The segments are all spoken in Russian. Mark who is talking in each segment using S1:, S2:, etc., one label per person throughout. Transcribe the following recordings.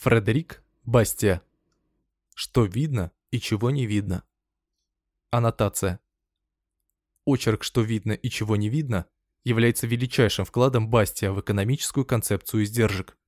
S1: Фредерик Бастия. Что видно и чего не видно. Аннотация. Очерк «Что видно и чего не видно» является величайшим вкладом Бастия в экономическую концепцию издержек.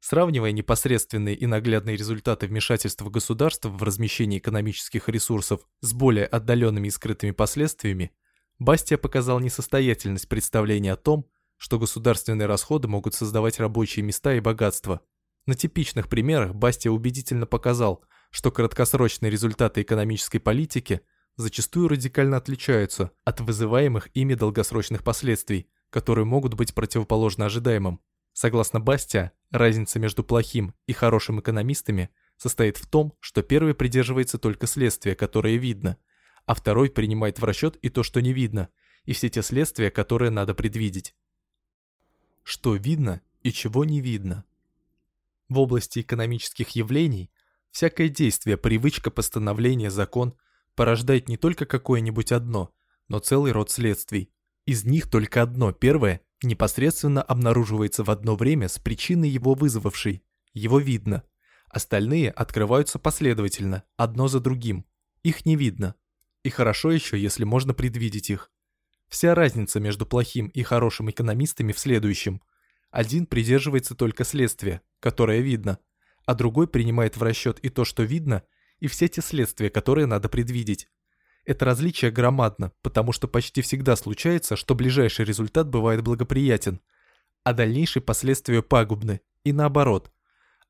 S1: Сравнивая непосредственные и наглядные результаты вмешательства государства в размещение экономических ресурсов с более отдаленными и скрытыми последствиями, Бастия показал несостоятельность представления о том, что государственные расходы могут создавать рабочие места и богатство. На типичных примерах Бастия убедительно показал, что краткосрочные результаты экономической политики зачастую радикально отличаются от вызываемых ими долгосрочных последствий, которые могут быть противоположны ожидаемым. Согласно Бастия, разница между плохим и хорошим экономистами состоит в том, что первый придерживается только следствия, которое видно, а второй принимает в расчет и то, что не видно, и все те следствия, которые надо предвидеть что видно и чего не видно. В области экономических явлений всякое действие, привычка, постановление, закон порождает не только какое-нибудь одно, но целый род следствий. Из них только одно, первое, непосредственно обнаруживается в одно время с причиной его вызвавшей. Его видно. Остальные открываются последовательно, одно за другим. Их не видно. И хорошо еще, если можно предвидеть их. Вся разница между плохим и хорошим экономистами в следующем. Один придерживается только следствия, которое видно, а другой принимает в расчет и то, что видно, и все те следствия, которые надо предвидеть. Это различие громадно, потому что почти всегда случается, что ближайший результат бывает благоприятен, а дальнейшие последствия пагубны, и наоборот.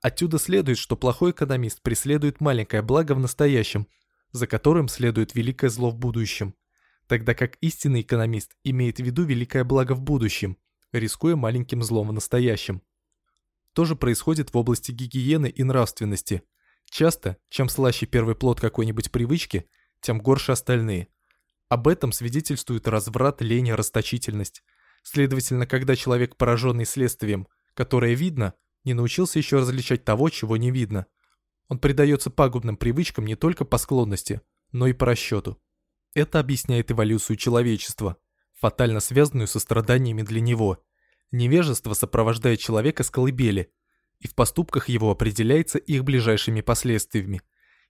S1: Отсюда следует, что плохой экономист преследует маленькое благо в настоящем, за которым следует великое зло в будущем тогда как истинный экономист имеет в виду великое благо в будущем, рискуя маленьким злом в настоящем. То же происходит в области гигиены и нравственности. Часто, чем слаще первый плод какой-нибудь привычки, тем горше остальные. Об этом свидетельствует разврат, лень и расточительность. Следовательно, когда человек, пораженный следствием, которое видно, не научился еще различать того, чего не видно, он предается пагубным привычкам не только по склонности, но и по расчету. Это объясняет эволюцию человечества, фатально связанную со страданиями для него. Невежество сопровождает человека с колыбели, и в поступках его определяется их ближайшими последствиями,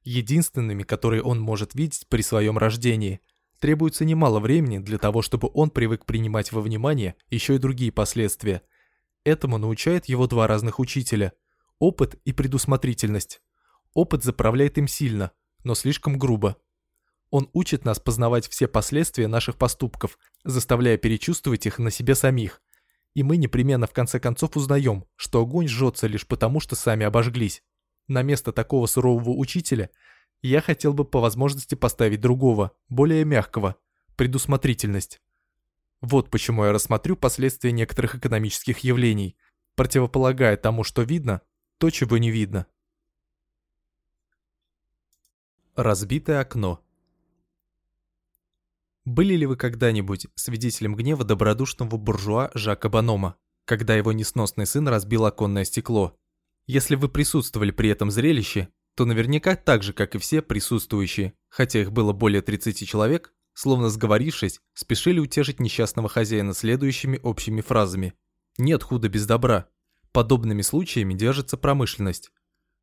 S1: единственными, которые он может видеть при своем рождении. Требуется немало времени для того, чтобы он привык принимать во внимание еще и другие последствия. Этому научает его два разных учителя – опыт и предусмотрительность. Опыт заправляет им сильно, но слишком грубо. Он учит нас познавать все последствия наших поступков, заставляя перечувствовать их на себе самих. И мы непременно в конце концов узнаем, что огонь жжется лишь потому, что сами обожглись. На место такого сурового учителя я хотел бы по возможности поставить другого, более мягкого, предусмотрительность. Вот почему я рассмотрю последствия некоторых экономических явлений, противополагая тому, что видно, то, чего не видно. Разбитое окно были ли вы когда-нибудь свидетелем гнева добродушного буржуа Жака Банома, когда его несносный сын разбил оконное стекло? Если вы присутствовали при этом зрелище, то наверняка так же, как и все присутствующие, хотя их было более 30 человек, словно сговорившись, спешили утешить несчастного хозяина следующими общими фразами. «Нет худа без добра». Подобными случаями держится промышленность.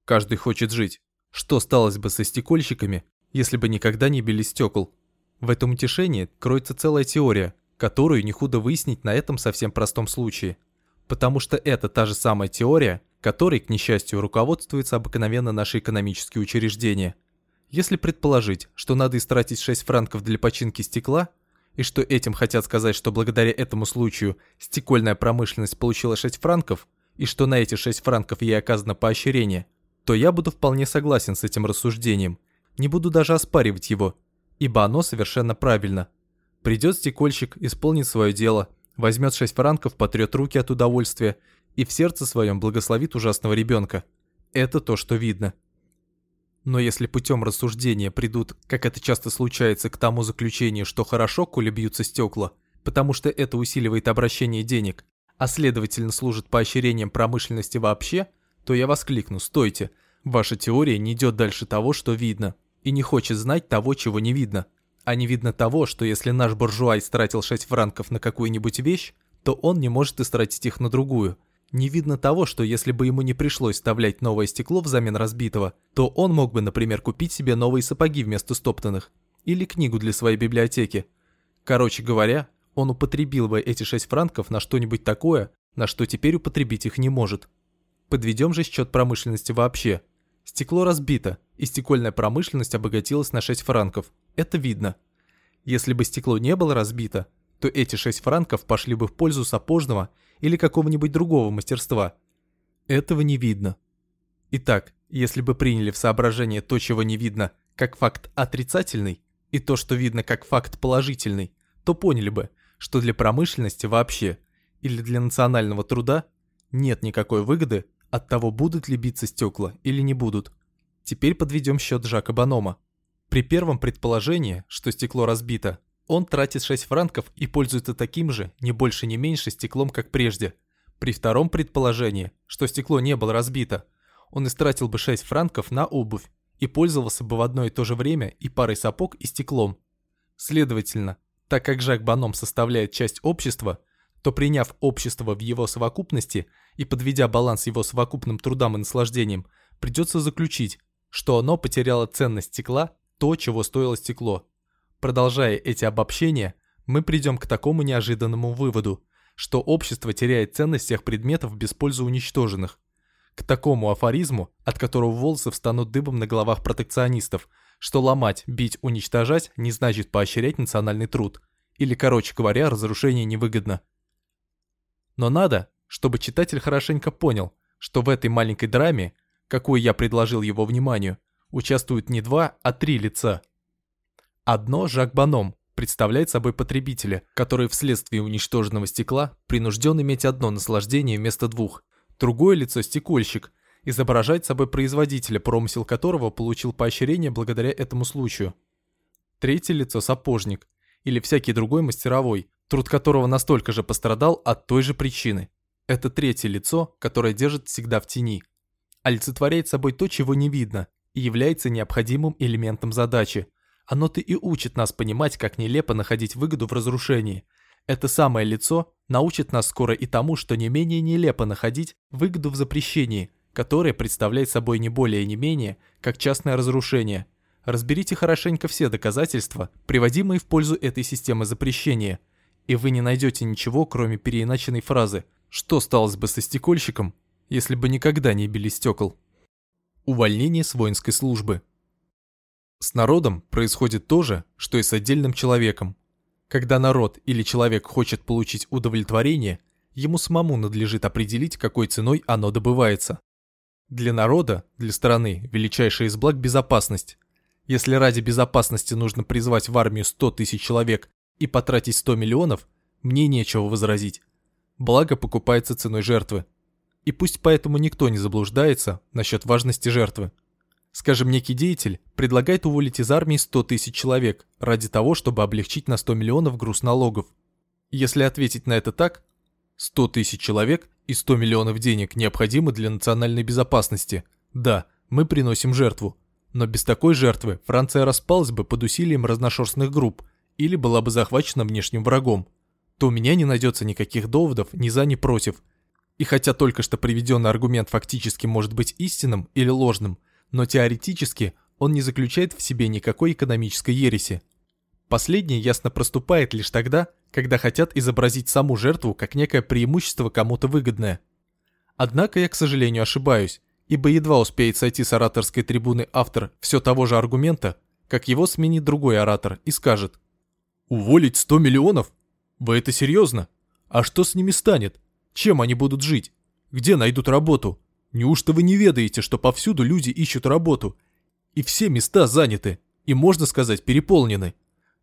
S1: Каждый хочет жить. Что сталось бы со стекольщиками, если бы никогда не били стекол? В этом утешении кроется целая теория, которую не худо выяснить на этом совсем простом случае. Потому что это та же самая теория, которой, к несчастью, руководствуются обыкновенно наши экономические учреждения. Если предположить, что надо истратить 6 франков для починки стекла, и что этим хотят сказать, что благодаря этому случаю стекольная промышленность получила 6 франков, и что на эти 6 франков ей оказано поощрение, то я буду вполне согласен с этим рассуждением, не буду даже оспаривать его, ибо оно совершенно правильно. Придет стекольщик, исполнит свое дело, возьмет шесть франков, потрет руки от удовольствия и в сердце своем благословит ужасного ребенка. Это то, что видно. Но если путем рассуждения придут, как это часто случается, к тому заключению, что хорошо, коли бьются стекла, потому что это усиливает обращение денег, а следовательно служит поощрением промышленности вообще, то я воскликну, стойте, ваша теория не идет дальше того, что видно и не хочет знать того, чего не видно. А не видно того, что если наш буржуа истратил 6 франков на какую-нибудь вещь, то он не может истратить их на другую. Не видно того, что если бы ему не пришлось вставлять новое стекло взамен разбитого, то он мог бы, например, купить себе новые сапоги вместо стоптанных. Или книгу для своей библиотеки. Короче говоря, он употребил бы эти 6 франков на что-нибудь такое, на что теперь употребить их не может. Подведем же счет промышленности вообще. Стекло разбито, и стекольная промышленность обогатилась на 6 франков. Это видно. Если бы стекло не было разбито, то эти 6 франков пошли бы в пользу сапожного или какого-нибудь другого мастерства. Этого не видно. Итак, если бы приняли в соображение то, чего не видно, как факт отрицательный, и то, что видно как факт положительный, то поняли бы, что для промышленности вообще или для национального труда нет никакой выгоды от того, будут ли биться стекла или не будут. Теперь подведем счет Жака Банома. При первом предположении, что стекло разбито, он тратит 6 франков и пользуется таким же, не больше не меньше, стеклом, как прежде. При втором предположении, что стекло не было разбито, он истратил бы 6 франков на обувь и пользовался бы в одно и то же время и парой сапог, и стеклом. Следовательно, так как Жак Баном составляет часть общества, то приняв общество в его совокупности и подведя баланс его совокупным трудам и наслаждением, придется заключить, что оно потеряло ценность стекла, то, чего стоило стекло. Продолжая эти обобщения, мы придем к такому неожиданному выводу, что общество теряет ценность всех предметов без пользы уничтоженных. К такому афоризму, от которого волосы встанут дыбом на головах протекционистов, что ломать, бить, уничтожать не значит поощрять национальный труд. Или, короче говоря, разрушение невыгодно. Но надо, чтобы читатель хорошенько понял, что в этой маленькой драме, какую я предложил его вниманию, участвуют не два, а три лица – Одно Жак Баном представляет собой потребителя, который вследствие уничтоженного стекла принужден иметь одно наслаждение вместо двух. Другое лицо – стекольщик, изображает собой производителя, промысел которого получил поощрение благодаря этому случаю. Третье лицо – сапожник, или всякий другой мастеровой, труд которого настолько же пострадал от той же причины. Это третье лицо, которое держит всегда в тени. Олицетворяет собой то, чего не видно, и является необходимым элементом задачи – оно-то и учит нас понимать, как нелепо находить выгоду в разрушении. Это самое лицо научит нас скоро и тому, что не менее нелепо находить выгоду в запрещении, которое представляет собой не более и не менее, как частное разрушение. Разберите хорошенько все доказательства, приводимые в пользу этой системы запрещения, и вы не найдете ничего, кроме переиначенной фразы «Что сталось бы со стекольщиком, если бы никогда не били стекол?» Увольнение с воинской службы – с народом происходит то же, что и с отдельным человеком. Когда народ или человек хочет получить удовлетворение, ему самому надлежит определить, какой ценой оно добывается. Для народа, для страны, величайшая из благ – безопасность. Если ради безопасности нужно призвать в армию 100 тысяч человек и потратить 100 миллионов, мне нечего возразить. Благо покупается ценой жертвы. И пусть поэтому никто не заблуждается насчет важности жертвы. Скажем, некий деятель предлагает уволить из армии 100 тысяч человек ради того, чтобы облегчить на 100 миллионов груз налогов. Если ответить на это так, 100 тысяч человек и 100 миллионов денег необходимы для национальной безопасности. Да, мы приносим жертву. Но без такой жертвы Франция распалась бы под усилием разношерстных групп или была бы захвачена внешним врагом. То у меня не найдется никаких доводов ни за, ни против. И хотя только что приведенный аргумент фактически может быть истинным или ложным – но теоретически он не заключает в себе никакой экономической ереси. Последнее ясно проступает лишь тогда, когда хотят изобразить саму жертву как некое преимущество кому-то выгодное. Однако я, к сожалению, ошибаюсь, ибо едва успеет сойти с ораторской трибуны автор все того же аргумента, как его сменит другой оратор и скажет «Уволить 100 миллионов? Вы это серьезно? А что с ними станет? Чем они будут жить? Где найдут работу? Неужто вы не ведаете, что повсюду люди ищут работу? И все места заняты, и, можно сказать, переполнены.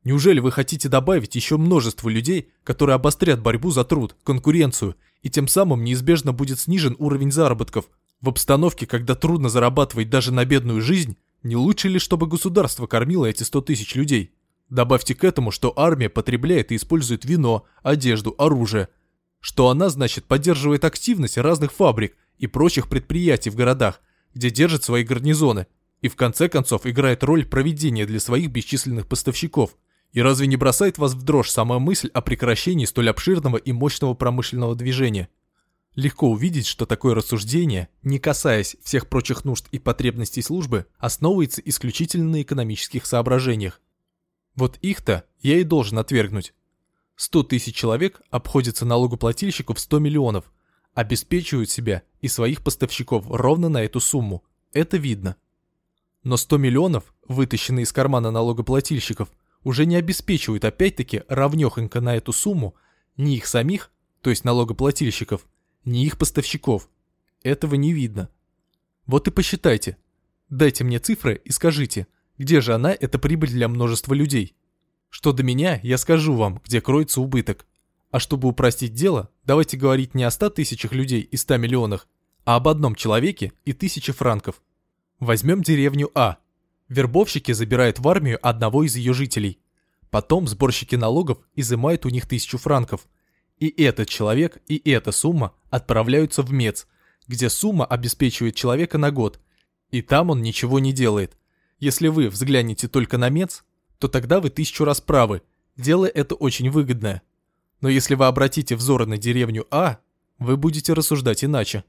S1: Неужели вы хотите добавить еще множество людей, которые обострят борьбу за труд, конкуренцию, и тем самым неизбежно будет снижен уровень заработков? В обстановке, когда трудно зарабатывать даже на бедную жизнь, не лучше ли, чтобы государство кормило эти 100 тысяч людей? Добавьте к этому, что армия потребляет и использует вино, одежду, оружие. Что она, значит, поддерживает активность разных фабрик, и прочих предприятий в городах, где держат свои гарнизоны, и в конце концов играет роль проведения для своих бесчисленных поставщиков. И разве не бросает вас в дрожь сама мысль о прекращении столь обширного и мощного промышленного движения? Легко увидеть, что такое рассуждение, не касаясь всех прочих нужд и потребностей службы, основывается исключительно на экономических соображениях. Вот их-то я и должен отвергнуть. 100 тысяч человек обходятся налогоплательщику в 100 миллионов, обеспечивают себя и своих поставщиков ровно на эту сумму. Это видно. Но 100 миллионов, вытащенные из кармана налогоплательщиков, уже не обеспечивают опять-таки равнёхонько на эту сумму ни их самих, то есть налогоплательщиков, ни их поставщиков. Этого не видно. Вот и посчитайте. Дайте мне цифры и скажите, где же она, эта прибыль для множества людей. Что до меня, я скажу вам, где кроется убыток. А чтобы упростить дело, давайте говорить не о 100 тысячах людей и 100 миллионах, а об одном человеке и тысяче франков. Возьмем деревню А. Вербовщики забирают в армию одного из ее жителей. Потом сборщики налогов изымают у них тысячу франков. И этот человек, и эта сумма отправляются в МЕЦ, где сумма обеспечивает человека на год. И там он ничего не делает. Если вы взглянете только на МЕЦ, то тогда вы тысячу раз правы. Дело это очень выгодное. Но если вы обратите взоры на деревню А, вы будете рассуждать иначе.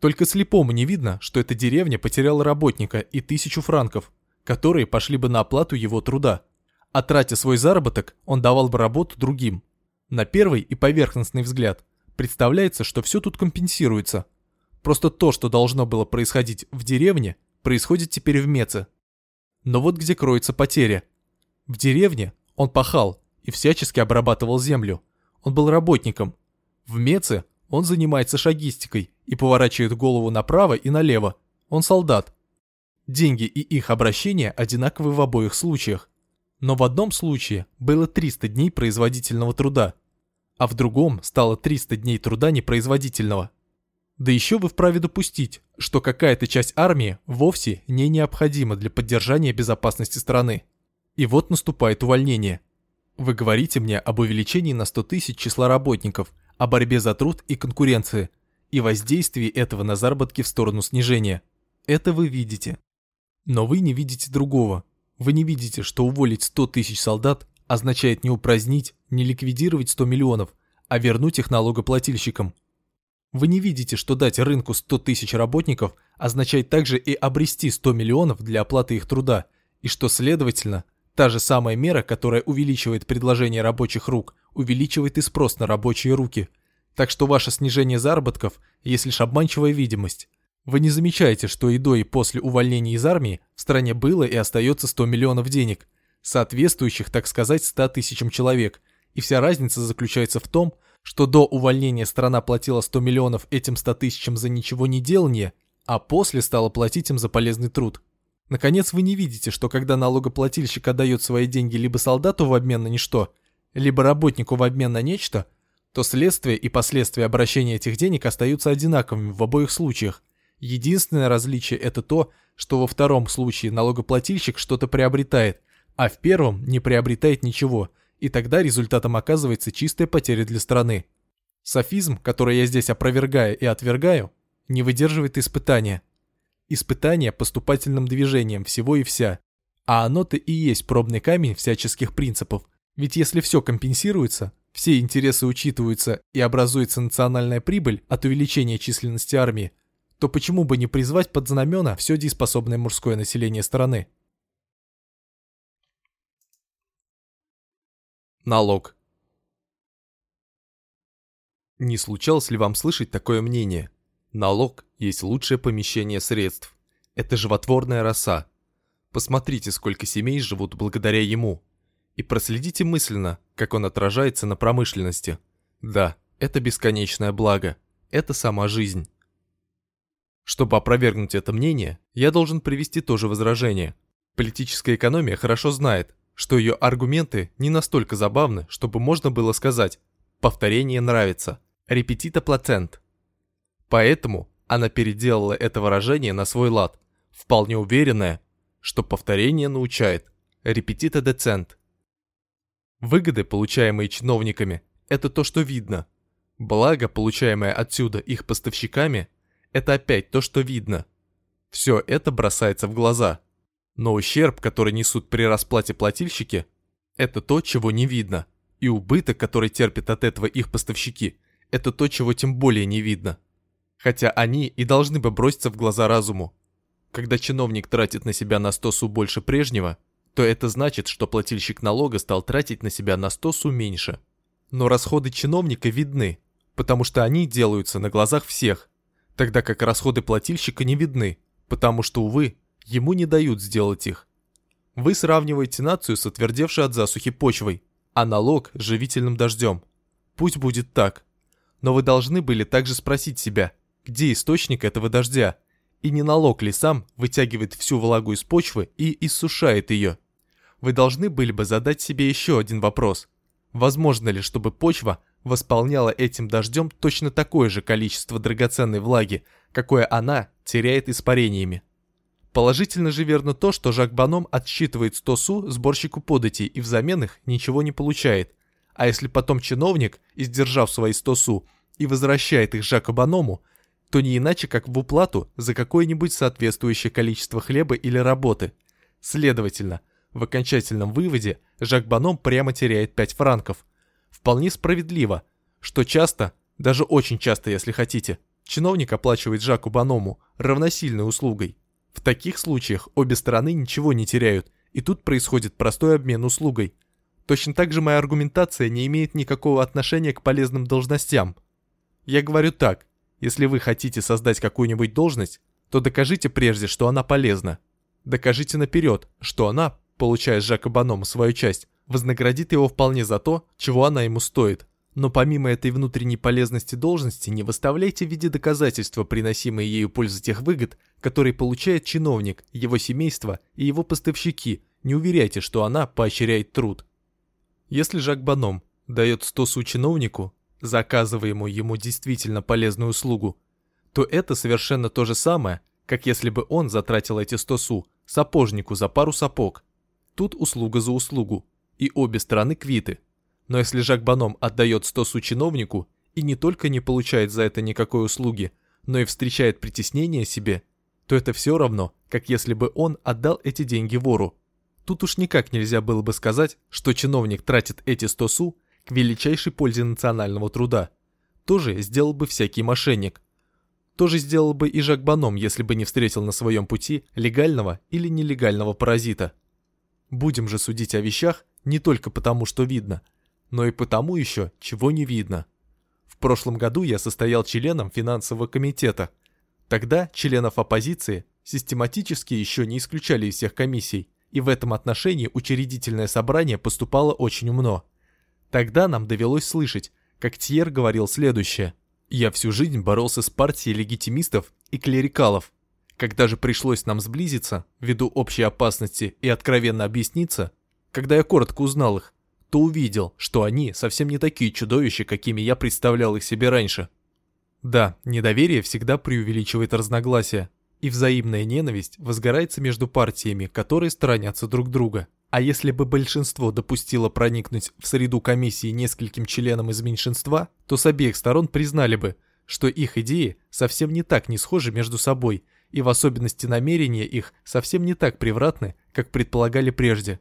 S1: Только слепому не видно, что эта деревня потеряла работника и тысячу франков, которые пошли бы на оплату его труда. А тратя свой заработок, он давал бы работу другим. На первый и поверхностный взгляд представляется, что все тут компенсируется. Просто то, что должно было происходить в деревне, происходит теперь в Меце. Но вот где кроется потеря. В деревне он пахал и всячески обрабатывал землю. Он был работником. В Меце он занимается шагистикой и поворачивает голову направо и налево. Он солдат. Деньги и их обращение одинаковы в обоих случаях. Но в одном случае было 300 дней производительного труда, а в другом стало 300 дней труда непроизводительного. Да еще вы вправе допустить, что какая-то часть армии вовсе не необходима для поддержания безопасности страны. И вот наступает увольнение. Вы говорите мне об увеличении на 100 тысяч числа работников, о борьбе за труд и конкуренции, и воздействии этого на заработки в сторону снижения. Это вы видите. Но вы не видите другого. Вы не видите, что уволить 100 тысяч солдат означает не упразднить, не ликвидировать 100 миллионов, а вернуть их налогоплательщикам. Вы не видите, что дать рынку 100 тысяч работников означает также и обрести 100 миллионов для оплаты их труда, и что, следовательно, та же самая мера, которая увеличивает предложение рабочих рук, увеличивает и спрос на рабочие руки. Так что ваше снижение заработков есть лишь обманчивая видимость. Вы не замечаете, что и до, и после увольнения из армии в стране было и остается 100 миллионов денег, соответствующих, так сказать, 100 тысячам человек, и вся разница заключается в том, что до увольнения страна платила 100 миллионов этим 100 тысячам за ничего не делание, а после стала платить им за полезный труд. Наконец вы не видите, что когда налогоплательщик отдает свои деньги либо солдату в обмен на ничто, либо работнику в обмен на нечто, то следствие и последствия обращения этих денег остаются одинаковыми в обоих случаях. Единственное различие это то, что во втором случае налогоплательщик что-то приобретает, а в первом не приобретает ничего – и тогда результатом оказывается чистая потеря для страны. Софизм, который я здесь опровергаю и отвергаю, не выдерживает испытания. Испытание поступательным движением всего и вся. А оно-то и есть пробный камень всяческих принципов. Ведь если все компенсируется, все интересы учитываются и образуется национальная прибыль от увеличения численности армии, то почему бы не призвать под знамена все дееспособное мужское население страны? Налог. Не случалось ли вам слышать такое мнение? Налог есть лучшее помещение средств. Это животворная роса. Посмотрите, сколько семей живут благодаря ему. И проследите мысленно, как он отражается на промышленности. Да, это бесконечное благо. Это сама жизнь. Чтобы опровергнуть это мнение, я должен привести тоже возражение. Политическая экономия хорошо знает, что ее аргументы не настолько забавны, чтобы можно было сказать «повторение нравится», «репетита плацент». Поэтому она переделала это выражение на свой лад, вполне уверенная, что повторение научает «репетита децент». Выгоды, получаемые чиновниками, это то, что видно. Благо, получаемое отсюда их поставщиками, это опять то, что видно. Все это бросается в глаза – но ущерб, который несут при расплате плательщики, это то, чего не видно. И убыток, который терпят от этого их поставщики, это то, чего тем более не видно. Хотя они и должны бы броситься в глаза разуму. Когда чиновник тратит на себя на 100 су больше прежнего, то это значит, что плательщик налога стал тратить на себя на 100 су меньше. Но расходы чиновника видны, потому что они делаются на глазах всех, тогда как расходы плательщика не видны, потому что, увы, ему не дают сделать их. Вы сравниваете нацию с отвердевшей от засухи почвой, а налог – живительным дождем. Пусть будет так. Но вы должны были также спросить себя, где источник этого дождя, и не налог ли сам вытягивает всю влагу из почвы и иссушает ее. Вы должны были бы задать себе еще один вопрос. Возможно ли, чтобы почва восполняла этим дождем точно такое же количество драгоценной влаги, какое она теряет испарениями? Положительно же верно то, что Жак Баном отсчитывает 100 су сборщику податей и взамен их ничего не получает. А если потом чиновник, издержав свои 100 су, и возвращает их Жаку Баному, то не иначе, как в уплату за какое-нибудь соответствующее количество хлеба или работы. Следовательно, в окончательном выводе Жак Баном прямо теряет 5 франков. Вполне справедливо, что часто, даже очень часто, если хотите, чиновник оплачивает Жаку Баному равносильной услугой. В таких случаях обе стороны ничего не теряют, и тут происходит простой обмен услугой. Точно так же моя аргументация не имеет никакого отношения к полезным должностям. Я говорю так, если вы хотите создать какую-нибудь должность, то докажите прежде, что она полезна. Докажите наперед, что она, получая с Жака свою часть, вознаградит его вполне за то, чего она ему стоит. Но помимо этой внутренней полезности должности, не выставляйте в виде доказательства приносимые ею пользы тех выгод, которые получает чиновник, его семейство и его поставщики, не уверяйте, что она поощряет труд. Если Жак Баном дает 100 су чиновнику, заказываемую ему действительно полезную услугу, то это совершенно то же самое, как если бы он затратил эти 100 су сапожнику за пару сапог. Тут услуга за услугу, и обе стороны квиты – но если Жак Баном отдает 100 су чиновнику и не только не получает за это никакой услуги, но и встречает притеснение себе, то это все равно, как если бы он отдал эти деньги вору. Тут уж никак нельзя было бы сказать, что чиновник тратит эти 100 су к величайшей пользе национального труда. Тоже сделал бы всякий мошенник. Тоже сделал бы и Жак Баном, если бы не встретил на своем пути легального или нелегального паразита. Будем же судить о вещах не только потому, что видно, но и потому еще, чего не видно. В прошлом году я состоял членом финансового комитета. Тогда членов оппозиции систематически еще не исключали из всех комиссий, и в этом отношении учредительное собрание поступало очень умно. Тогда нам довелось слышать, как Тьер говорил следующее. «Я всю жизнь боролся с партией легитимистов и клерикалов. Когда же пришлось нам сблизиться, ввиду общей опасности и откровенно объясниться, когда я коротко узнал их, то увидел, что они совсем не такие чудовища, какими я представлял их себе раньше. Да, недоверие всегда преувеличивает разногласия, и взаимная ненависть возгорается между партиями, которые сторонятся друг друга. А если бы большинство допустило проникнуть в среду комиссии нескольким членам из меньшинства, то с обеих сторон признали бы, что их идеи совсем не так не схожи между собой, и в особенности намерения их совсем не так превратны, как предполагали прежде.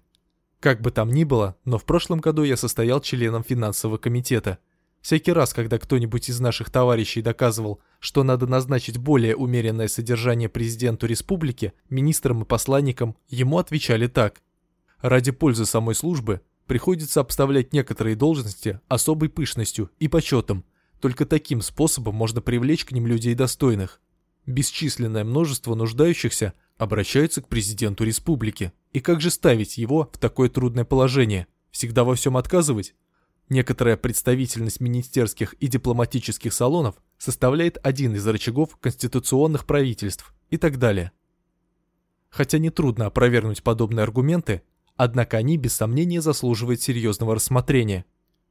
S1: Как бы там ни было, но в прошлом году я состоял членом финансового комитета. Всякий раз, когда кто-нибудь из наших товарищей доказывал, что надо назначить более умеренное содержание президенту республики, министрам и посланникам, ему отвечали так. Ради пользы самой службы приходится обставлять некоторые должности особой пышностью и почетом. Только таким способом можно привлечь к ним людей достойных. Бесчисленное множество нуждающихся обращаются к президенту республики. И как же ставить его в такое трудное положение? Всегда во всем отказывать? Некоторая представительность министерских и дипломатических салонов составляет один из рычагов конституционных правительств и так далее. Хотя нетрудно опровергнуть подобные аргументы, однако они без сомнения заслуживают серьезного рассмотрения.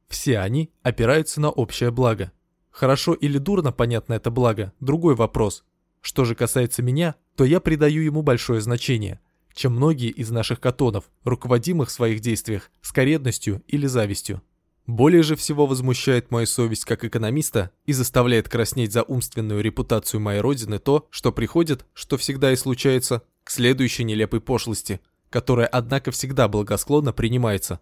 S1: Все они опираются на общее благо. Хорошо или дурно понятно это благо – другой вопрос. Что же касается меня, то я придаю ему большое значение, чем многие из наших катонов, руководимых в своих действиях скоредностью или завистью. Более же всего возмущает мою совесть как экономиста и заставляет краснеть за умственную репутацию моей родины то, что приходит, что всегда и случается, к следующей нелепой пошлости, которая, однако, всегда благосклонно принимается.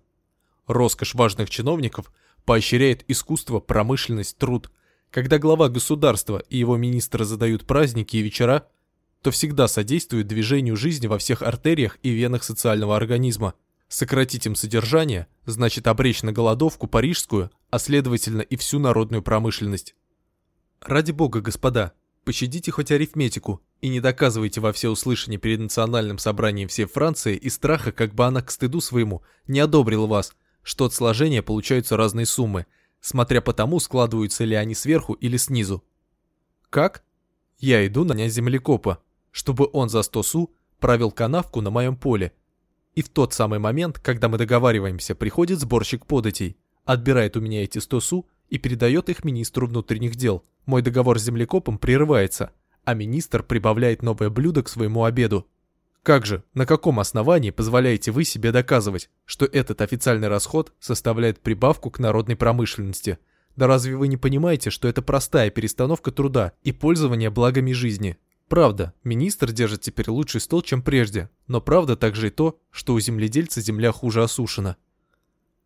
S1: Роскошь важных чиновников поощряет искусство, промышленность, труд, Когда глава государства и его министры задают праздники и вечера, то всегда содействуют движению жизни во всех артериях и венах социального организма. Сократить им содержание значит обречь на голодовку парижскую, а следовательно и всю народную промышленность. Ради бога, господа, пощадите хоть арифметику и не доказывайте во всеуслышание перед национальным собранием всей Франции из страха, как бы она к стыду своему не одобрила вас, что от сложения получаются разные суммы, смотря по тому, складываются ли они сверху или снизу. Как? Я иду на нанять землекопа, чтобы он за 100 су провел канавку на моем поле. И в тот самый момент, когда мы договариваемся, приходит сборщик податей, отбирает у меня эти 100 су и передает их министру внутренних дел. Мой договор с землекопом прерывается, а министр прибавляет новое блюдо к своему обеду. Как же, на каком основании позволяете вы себе доказывать, что этот официальный расход составляет прибавку к народной промышленности? Да разве вы не понимаете, что это простая перестановка труда и пользование благами жизни? Правда, министр держит теперь лучший стол, чем прежде, но правда также и то, что у земледельца земля хуже осушена.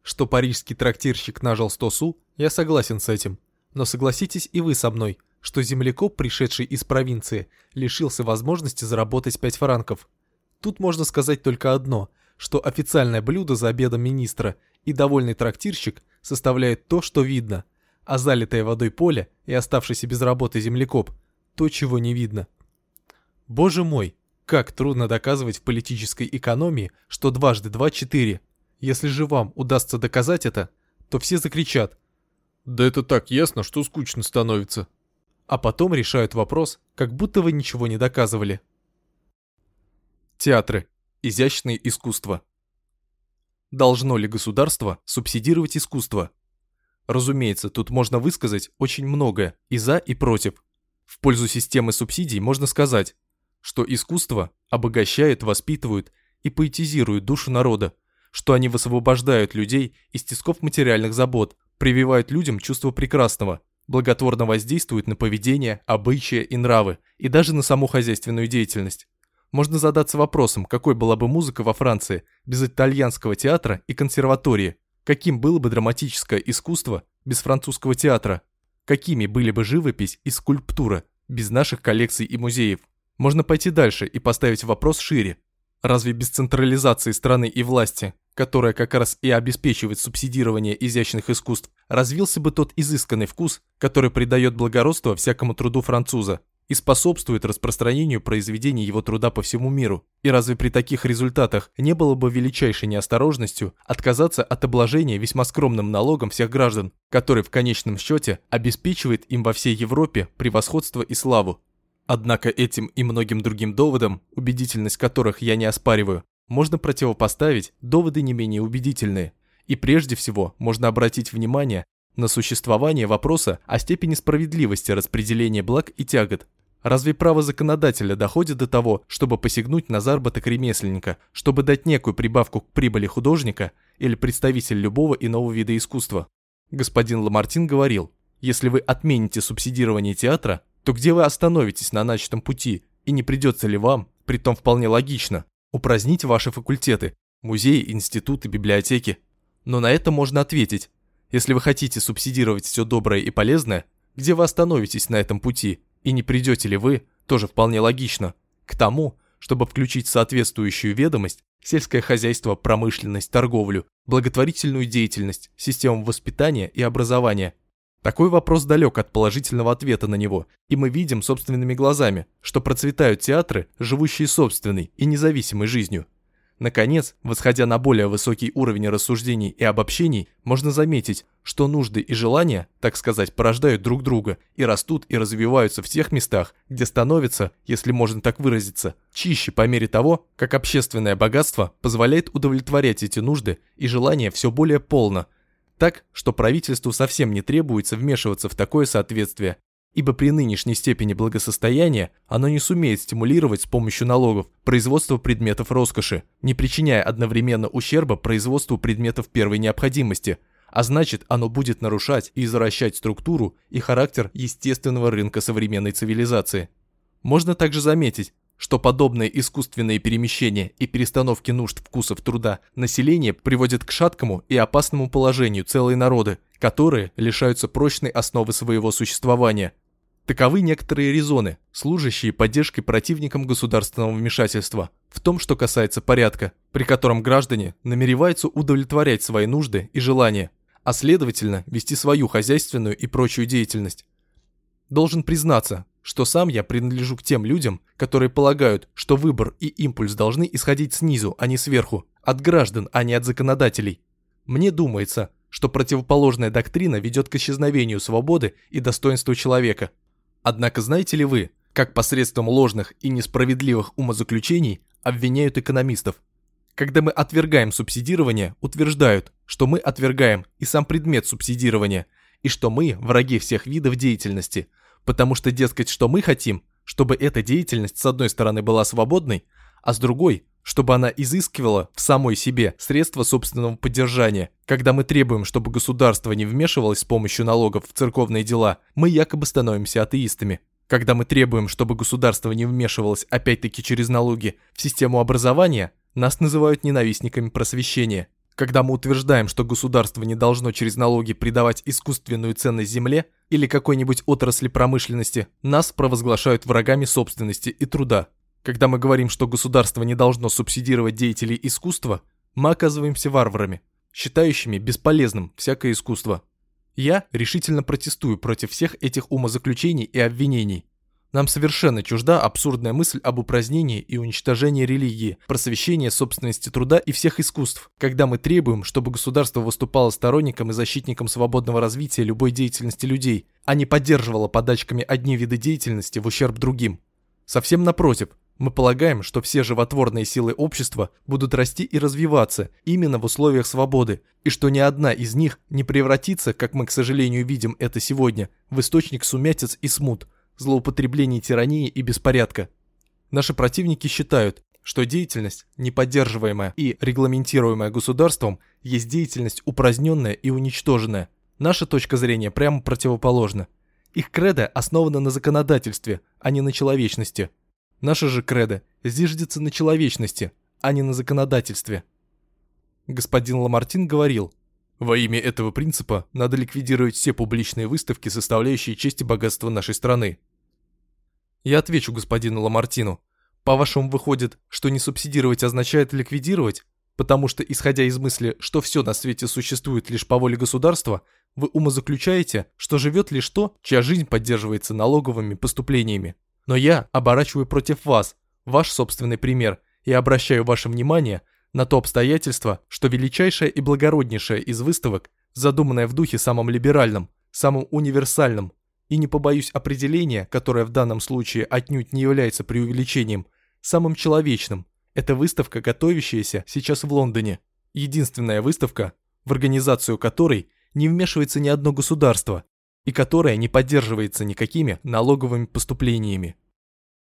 S1: Что парижский трактирщик нажил 100 су, я согласен с этим. Но согласитесь и вы со мной, что землекоп, пришедший из провинции, лишился возможности заработать 5 франков – Тут можно сказать только одно, что официальное блюдо за обедом министра и довольный трактирщик составляют то, что видно, а залитое водой поле и оставшийся без работы землекоп – то, чего не видно. Боже мой, как трудно доказывать в политической экономии, что дважды два – четыре. Если же вам удастся доказать это, то все закричат «Да это так ясно, что скучно становится». А потом решают вопрос, как будто вы ничего не доказывали. Театры. Изящные искусства. Должно ли государство субсидировать искусство? Разумеется, тут можно высказать очень многое и за, и против. В пользу системы субсидий можно сказать, что искусство обогащает, воспитывает и поэтизирует душу народа, что они высвобождают людей из тисков материальных забот, прививают людям чувство прекрасного, благотворно воздействуют на поведение, обычаи и нравы, и даже на саму хозяйственную деятельность. Можно задаться вопросом, какой была бы музыка во Франции без итальянского театра и консерватории, каким было бы драматическое искусство без французского театра, какими были бы живопись и скульптура без наших коллекций и музеев. Можно пойти дальше и поставить вопрос шире. Разве без централизации страны и власти, которая как раз и обеспечивает субсидирование изящных искусств, развился бы тот изысканный вкус, который придает благородство всякому труду француза? и способствует распространению произведений его труда по всему миру. И разве при таких результатах не было бы величайшей неосторожностью отказаться от обложения весьма скромным налогом всех граждан, который в конечном счете обеспечивает им во всей Европе превосходство и славу? Однако этим и многим другим доводам, убедительность которых я не оспариваю, можно противопоставить доводы не менее убедительные. И прежде всего можно обратить внимание на существование вопроса о степени справедливости распределения благ и тягот. Разве право законодателя доходит до того, чтобы посягнуть на заработок ремесленника, чтобы дать некую прибавку к прибыли художника или представитель любого иного вида искусства? Господин Ламартин говорил, если вы отмените субсидирование театра, то где вы остановитесь на начатом пути, и не придется ли вам, притом вполне логично, упразднить ваши факультеты, музеи, институты, библиотеки? Но на это можно ответить, если вы хотите субсидировать все доброе и полезное, где вы остановитесь на этом пути, и не придете ли вы, тоже вполне логично, к тому, чтобы включить соответствующую ведомость сельское хозяйство, промышленность, торговлю, благотворительную деятельность, систему воспитания и образования. Такой вопрос далек от положительного ответа на него, и мы видим собственными глазами, что процветают театры, живущие собственной и независимой жизнью. Наконец, восходя на более высокий уровень рассуждений и обобщений, можно заметить, что нужды и желания, так сказать, порождают друг друга и растут и развиваются в тех местах, где становится, если можно так выразиться, чище по мере того, как общественное богатство позволяет удовлетворять эти нужды и желания все более полно, так, что правительству совсем не требуется вмешиваться в такое соответствие, ибо при нынешней степени благосостояния оно не сумеет стимулировать с помощью налогов производство предметов роскоши, не причиняя одновременно ущерба производству предметов первой необходимости, а значит оно будет нарушать и извращать структуру и характер естественного рынка современной цивилизации. Можно также заметить, что подобные искусственные перемещения и перестановки нужд вкусов труда населения приводят к шаткому и опасному положению целой народы, которые лишаются прочной основы своего существования. Таковы некоторые резоны, служащие поддержкой противникам государственного вмешательства, в том, что касается порядка, при котором граждане намереваются удовлетворять свои нужды и желания, а следовательно вести свою хозяйственную и прочую деятельность. Должен признаться, что сам я принадлежу к тем людям, которые полагают, что выбор и импульс должны исходить снизу, а не сверху, от граждан, а не от законодателей. Мне думается, что противоположная доктрина ведет к исчезновению свободы и достоинства человека. Однако знаете ли вы, как посредством ложных и несправедливых умозаключений обвиняют экономистов? Когда мы отвергаем субсидирование, утверждают, что мы отвергаем и сам предмет субсидирования, и что мы враги всех видов деятельности – Потому что, дескать, что мы хотим, чтобы эта деятельность с одной стороны была свободной, а с другой, чтобы она изыскивала в самой себе средства собственного поддержания. Когда мы требуем, чтобы государство не вмешивалось с помощью налогов в церковные дела, мы якобы становимся атеистами. Когда мы требуем, чтобы государство не вмешивалось опять-таки через налоги в систему образования, нас называют ненавистниками просвещения. Когда мы утверждаем, что государство не должно через налоги придавать искусственную ценность земле или какой-нибудь отрасли промышленности, нас провозглашают врагами собственности и труда. Когда мы говорим, что государство не должно субсидировать деятелей искусства, мы оказываемся варварами, считающими бесполезным всякое искусство. Я решительно протестую против всех этих умозаключений и обвинений. Нам совершенно чужда абсурдная мысль об упразднении и уничтожении религии, просвещении собственности труда и всех искусств, когда мы требуем, чтобы государство выступало сторонником и защитником свободного развития любой деятельности людей, а не поддерживало подачками одни виды деятельности в ущерб другим. Совсем напротив, мы полагаем, что все животворные силы общества будут расти и развиваться именно в условиях свободы, и что ни одна из них не превратится, как мы, к сожалению, видим это сегодня, в источник сумятиц и смут, злоупотреблений тирании и беспорядка. Наши противники считают, что деятельность, не поддерживаемая и регламентируемая государством, есть деятельность упраздненная и уничтоженная. Наша точка зрения прямо противоположна. Их кредо основано на законодательстве, а не на человечности. Наша же кредо зиждется на человечности, а не на законодательстве. Господин Ламартин говорил, во имя этого принципа надо ликвидировать все публичные выставки, составляющие честь и богатство нашей страны. Я отвечу господину Ламартину. По-вашему, выходит, что не субсидировать означает ликвидировать? Потому что, исходя из мысли, что все на свете существует лишь по воле государства, вы умозаключаете, что живет лишь то, чья жизнь поддерживается налоговыми поступлениями. Но я оборачиваю против вас ваш собственный пример и обращаю ваше внимание на то обстоятельство, что величайшая и благороднейшая из выставок, задуманная в духе самым либеральным, самым универсальным, и не побоюсь определения, которое в данном случае отнюдь не является преувеличением, самым человечным, это выставка, готовящаяся сейчас в Лондоне. Единственная выставка, в организацию которой не вмешивается ни одно государство, и которая не поддерживается никакими налоговыми поступлениями.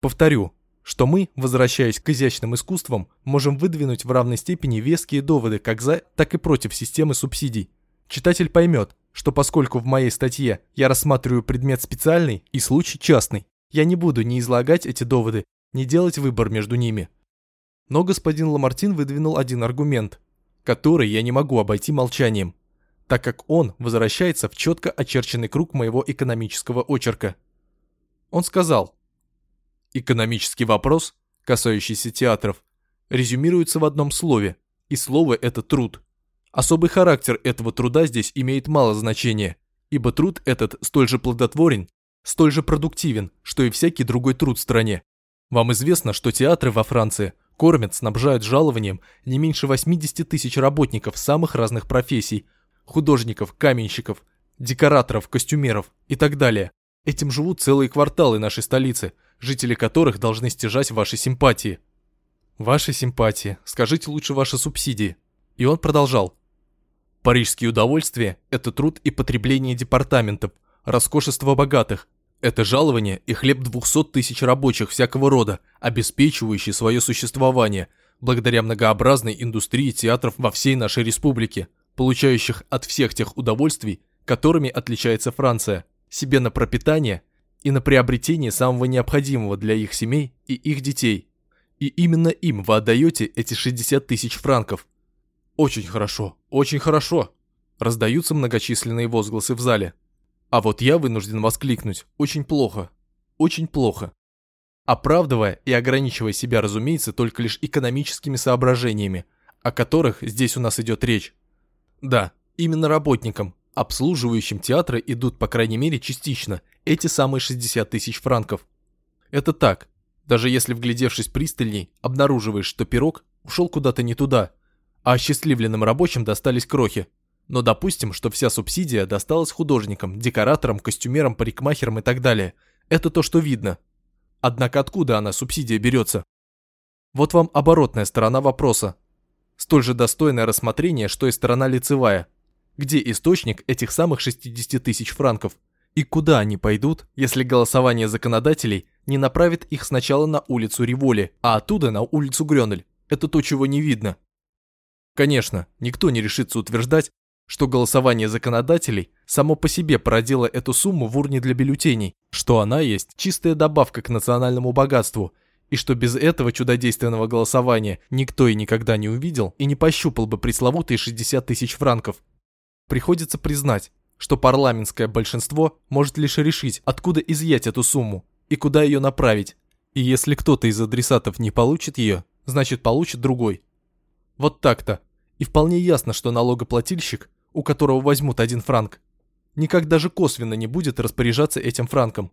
S1: Повторю, что мы, возвращаясь к изящным искусствам, можем выдвинуть в равной степени веские доводы как за, так и против системы субсидий. Читатель поймет, что поскольку в моей статье я рассматриваю предмет специальный и случай частный, я не буду ни излагать эти доводы, ни делать выбор между ними. Но господин Ламартин выдвинул один аргумент, который я не могу обойти молчанием, так как он возвращается в четко очерченный круг моего экономического очерка. Он сказал, Экономический вопрос, касающийся театров, резюмируется в одном слове, и слово это труд. Особый характер этого труда здесь имеет мало значения, ибо труд этот столь же плодотворен, столь же продуктивен, что и всякий другой труд в стране. Вам известно, что театры во Франции кормят, снабжают жалованием не меньше 80 тысяч работников самых разных профессий, художников, каменщиков, декораторов, костюмеров и так далее. Этим живут целые кварталы нашей столицы – жители которых должны стяжать ваши симпатии. Ваши симпатии, скажите лучше ваши субсидии. И он продолжал. Парижские удовольствия – это труд и потребление департаментов, роскошество богатых. Это жалование и хлеб 200 тысяч рабочих всякого рода, обеспечивающие свое существование, благодаря многообразной индустрии театров во всей нашей республике, получающих от всех тех удовольствий, которыми отличается Франция, себе на пропитание и на приобретение самого необходимого для их семей и их детей. И именно им вы отдаете эти 60 тысяч франков. Очень хорошо, очень хорошо. Раздаются многочисленные возгласы в зале. А вот я вынужден воскликнуть. Очень плохо. Очень плохо. Оправдывая и ограничивая себя, разумеется, только лишь экономическими соображениями, о которых здесь у нас идет речь. Да, именно работникам, обслуживающим театры идут, по крайней мере, частично, эти самые 60 тысяч франков. Это так. Даже если, вглядевшись пристальней, обнаруживаешь, что пирог ушел куда-то не туда, а осчастливленным рабочим достались крохи. Но допустим, что вся субсидия досталась художникам, декораторам, костюмерам, парикмахерам и так далее. Это то, что видно. Однако откуда она, субсидия, берется? Вот вам оборотная сторона вопроса. Столь же достойное рассмотрение, что и сторона лицевая – где источник этих самых 60 тысяч франков? И куда они пойдут, если голосование законодателей не направит их сначала на улицу Риволи, а оттуда на улицу Грёнель? Это то, чего не видно. Конечно, никто не решится утверждать, что голосование законодателей само по себе породило эту сумму в урне для бюллетеней, что она есть чистая добавка к национальному богатству, и что без этого чудодейственного голосования никто и никогда не увидел и не пощупал бы пресловутые 60 тысяч франков. Приходится признать, что парламентское большинство может лишь решить, откуда изъять эту сумму и куда ее направить. И если кто-то из адресатов не получит ее, значит получит другой. Вот так-то. И вполне ясно, что налогоплательщик, у которого возьмут один франк, никак даже косвенно не будет распоряжаться этим франком.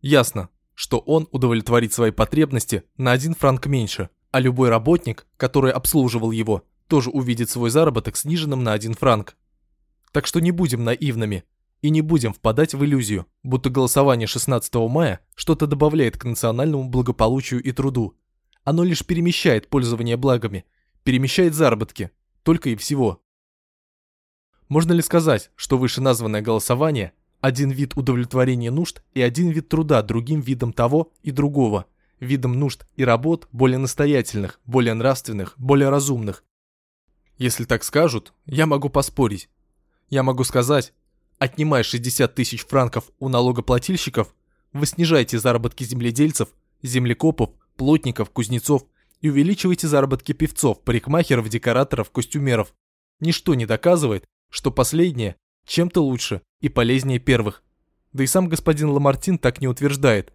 S1: Ясно, что он удовлетворит свои потребности на один франк меньше, а любой работник, который обслуживал его, тоже увидит свой заработок сниженным на один франк. Так что не будем наивными и не будем впадать в иллюзию, будто голосование 16 мая что-то добавляет к национальному благополучию и труду. Оно лишь перемещает пользование благами, перемещает заработки, только и всего. Можно ли сказать, что вышеназванное голосование – один вид удовлетворения нужд и один вид труда другим видом того и другого, видом нужд и работ более настоятельных, более нравственных, более разумных? Если так скажут, я могу поспорить, я могу сказать, отнимая 60 тысяч франков у налогоплательщиков, вы снижаете заработки земледельцев, землекопов, плотников, кузнецов и увеличиваете заработки певцов, парикмахеров, декораторов, костюмеров. Ничто не доказывает, что последнее чем-то лучше и полезнее первых. Да и сам господин Ламартин так не утверждает.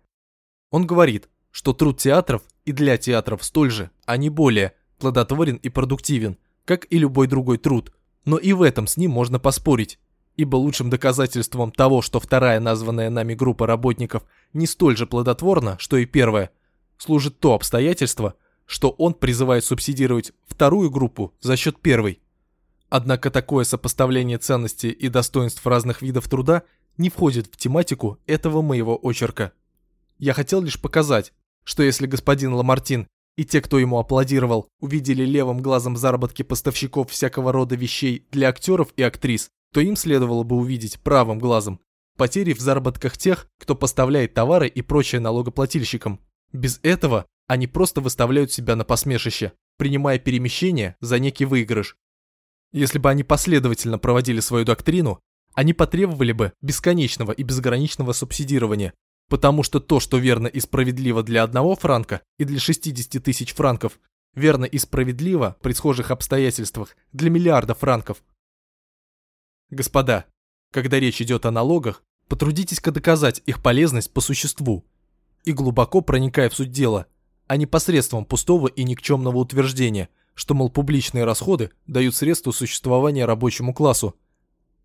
S1: Он говорит, что труд театров и для театров столь же, а не более, плодотворен и продуктивен, как и любой другой труд – но и в этом с ним можно поспорить, ибо лучшим доказательством того, что вторая названная нами группа работников не столь же плодотворна, что и первая, служит то обстоятельство, что он призывает субсидировать вторую группу за счет первой. Однако такое сопоставление ценностей и достоинств разных видов труда не входит в тематику этого моего очерка. Я хотел лишь показать, что если господин Ламартин и те, кто ему аплодировал, увидели левым глазом заработки поставщиков всякого рода вещей для актеров и актрис, то им следовало бы увидеть правым глазом потери в заработках тех, кто поставляет товары и прочее налогоплательщикам. Без этого они просто выставляют себя на посмешище, принимая перемещение за некий выигрыш. Если бы они последовательно проводили свою доктрину, они потребовали бы бесконечного и безграничного субсидирования, Потому что то, что верно и справедливо для одного франка и для 60 тысяч франков, верно и справедливо при схожих обстоятельствах для миллиарда франков. Господа, когда речь идет о налогах, потрудитесь-ка доказать их полезность по существу и глубоко проникая в суть дела, а не посредством пустого и никчемного утверждения, что, мол, публичные расходы дают средства существования рабочему классу.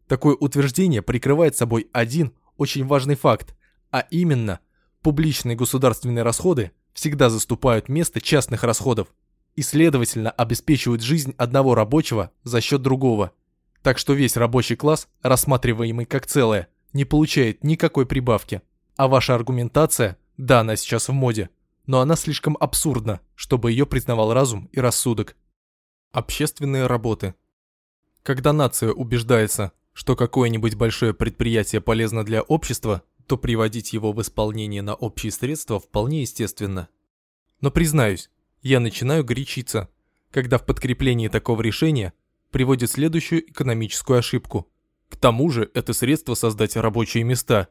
S1: Такое утверждение прикрывает собой один очень важный факт, а именно, публичные государственные расходы всегда заступают место частных расходов и, следовательно, обеспечивают жизнь одного рабочего за счет другого. Так что весь рабочий класс, рассматриваемый как целое, не получает никакой прибавки. А ваша аргументация, да, она сейчас в моде, но она слишком абсурдна, чтобы ее признавал разум и рассудок. Общественные работы. Когда нация убеждается, что какое-нибудь большое предприятие полезно для общества, то приводить его в исполнение на общие средства вполне естественно. Но признаюсь, я начинаю горячиться, когда в подкреплении такого решения приводит следующую экономическую ошибку. К тому же это средство создать рабочие места.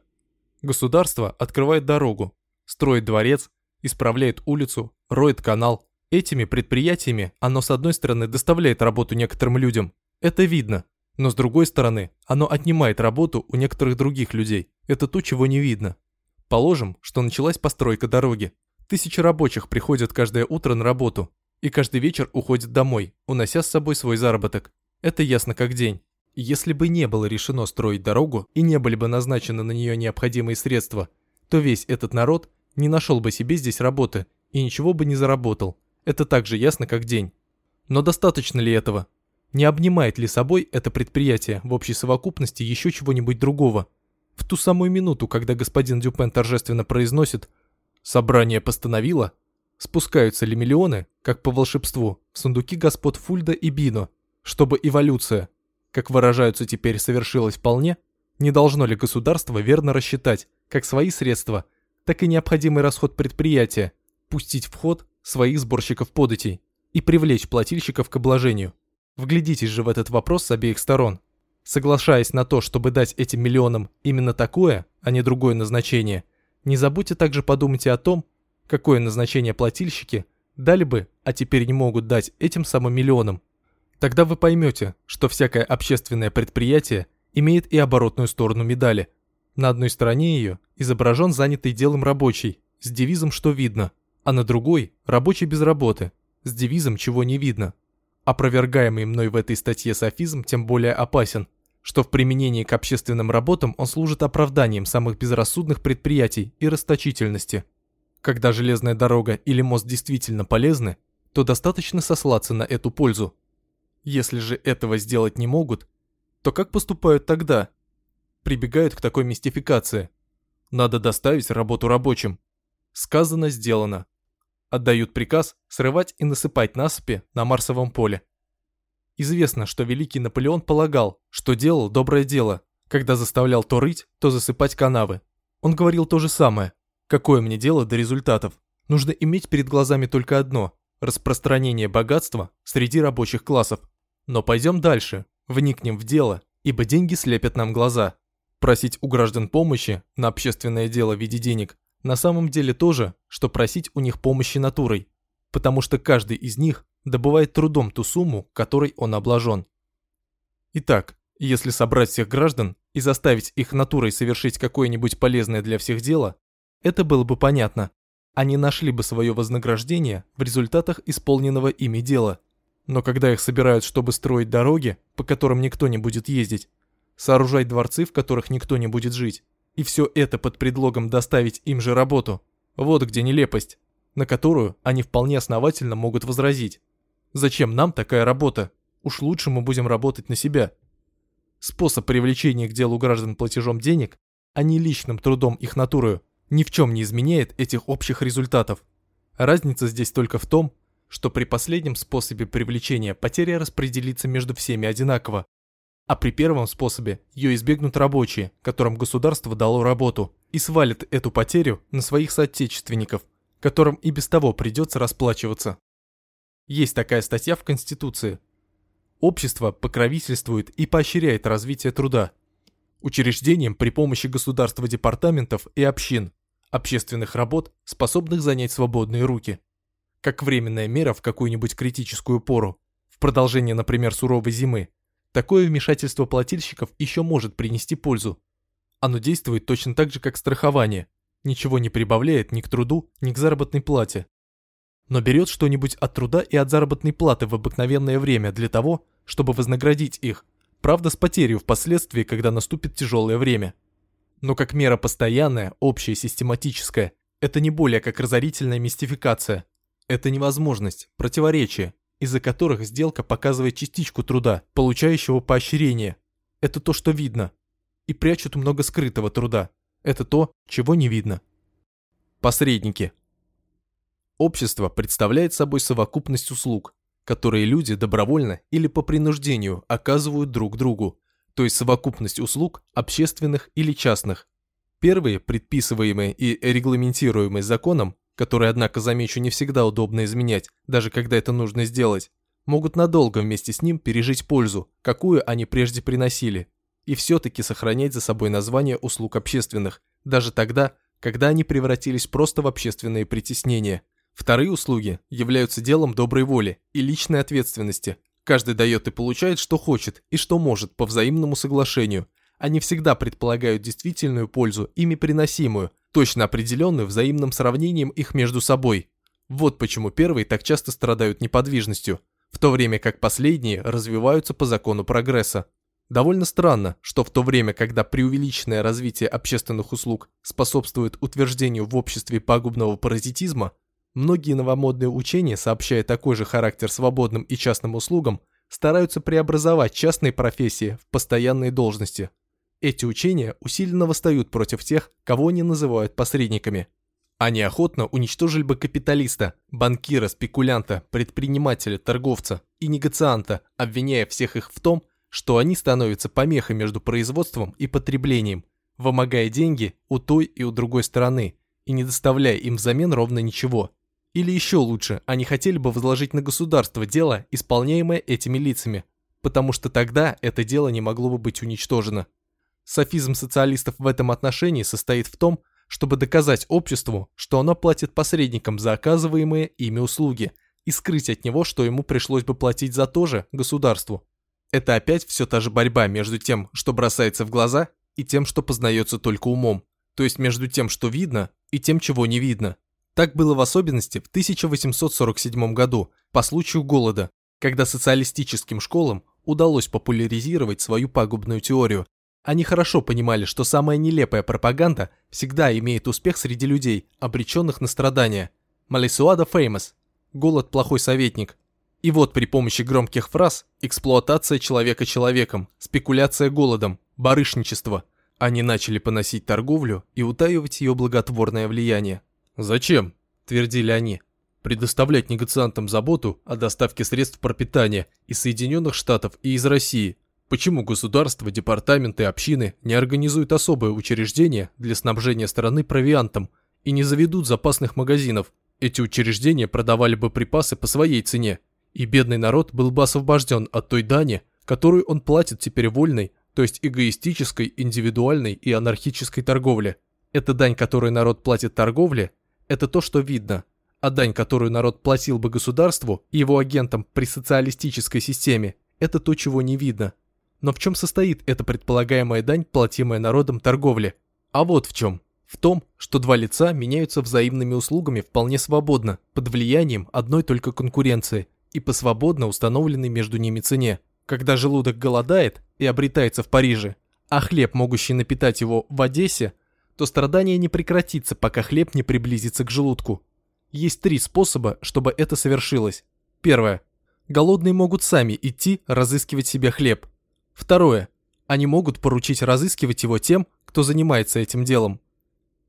S1: Государство открывает дорогу, строит дворец, исправляет улицу, роет канал. Этими предприятиями оно с одной стороны доставляет работу некоторым людям. Это видно. Но с другой стороны, оно отнимает работу у некоторых других людей. Это то, чего не видно. Положим, что началась постройка дороги. Тысячи рабочих приходят каждое утро на работу. И каждый вечер уходят домой, унося с собой свой заработок. Это ясно как день. Если бы не было решено строить дорогу и не были бы назначены на нее необходимые средства, то весь этот народ не нашел бы себе здесь работы и ничего бы не заработал. Это так же ясно как день. Но достаточно ли этого? Не обнимает ли собой это предприятие в общей совокупности еще чего-нибудь другого? В ту самую минуту, когда господин Дюпен торжественно произносит «Собрание постановило», спускаются ли миллионы, как по волшебству, в сундуки господ Фульда и Бино, чтобы эволюция, как выражаются теперь, совершилась вполне, не должно ли государство верно рассчитать как свои средства, так и необходимый расход предприятия, пустить в ход своих сборщиков податей и привлечь плательщиков к обложению. Вглядитесь же в этот вопрос с обеих сторон. Соглашаясь на то, чтобы дать этим миллионам именно такое, а не другое назначение, не забудьте также подумать и о том, какое назначение плательщики дали бы, а теперь не могут дать этим самым миллионам. Тогда вы поймете, что всякое общественное предприятие имеет и оборотную сторону медали. На одной стороне ее изображен занятый делом рабочий, с девизом «что видно», а на другой – рабочий без работы, с девизом «чего не видно». Опровергаемый мной в этой статье софизм тем более опасен, что в применении к общественным работам он служит оправданием самых безрассудных предприятий и расточительности. Когда железная дорога или мост действительно полезны, то достаточно сослаться на эту пользу, если же этого сделать не могут, то как поступают тогда? Прибегают к такой мистификации. Надо доставить работу рабочим. Сказано, сделано. Отдают приказ срывать и насыпать насыпи на Марсовом поле. Известно, что великий Наполеон полагал, что делал доброе дело, когда заставлял то рыть, то засыпать канавы. Он говорил то же самое. Какое мне дело до результатов? Нужно иметь перед глазами только одно – распространение богатства среди рабочих классов. Но пойдем дальше, вникнем в дело, ибо деньги слепят нам глаза. Просить у граждан помощи на общественное дело в виде денег на самом деле то же, что просить у них помощи натурой, потому что каждый из них добывает трудом ту сумму, которой он обложен. Итак, если собрать всех граждан и заставить их натурой совершить какое-нибудь полезное для всех дело, это было бы понятно. Они нашли бы свое вознаграждение в результатах исполненного ими дела – но когда их собирают, чтобы строить дороги, по которым никто не будет ездить, сооружать дворцы, в которых никто не будет жить, и все это под предлогом доставить им же работу, вот где нелепость, на которую они вполне основательно могут возразить. Зачем нам такая работа? Уж лучше мы будем работать на себя. Способ привлечения к делу граждан платежом денег, а не личным трудом их натурою, ни в чем не изменяет этих общих результатов. Разница здесь только в том, что при последнем способе привлечения потеря распределится между всеми одинаково, а при первом способе ее избегнут рабочие, которым государство дало работу, и свалит эту потерю на своих соотечественников, которым и без того придется расплачиваться. Есть такая статья в Конституции. Общество покровительствует и поощряет развитие труда. Учреждением при помощи государства департаментов и общин, общественных работ, способных занять свободные руки как временная мера в какую-нибудь критическую пору, в продолжение, например, суровой зимы, такое вмешательство плательщиков еще может принести пользу. Оно действует точно так же, как страхование, ничего не прибавляет ни к труду, ни к заработной плате. Но берет что-нибудь от труда и от заработной платы в обыкновенное время для того, чтобы вознаградить их, правда с потерей впоследствии, когда наступит тяжелое время. Но как мера постоянная, общая, систематическая, это не более как разорительная мистификация – это невозможность, противоречие, из-за которых сделка показывает частичку труда, получающего поощрение. Это то, что видно. И прячут много скрытого труда. Это то, чего не видно. Посредники. Общество представляет собой совокупность услуг, которые люди добровольно или по принуждению оказывают друг другу, то есть совокупность услуг общественных или частных. Первые, предписываемые и регламентируемые законом, которые, однако, замечу, не всегда удобно изменять, даже когда это нужно сделать, могут надолго вместе с ним пережить пользу, какую они прежде приносили, и все-таки сохранять за собой название услуг общественных, даже тогда, когда они превратились просто в общественные притеснения. Вторые услуги являются делом доброй воли и личной ответственности. Каждый дает и получает, что хочет и что может по взаимному соглашению. Они всегда предполагают действительную пользу, ими приносимую, точно определенную взаимным сравнением их между собой. Вот почему первые так часто страдают неподвижностью, в то время как последние развиваются по закону прогресса. Довольно странно, что в то время, когда преувеличенное развитие общественных услуг способствует утверждению в обществе пагубного паразитизма, многие новомодные учения, сообщая такой же характер свободным и частным услугам, стараются преобразовать частные профессии в постоянные должности. Эти учения усиленно восстают против тех, кого они называют посредниками. Они охотно уничтожили бы капиталиста, банкира, спекулянта, предпринимателя, торговца и негацианта, обвиняя всех их в том, что они становятся помехой между производством и потреблением, вымогая деньги у той и у другой стороны и не доставляя им взамен ровно ничего. Или еще лучше, они хотели бы возложить на государство дело, исполняемое этими лицами, потому что тогда это дело не могло бы быть уничтожено. Софизм социалистов в этом отношении состоит в том, чтобы доказать обществу, что оно платит посредникам за оказываемые ими услуги и скрыть от него, что ему пришлось бы платить за то же государству. Это опять все та же борьба между тем, что бросается в глаза, и тем, что познается только умом, то есть между тем, что видно, и тем, чего не видно. Так было в особенности в 1847 году, по случаю голода, когда социалистическим школам удалось популяризировать свою пагубную теорию. Они хорошо понимали, что самая нелепая пропаганда всегда имеет успех среди людей, обреченных на страдания. Малисуада famous. Голод – плохой советник. И вот при помощи громких фраз эксплуатация человека человеком, спекуляция голодом, барышничество они начали поносить торговлю и утаивать ее благотворное влияние. «Зачем?» – твердили они. «Предоставлять негациантам заботу о доставке средств пропитания из Соединенных Штатов и из России. Почему государство, департаменты, общины не организуют особое учреждение для снабжения страны провиантом и не заведут запасных магазинов? Эти учреждения продавали бы припасы по своей цене, и бедный народ был бы освобожден от той дани, которую он платит теперь вольной, то есть эгоистической, индивидуальной и анархической торговле. Эта дань, которую народ платит торговле, это то, что видно, а дань, которую народ платил бы государству и его агентам при социалистической системе, это то, чего не видно. Но в чем состоит эта предполагаемая дань, платимая народом торговле? А вот в чем. В том, что два лица меняются взаимными услугами вполне свободно, под влиянием одной только конкуренции – и по свободно установленной между ними цене. Когда желудок голодает и обретается в Париже, а хлеб, могущий напитать его в Одессе, то страдание не прекратится, пока хлеб не приблизится к желудку. Есть три способа, чтобы это совершилось. Первое. Голодные могут сами идти разыскивать себе хлеб. Второе. Они могут поручить разыскивать его тем, кто занимается этим делом.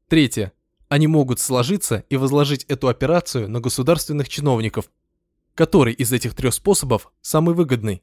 S1: Третье. Они могут сложиться и возложить эту операцию на государственных чиновников, Который из этих трех способов самый выгодный?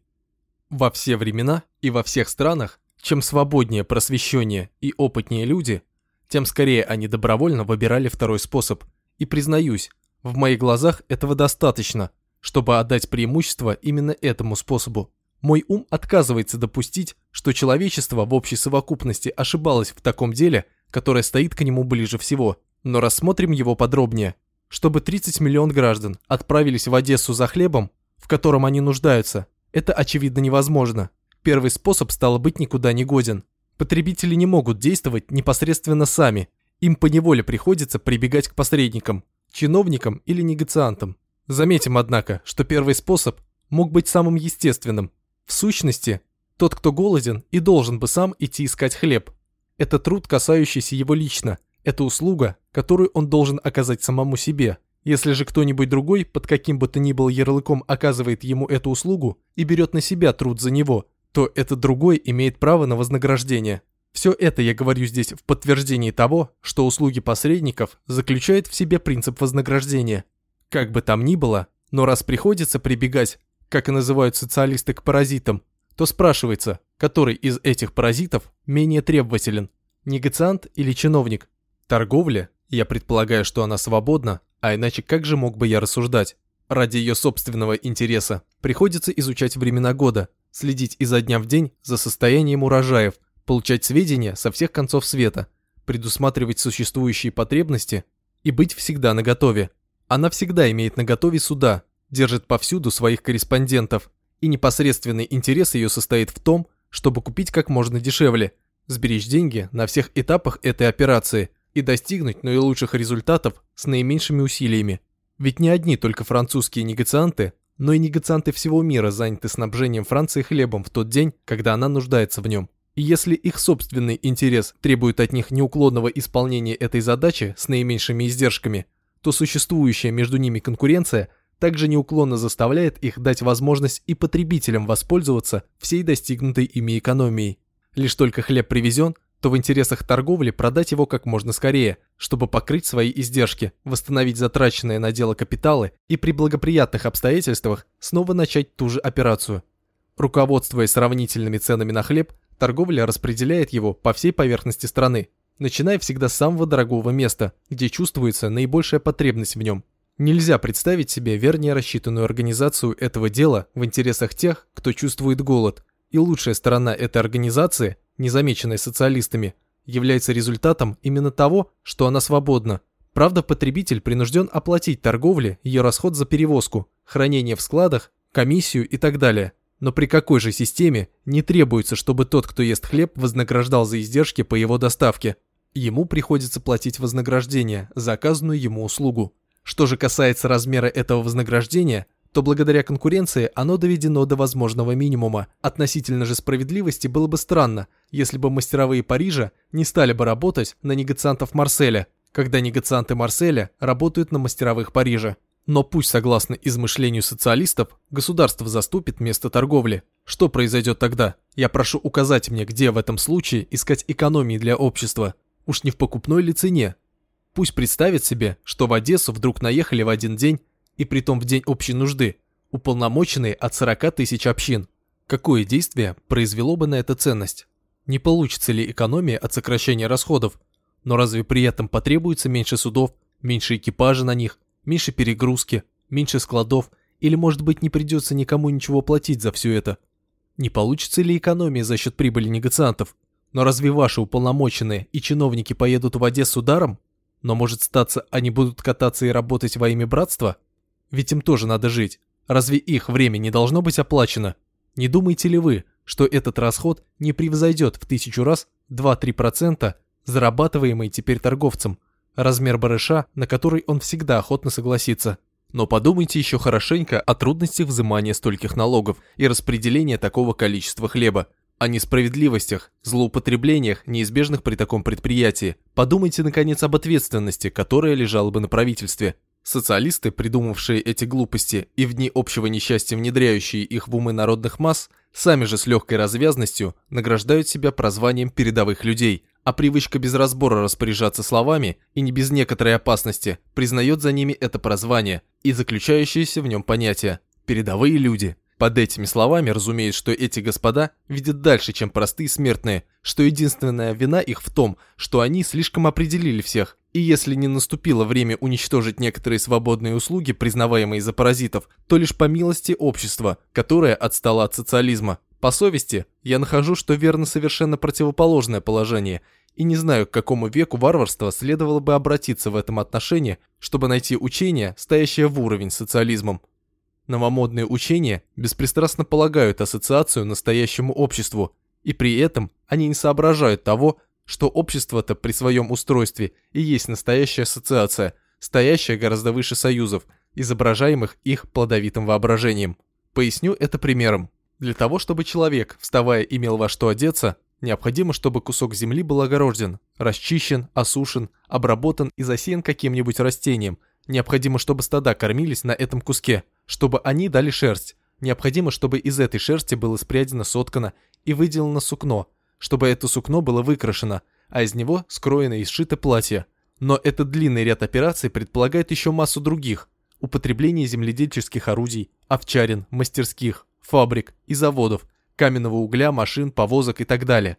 S1: Во все времена и во всех странах, чем свободнее, просвещеннее и опытнее люди, тем скорее они добровольно выбирали второй способ. И признаюсь, в моих глазах этого достаточно, чтобы отдать преимущество именно этому способу. Мой ум отказывается допустить, что человечество в общей совокупности ошибалось в таком деле, которое стоит к нему ближе всего. Но рассмотрим его подробнее чтобы 30 миллион граждан отправились в Одессу за хлебом, в котором они нуждаются, это очевидно невозможно. Первый способ стало быть никуда не годен. Потребители не могут действовать непосредственно сами. Им поневоле приходится прибегать к посредникам, чиновникам или негациантам. Заметим, однако, что первый способ мог быть самым естественным. В сущности, тот, кто голоден, и должен бы сам идти искать хлеб. Это труд, касающийся его лично, это услуга, которую он должен оказать самому себе. Если же кто-нибудь другой под каким бы то ни было ярлыком оказывает ему эту услугу и берет на себя труд за него, то этот другой имеет право на вознаграждение. Все это я говорю здесь в подтверждении того, что услуги посредников заключают в себе принцип вознаграждения. Как бы там ни было, но раз приходится прибегать, как и называют социалисты, к паразитам, то спрашивается, который из этих паразитов менее требователен, негациант или чиновник. Торговля, я предполагаю, что она свободна, а иначе как же мог бы я рассуждать? Ради ее собственного интереса приходится изучать времена года, следить изо дня в день за состоянием урожаев, получать сведения со всех концов света, предусматривать существующие потребности и быть всегда наготове. Она всегда имеет наготове суда, держит повсюду своих корреспондентов, и непосредственный интерес ее состоит в том, чтобы купить как можно дешевле, сберечь деньги на всех этапах этой операции и достигнуть наилучших результатов с наименьшими усилиями. Ведь не одни только французские негацианты, но и негацианты всего мира заняты снабжением Франции хлебом в тот день, когда она нуждается в нем. И если их собственный интерес требует от них неуклонного исполнения этой задачи с наименьшими издержками, то существующая между ними конкуренция также неуклонно заставляет их дать возможность и потребителям воспользоваться всей достигнутой ими экономией. Лишь только хлеб привезен, то в интересах торговли продать его как можно скорее, чтобы покрыть свои издержки, восстановить затраченные на дело капиталы и при благоприятных обстоятельствах снова начать ту же операцию. Руководствуясь сравнительными ценами на хлеб, торговля распределяет его по всей поверхности страны, начиная всегда с самого дорогого места, где чувствуется наибольшая потребность в нем. Нельзя представить себе вернее рассчитанную организацию этого дела в интересах тех, кто чувствует голод, и лучшая сторона этой организации, незамеченной социалистами, является результатом именно того, что она свободна. Правда, потребитель принужден оплатить торговле ее расход за перевозку, хранение в складах, комиссию и так далее. Но при какой же системе не требуется, чтобы тот, кто ест хлеб, вознаграждал за издержки по его доставке? Ему приходится платить вознаграждение за оказанную ему услугу. Что же касается размера этого вознаграждения, то благодаря конкуренции оно доведено до возможного минимума. Относительно же справедливости было бы странно, если бы мастеровые Парижа не стали бы работать на негациантов Марселя, когда негацианты Марселя работают на мастеровых Парижа. Но пусть, согласно измышлению социалистов, государство заступит место торговли. Что произойдет тогда? Я прошу указать мне, где в этом случае искать экономии для общества. Уж не в покупной ли цене? Пусть представит себе, что в Одессу вдруг наехали в один день, и притом в день общей нужды, уполномоченные от 40 тысяч общин. Какое действие произвело бы на это ценность? Не получится ли экономия от сокращения расходов? Но разве при этом потребуется меньше судов, меньше экипажа на них, меньше перегрузки, меньше складов, или, может быть, не придется никому ничего платить за все это? Не получится ли экономия за счет прибыли негациантов? Но разве ваши уполномоченные и чиновники поедут в Одессу даром? Но может статься, они будут кататься и работать во имя братства? Ведь им тоже надо жить. Разве их время не должно быть оплачено? Не думаете ли вы, что этот расход не превзойдет в тысячу раз 2-3% зарабатываемый теперь торговцем, размер барыша, на который он всегда охотно согласится. Но подумайте еще хорошенько о трудностях взимания стольких налогов и распределения такого количества хлеба, о несправедливостях, злоупотреблениях, неизбежных при таком предприятии. Подумайте, наконец, об ответственности, которая лежала бы на правительстве. Социалисты, придумавшие эти глупости и в дни общего несчастья внедряющие их в умы народных масс, сами же с легкой развязностью награждают себя прозванием передовых людей, а привычка без разбора распоряжаться словами и не без некоторой опасности признает за ними это прозвание и заключающееся в нем понятие «передовые люди». Под этими словами разумеют, что эти господа видят дальше, чем простые смертные, что единственная вина их в том, что они слишком определили всех, и если не наступило время уничтожить некоторые свободные услуги, признаваемые за паразитов, то лишь по милости общества, которое отстало от социализма. По совести, я нахожу, что верно совершенно противоположное положение, и не знаю, к какому веку варварства следовало бы обратиться в этом отношении, чтобы найти учение, стоящее в уровень с социализмом. Новомодные учения беспристрастно полагают ассоциацию настоящему обществу, и при этом они не соображают того, что общество-то при своем устройстве и есть настоящая ассоциация, стоящая гораздо выше союзов, изображаемых их плодовитым воображением. Поясню это примером. Для того, чтобы человек, вставая, имел во что одеться, необходимо, чтобы кусок земли был огорожен, расчищен, осушен, обработан и засеян каким-нибудь растением. Необходимо, чтобы стада кормились на этом куске, чтобы они дали шерсть. Необходимо, чтобы из этой шерсти было спрядено, соткано и выделано сукно, чтобы это сукно было выкрашено, а из него скроено и сшито платье. Но этот длинный ряд операций предполагает еще массу других. Употребление земледельческих орудий, овчарин, мастерских, фабрик и заводов, каменного угля, машин, повозок и так далее.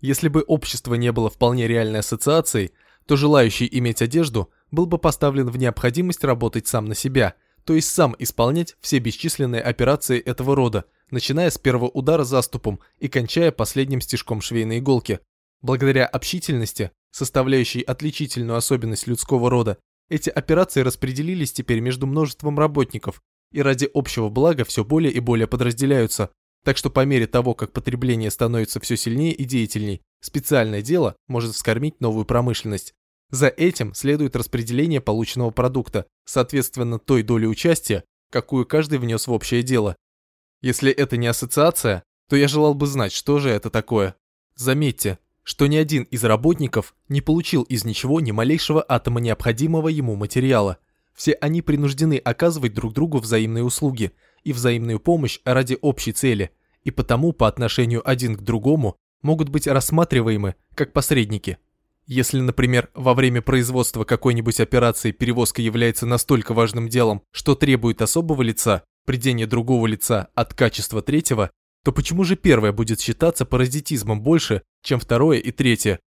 S1: Если бы общество не было вполне реальной ассоциацией, то желающий иметь одежду был бы поставлен в необходимость работать сам на себя, то есть сам исполнять все бесчисленные операции этого рода, начиная с первого удара заступом и кончая последним стежком швейной иголки. Благодаря общительности составляющей отличительную особенность людского рода, эти операции распределились теперь между множеством работников и ради общего блага все более и более подразделяются, так что по мере того, как потребление становится все сильнее и деятельней, специальное дело может вскормить новую промышленность. За этим следует распределение полученного продукта, соответственно той доли участия, какую каждый внес в общее дело. Если это не ассоциация, то я желал бы знать, что же это такое. Заметьте, что ни один из работников не получил из ничего ни малейшего атома необходимого ему материала. Все они принуждены оказывать друг другу взаимные услуги и взаимную помощь ради общей цели, и потому по отношению один к другому могут быть рассматриваемы как посредники. Если, например, во время производства какой-нибудь операции перевозка является настолько важным делом, что требует особого лица, придения другого лица от качества третьего, то почему же первое будет считаться паразитизмом больше, чем второе и третье?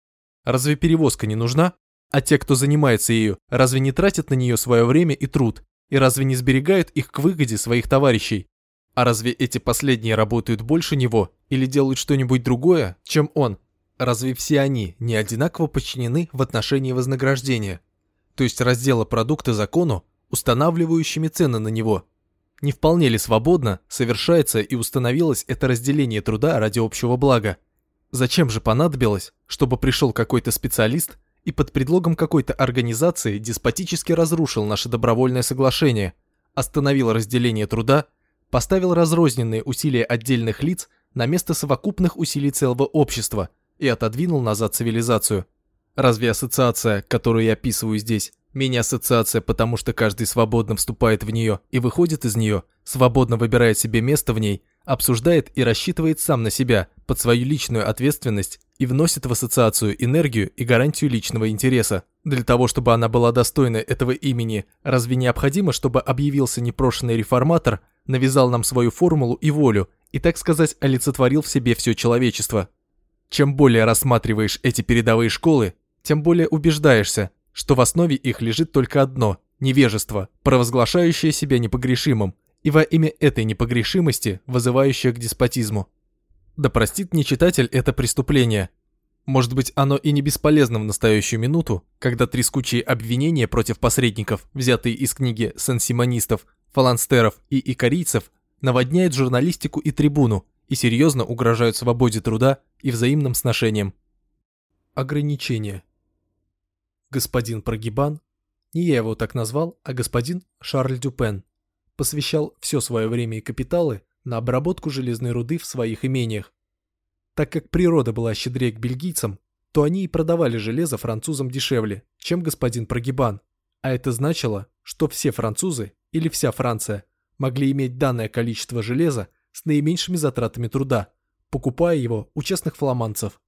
S1: Разве перевозка не нужна? А те, кто занимается ею, разве не тратят на нее свое время и труд? И разве не сберегают их к выгоде своих товарищей? А разве эти последние работают больше него или делают что-нибудь другое, чем он? Разве все они не одинаково подчинены в отношении вознаграждения? То есть раздела продукта закону, устанавливающими цены на него. Не вполне ли свободно совершается и установилось это разделение труда ради общего блага? Зачем же понадобилось, чтобы пришел какой-то специалист и под предлогом какой-то организации деспотически разрушил наше добровольное соглашение, остановил разделение труда, поставил разрозненные усилия отдельных лиц на место совокупных усилий целого общества – и отодвинул назад цивилизацию. Разве ассоциация, которую я описываю здесь, менее ассоциация, потому что каждый свободно вступает в нее и выходит из нее, свободно выбирает себе место в ней, обсуждает и рассчитывает сам на себя, под свою личную ответственность и вносит в ассоциацию энергию и гарантию личного интереса. Для того, чтобы она была достойна этого имени, разве необходимо, чтобы объявился непрошенный реформатор, навязал нам свою формулу и волю и, так сказать, олицетворил в себе все человечество? Чем более рассматриваешь эти передовые школы, тем более убеждаешься, что в основе их лежит только одно – невежество, провозглашающее себя непогрешимым, и во имя этой непогрешимости вызывающее к деспотизму. Да простит мне читатель это преступление. Может быть, оно и не бесполезно в настоящую минуту, когда трескучие обвинения против посредников, взятые из книги сенсимонистов, фаланстеров и икорийцев, наводняют журналистику и трибуну, и серьезно угрожают свободе труда и взаимным сношениям. Ограничения. Господин Прогибан, не я его так назвал, а господин Шарль Дюпен, посвящал все свое время и капиталы на обработку железной руды в своих имениях. Так как природа была щедрее к бельгийцам, то они и продавали железо французам дешевле, чем господин Прогибан, а это значило, что все французы или вся Франция могли иметь данное количество железа с наименьшими затратами труда, покупая его у честных фламандцев.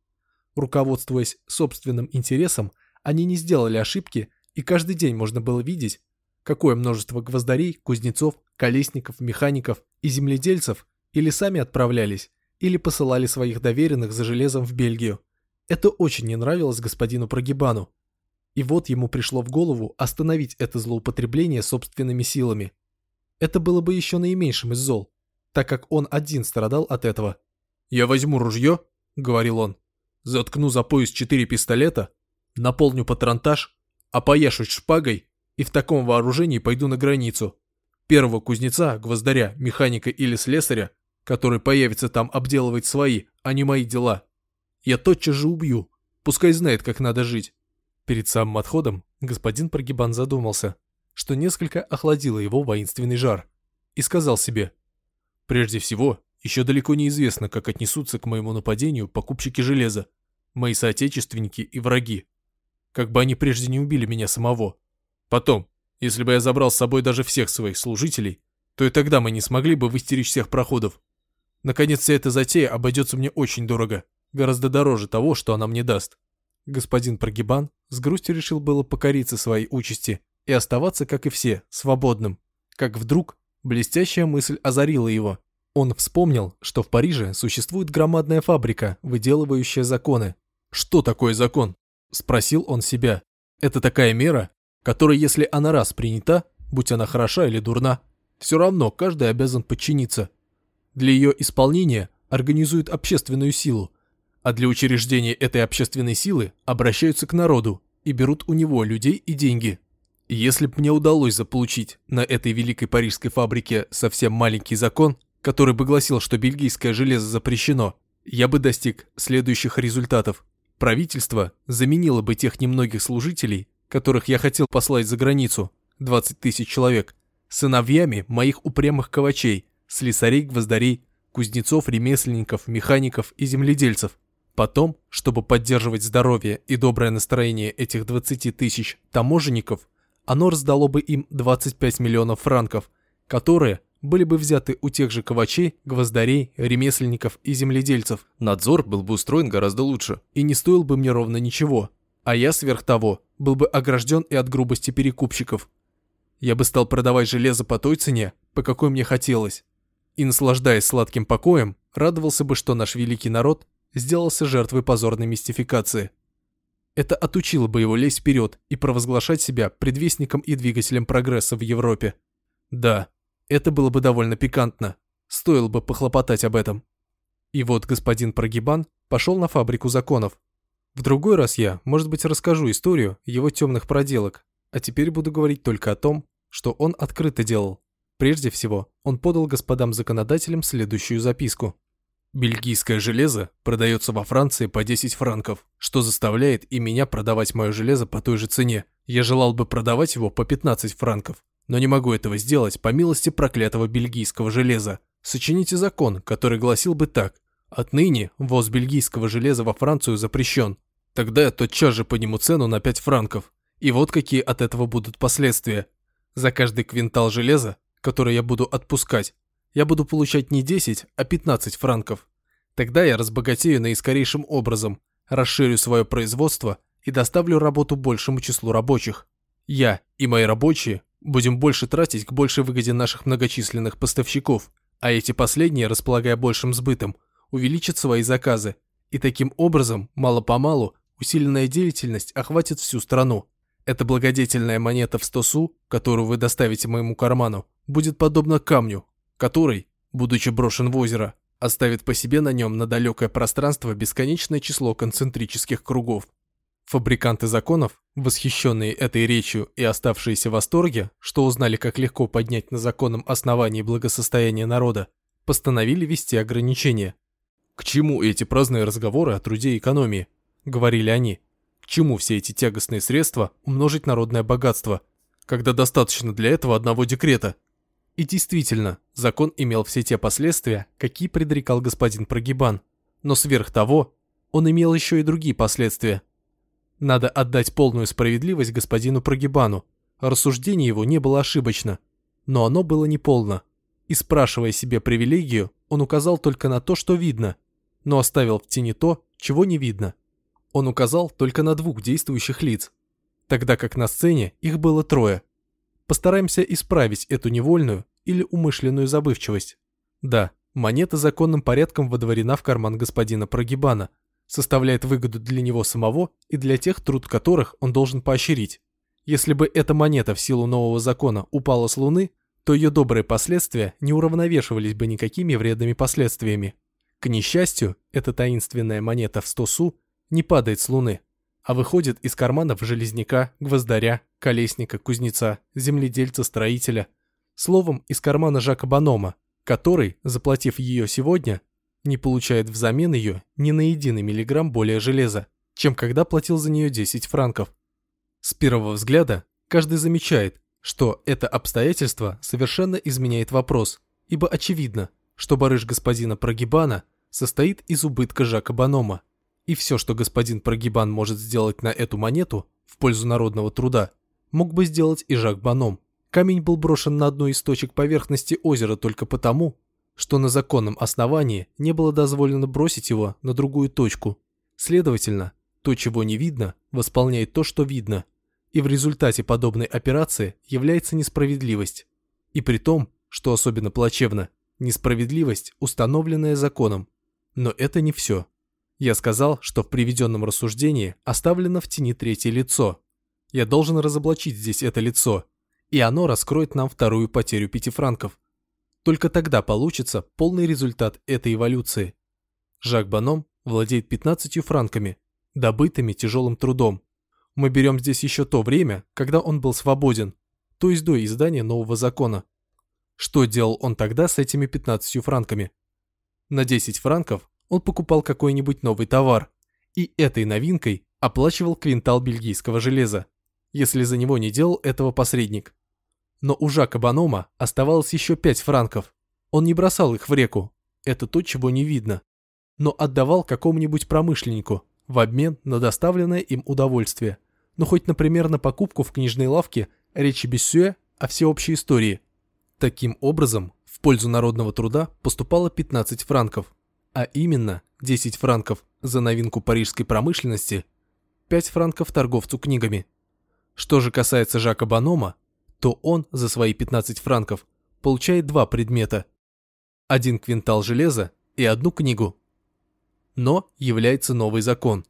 S1: Руководствуясь собственным интересом, они не сделали ошибки, и каждый день можно было видеть, какое множество гвоздарей, кузнецов, колесников, механиков и земледельцев или сами отправлялись, или посылали своих доверенных за железом в Бельгию. Это очень не нравилось господину Прогибану. И вот ему пришло в голову остановить это злоупотребление собственными силами. Это было бы еще наименьшим из зол, так как он один страдал от этого. «Я возьму ружье», — говорил он, — «заткну за пояс четыре пистолета, наполню патронтаж, опояшусь шпагой и в таком вооружении пойду на границу. Первого кузнеца, гвоздаря, механика или слесаря, который появится там обделывать свои, а не мои дела, я тотчас же убью, пускай знает, как надо жить». Перед самым отходом господин Прогибан задумался, что несколько охладило его воинственный жар, и сказал себе, «Прежде всего, еще далеко неизвестно, как отнесутся к моему нападению покупщики железа, мои соотечественники и враги. Как бы они прежде не убили меня самого. Потом, если бы я забрал с собой даже всех своих служителей, то и тогда мы не смогли бы выстеречь всех проходов. Наконец, вся эта затея обойдется мне очень дорого, гораздо дороже того, что она мне даст. Господин Прогибан с грустью решил было покориться своей участи и оставаться, как и все, свободным. Как вдруг блестящая мысль озарила его – он вспомнил, что в Париже существует громадная фабрика, выделывающая законы. «Что такое закон?» – спросил он себя. «Это такая мера, которая, если она раз принята, будь она хороша или дурна, все равно каждый обязан подчиниться. Для ее исполнения организуют общественную силу, а для учреждения этой общественной силы обращаются к народу и берут у него людей и деньги. Если бы мне удалось заполучить на этой великой парижской фабрике совсем маленький закон, который бы гласил, что бельгийское железо запрещено, я бы достиг следующих результатов. Правительство заменило бы тех немногих служителей, которых я хотел послать за границу, 20 тысяч человек, сыновьями моих упрямых ковачей, слесарей, гвоздарей, кузнецов, ремесленников, механиков и земледельцев. Потом, чтобы поддерживать здоровье и доброе настроение этих 20 тысяч таможенников, оно раздало бы им 25 миллионов франков, которые были бы взяты у тех же ковачей, гвоздарей, ремесленников и земледельцев. Надзор был бы устроен гораздо лучше и не стоил бы мне ровно ничего. А я, сверх того, был бы огражден и от грубости перекупщиков. Я бы стал продавать железо по той цене, по какой мне хотелось. И, наслаждаясь сладким покоем, радовался бы, что наш великий народ сделался жертвой позорной мистификации. Это отучило бы его лезть вперед и провозглашать себя предвестником и двигателем прогресса в Европе. Да, это было бы довольно пикантно. Стоило бы похлопотать об этом. И вот господин Прогибан пошел на фабрику законов. В другой раз я, может быть, расскажу историю его темных проделок, а теперь буду говорить только о том, что он открыто делал. Прежде всего, он подал господам законодателям следующую записку. Бельгийское железо продается во Франции по 10 франков, что заставляет и меня продавать мое железо по той же цене. Я желал бы продавать его по 15 франков, но не могу этого сделать по милости проклятого бельгийского железа. Сочините закон, который гласил бы так. Отныне ввоз бельгийского железа во Францию запрещен. Тогда я тотчас же подниму цену на 5 франков. И вот какие от этого будут последствия. За каждый квинтал железа, который я буду отпускать, я буду получать не 10, а 15 франков. Тогда я разбогатею наискорейшим образом, расширю свое производство и доставлю работу большему числу рабочих. Я и мои рабочие Будем больше тратить к большей выгоде наших многочисленных поставщиков, а эти последние, располагая большим сбытом, увеличат свои заказы. И таким образом, мало-помалу, усиленная деятельность охватит всю страну. Эта благодетельная монета в 100 су, которую вы доставите моему карману, будет подобна камню, который, будучи брошен в озеро, оставит по себе на нем на далекое пространство бесконечное число концентрических кругов. Фабриканты законов, восхищенные этой речью и оставшиеся в восторге, что узнали, как легко поднять на законном основании благосостояние народа, постановили ввести ограничения. «К чему эти праздные разговоры о труде и экономии?» – говорили они. «К чему все эти тягостные средства умножить народное богатство, когда достаточно для этого одного декрета?» И действительно, закон имел все те последствия, какие предрекал господин Прогибан. Но сверх того, он имел еще и другие последствия – надо отдать полную справедливость господину Прогибану. Рассуждение его не было ошибочно, но оно было неполно. И спрашивая себе привилегию, он указал только на то, что видно, но оставил в тени то, чего не видно. Он указал только на двух действующих лиц, тогда как на сцене их было трое. Постараемся исправить эту невольную или умышленную забывчивость. Да, монета законным порядком водворена в карман господина Прогибана – составляет выгоду для него самого и для тех, труд которых он должен поощрить. Если бы эта монета в силу нового закона упала с Луны, то ее добрые последствия не уравновешивались бы никакими вредными последствиями. К несчастью, эта таинственная монета в 100 су не падает с Луны, а выходит из карманов железняка, гвоздаря, колесника, кузнеца, земледельца-строителя. Словом, из кармана Жака Банома, который, заплатив ее сегодня, не получает взамен ее ни на единый миллиграмм более железа, чем когда платил за нее 10 франков. С первого взгляда каждый замечает, что это обстоятельство совершенно изменяет вопрос, ибо очевидно, что барыш господина Прогибана состоит из убытка Жака Банома, и все, что господин Прогибан может сделать на эту монету в пользу народного труда, мог бы сделать и Жак Баном. Камень был брошен на одну из точек поверхности озера только потому, что на законном основании не было дозволено бросить его на другую точку. Следовательно, то, чего не видно, восполняет то, что видно, и в результате подобной операции является несправедливость. И при том, что особенно плачевно, несправедливость, установленная законом. Но это не все. Я сказал, что в приведенном рассуждении оставлено в тени третье лицо. Я должен разоблачить здесь это лицо, и оно раскроет нам вторую потерю пяти франков. Только тогда получится полный результат этой эволюции. Жак Баном владеет 15 франками, добытыми тяжелым трудом. Мы берем здесь еще то время, когда он был свободен, то есть до издания нового закона. Что делал он тогда с этими 15 франками? На 10 франков он покупал какой-нибудь новый товар, и этой новинкой оплачивал квинтал бельгийского железа, если за него не делал этого посредник. Но у Жака Банома оставалось еще 5 франков. Он не бросал их в реку, это то, чего не видно, но отдавал какому-нибудь промышленнику в обмен на доставленное им удовольствие. Ну хоть, например, на покупку в книжной лавке речи Бессюэ о всеобщей истории. Таким образом, в пользу народного труда поступало 15 франков, а именно 10 франков за новинку парижской промышленности, 5 франков торговцу книгами. Что же касается Жака Банома, то он за свои 15 франков получает два предмета. Один квинтал железа и одну книгу. Но является новый закон.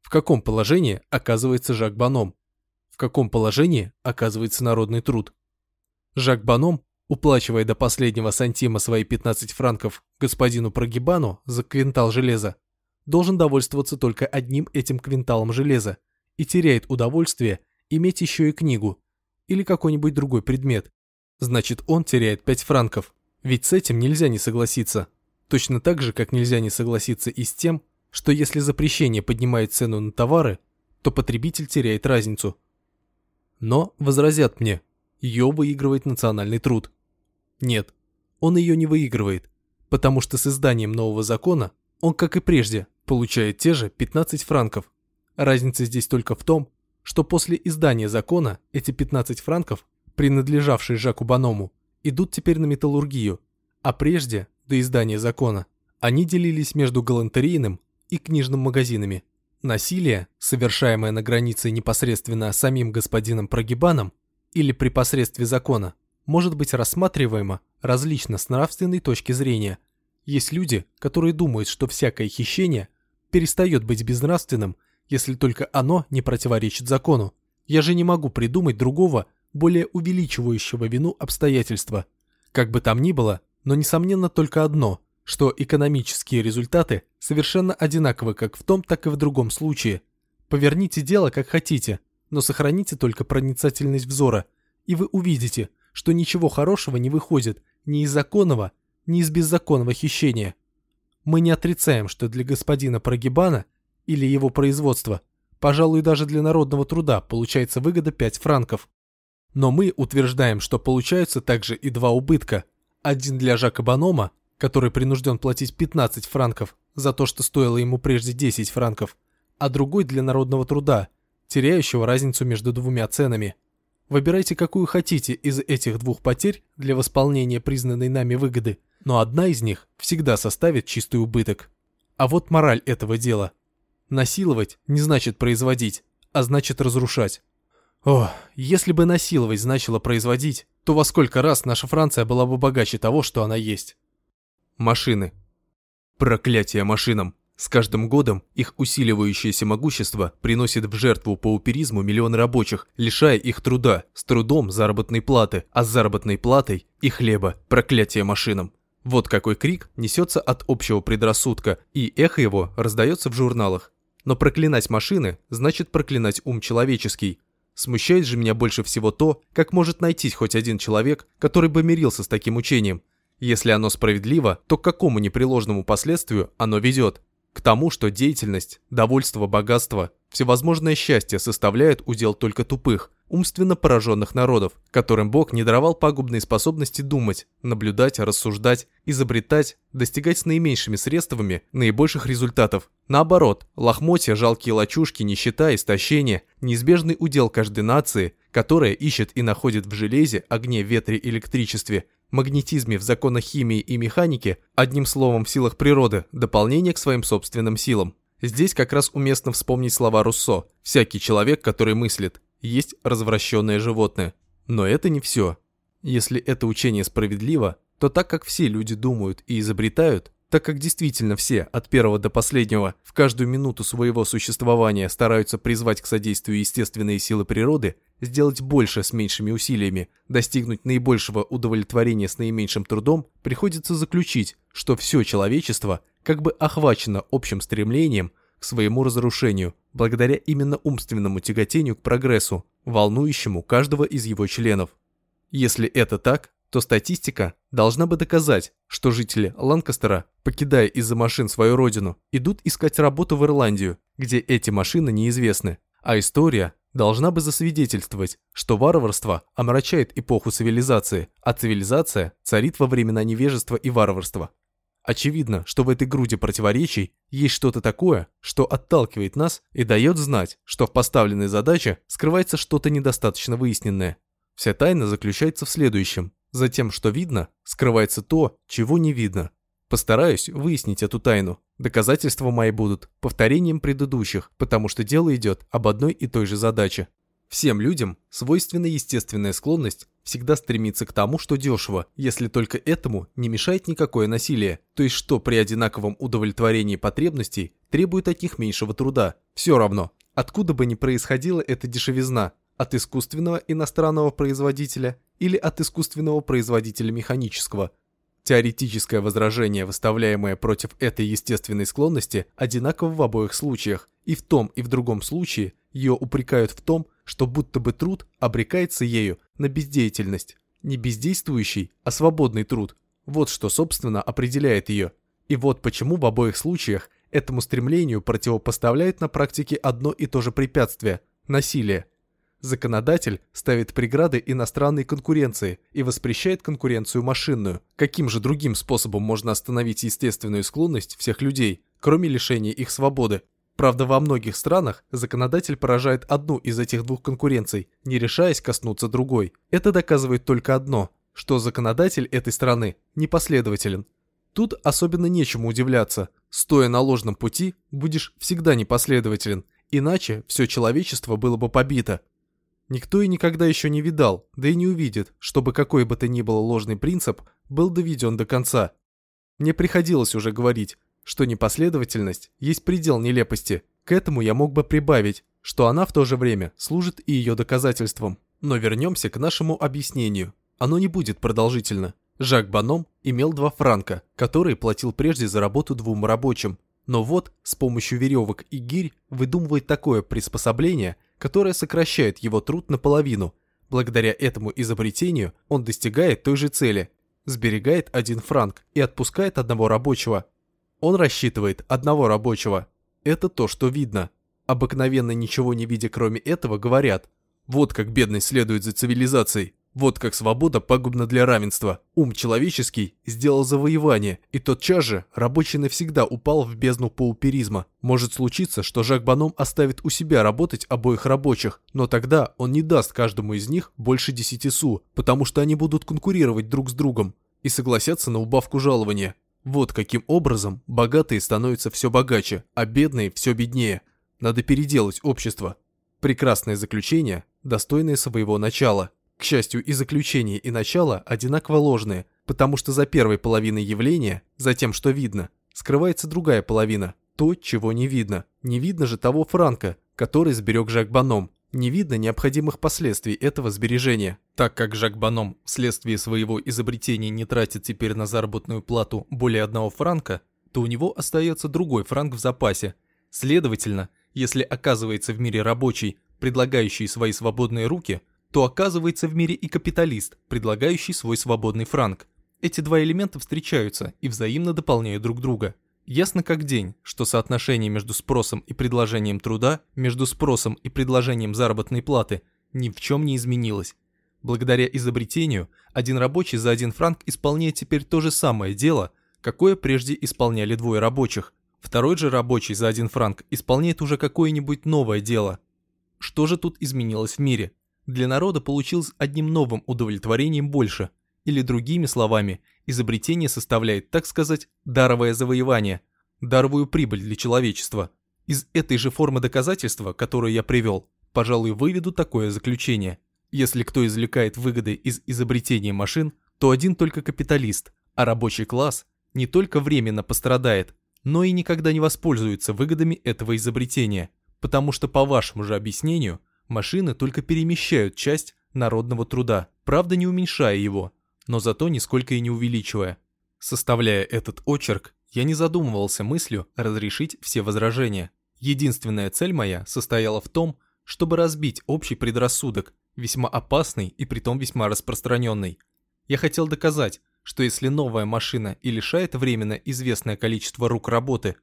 S1: В каком положении оказывается Жак Баном? В каком положении оказывается народный труд? Жак Баном, уплачивая до последнего сантима свои 15 франков господину Прогибану за квинтал железа, должен довольствоваться только одним этим квинталом железа и теряет удовольствие иметь еще и книгу или какой-нибудь другой предмет. Значит, он теряет 5 франков. Ведь с этим нельзя не согласиться. Точно так же, как нельзя не согласиться и с тем, что если запрещение поднимает цену на товары, то потребитель теряет разницу. Но, возразят мне, ее выигрывает национальный труд. Нет, он ее не выигрывает, потому что с изданием нового закона он, как и прежде, получает те же 15 франков. Разница здесь только в том, что после издания закона эти 15 франков, принадлежавшие Жаку Баному, идут теперь на металлургию, а прежде, до издания закона, они делились между галантерейным и книжным магазинами. Насилие, совершаемое на границе непосредственно самим господином Прогибаном или при посредстве закона, может быть рассматриваемо различно с нравственной точки зрения. Есть люди, которые думают, что всякое хищение перестает быть безнравственным, если только оно не противоречит закону. Я же не могу придумать другого, более увеличивающего вину обстоятельства. Как бы там ни было, но несомненно только одно, что экономические результаты совершенно одинаковы как в том, так и в другом случае. Поверните дело как хотите, но сохраните только проницательность взора, и вы увидите, что ничего хорошего не выходит ни из законного, ни из беззаконного хищения. Мы не отрицаем, что для господина Прогибана или его производства, пожалуй, даже для народного труда получается выгода 5 франков. Но мы утверждаем, что получаются также и два убытка. Один для Жака Банома, который принужден платить 15 франков за то, что стоило ему прежде 10 франков, а другой для народного труда, теряющего разницу между двумя ценами. Выбирайте какую хотите из этих двух потерь для восполнения признанной нами выгоды, но одна из них всегда составит чистый убыток. А вот мораль этого дела. Насиловать не значит производить, а значит разрушать. О, если бы насиловать значило производить, то во сколько раз наша Франция была бы богаче того, что она есть. Машины. Проклятие машинам. С каждым годом их усиливающееся могущество приносит в жертву пауперизму миллионы рабочих, лишая их труда, с трудом заработной платы, а с заработной платой и хлеба. Проклятие машинам. Вот какой крик несется от общего предрассудка, и эхо его раздается в журналах. Но проклинать машины значит проклинать ум человеческий, Смущает же меня больше всего то, как может найтись хоть один человек, который бы мирился с таким учением. Если оно справедливо, то к какому непреложному последствию оно ведет? К тому, что деятельность, довольство, богатство, всевозможное счастье составляют удел только тупых, умственно пораженных народов, которым Бог не даровал пагубные способности думать, наблюдать, рассуждать, изобретать, достигать с наименьшими средствами наибольших результатов. Наоборот, лохмотья, жалкие лачушки, нищета, истощение – неизбежный удел каждой нации, которая ищет и находит в железе, огне, ветре, электричестве, магнетизме в законах химии и механики, одним словом в силах природы, дополнение к своим собственным силам. Здесь как раз уместно вспомнить слова Руссо «Всякий человек, который мыслит, есть развращенное животное». Но это не все. Если это учение справедливо, то так как все люди думают и изобретают, так как действительно все, от первого до последнего, в каждую минуту своего существования стараются призвать к содействию естественные силы природы, сделать больше с меньшими усилиями, достигнуть наибольшего удовлетворения с наименьшим трудом, приходится заключить, что все человечество как бы охвачена общим стремлением к своему разрушению, благодаря именно умственному тяготению к прогрессу, волнующему каждого из его членов. Если это так, то статистика должна бы доказать, что жители Ланкастера, покидая из-за машин свою родину, идут искать работу в Ирландию, где эти машины неизвестны. А история должна бы засвидетельствовать, что варварство омрачает эпоху цивилизации, а цивилизация царит во времена невежества и варварства. Очевидно, что в этой груди противоречий есть что-то такое, что отталкивает нас и дает знать, что в поставленной задаче скрывается что-то недостаточно выясненное. Вся тайна заключается в следующем. За тем, что видно, скрывается то, чего не видно. Постараюсь выяснить эту тайну. Доказательства мои будут повторением предыдущих, потому что дело идет об одной и той же задаче. Всем людям свойственна естественная склонность всегда стремиться к тому, что дешево, если только этому не мешает никакое насилие, то есть что при одинаковом удовлетворении потребностей требует от них меньшего труда. Все равно, откуда бы ни происходила эта дешевизна, от искусственного иностранного производителя или от искусственного производителя механического. Теоретическое возражение, выставляемое против этой естественной склонности, одинаково в обоих случаях, и в том и в другом случае ее упрекают в том, что будто бы труд обрекается ею на бездеятельность. Не бездействующий, а свободный труд. Вот что, собственно, определяет ее. И вот почему в обоих случаях этому стремлению противопоставляют на практике одно и то же препятствие – насилие. Законодатель ставит преграды иностранной конкуренции и воспрещает конкуренцию машинную. Каким же другим способом можно остановить естественную склонность всех людей, кроме лишения их свободы? Правда, во многих странах законодатель поражает одну из этих двух конкуренций, не решаясь коснуться другой. Это доказывает только одно, что законодатель этой страны непоследователен. Тут особенно нечему удивляться. Стоя на ложном пути, будешь всегда непоследователен, иначе все человечество было бы побито. Никто и никогда еще не видал, да и не увидит, чтобы какой бы то ни было ложный принцип был доведен до конца. Мне приходилось уже говорить, что непоследовательность есть предел нелепости. К этому я мог бы прибавить, что она в то же время служит и ее доказательством. Но вернемся к нашему объяснению. Оно не будет продолжительно. Жак Баном имел два франка, которые платил прежде за работу двум рабочим. Но вот, с помощью веревок и гирь выдумывает такое приспособление, которое сокращает его труд наполовину. Благодаря этому изобретению он достигает той же цели, сберегает один франк и отпускает одного рабочего, он рассчитывает одного рабочего. Это то, что видно. Обыкновенно ничего не видя кроме этого говорят. Вот как бедность следует за цивилизацией. Вот как свобода пагубна для равенства. Ум человеческий сделал завоевание, и тотчас же рабочий навсегда упал в бездну пауперизма. Может случиться, что Жак Баном оставит у себя работать обоих рабочих, но тогда он не даст каждому из них больше десяти су, потому что они будут конкурировать друг с другом и согласятся на убавку жалования. Вот каким образом богатые становятся все богаче, а бедные все беднее. Надо переделать общество. Прекрасное заключение, достойное своего начала. К счастью, и заключение, и начало одинаково ложные, потому что за первой половиной явления, за тем, что видно, скрывается другая половина, то, чего не видно. Не видно же того франка, который сберег Жак Баном, не видно необходимых последствий этого сбережения. Так как Жак Баном вследствие своего изобретения не тратит теперь на заработную плату более одного франка, то у него остается другой франк в запасе. Следовательно, если оказывается в мире рабочий, предлагающий свои свободные руки, то оказывается в мире и капиталист, предлагающий свой свободный франк. Эти два элемента встречаются и взаимно дополняют друг друга – Ясно как день, что соотношение между спросом и предложением труда, между спросом и предложением заработной платы ни в чем не изменилось. Благодаря изобретению, один рабочий за один франк исполняет теперь то же самое дело, какое прежде исполняли двое рабочих. Второй же рабочий за один франк исполняет уже какое-нибудь новое дело. Что же тут изменилось в мире? Для народа получилось одним новым удовлетворением больше – или другими словами, изобретение составляет, так сказать, даровое завоевание, даровую прибыль для человечества. Из этой же формы доказательства, которую я привел, пожалуй, выведу такое заключение. Если кто извлекает выгоды из изобретения машин, то один только капиталист, а рабочий класс не только временно пострадает, но и никогда не воспользуется выгодами этого изобретения, потому что по вашему же объяснению, машины только перемещают часть народного труда, правда не уменьшая его, но зато нисколько и не увеличивая. Составляя этот очерк, я не задумывался мыслью разрешить все возражения. Единственная цель моя состояла в том, чтобы разбить общий предрассудок, весьма опасный и притом весьма распространенный. Я хотел доказать, что если новая машина и лишает временно известное количество рук работы,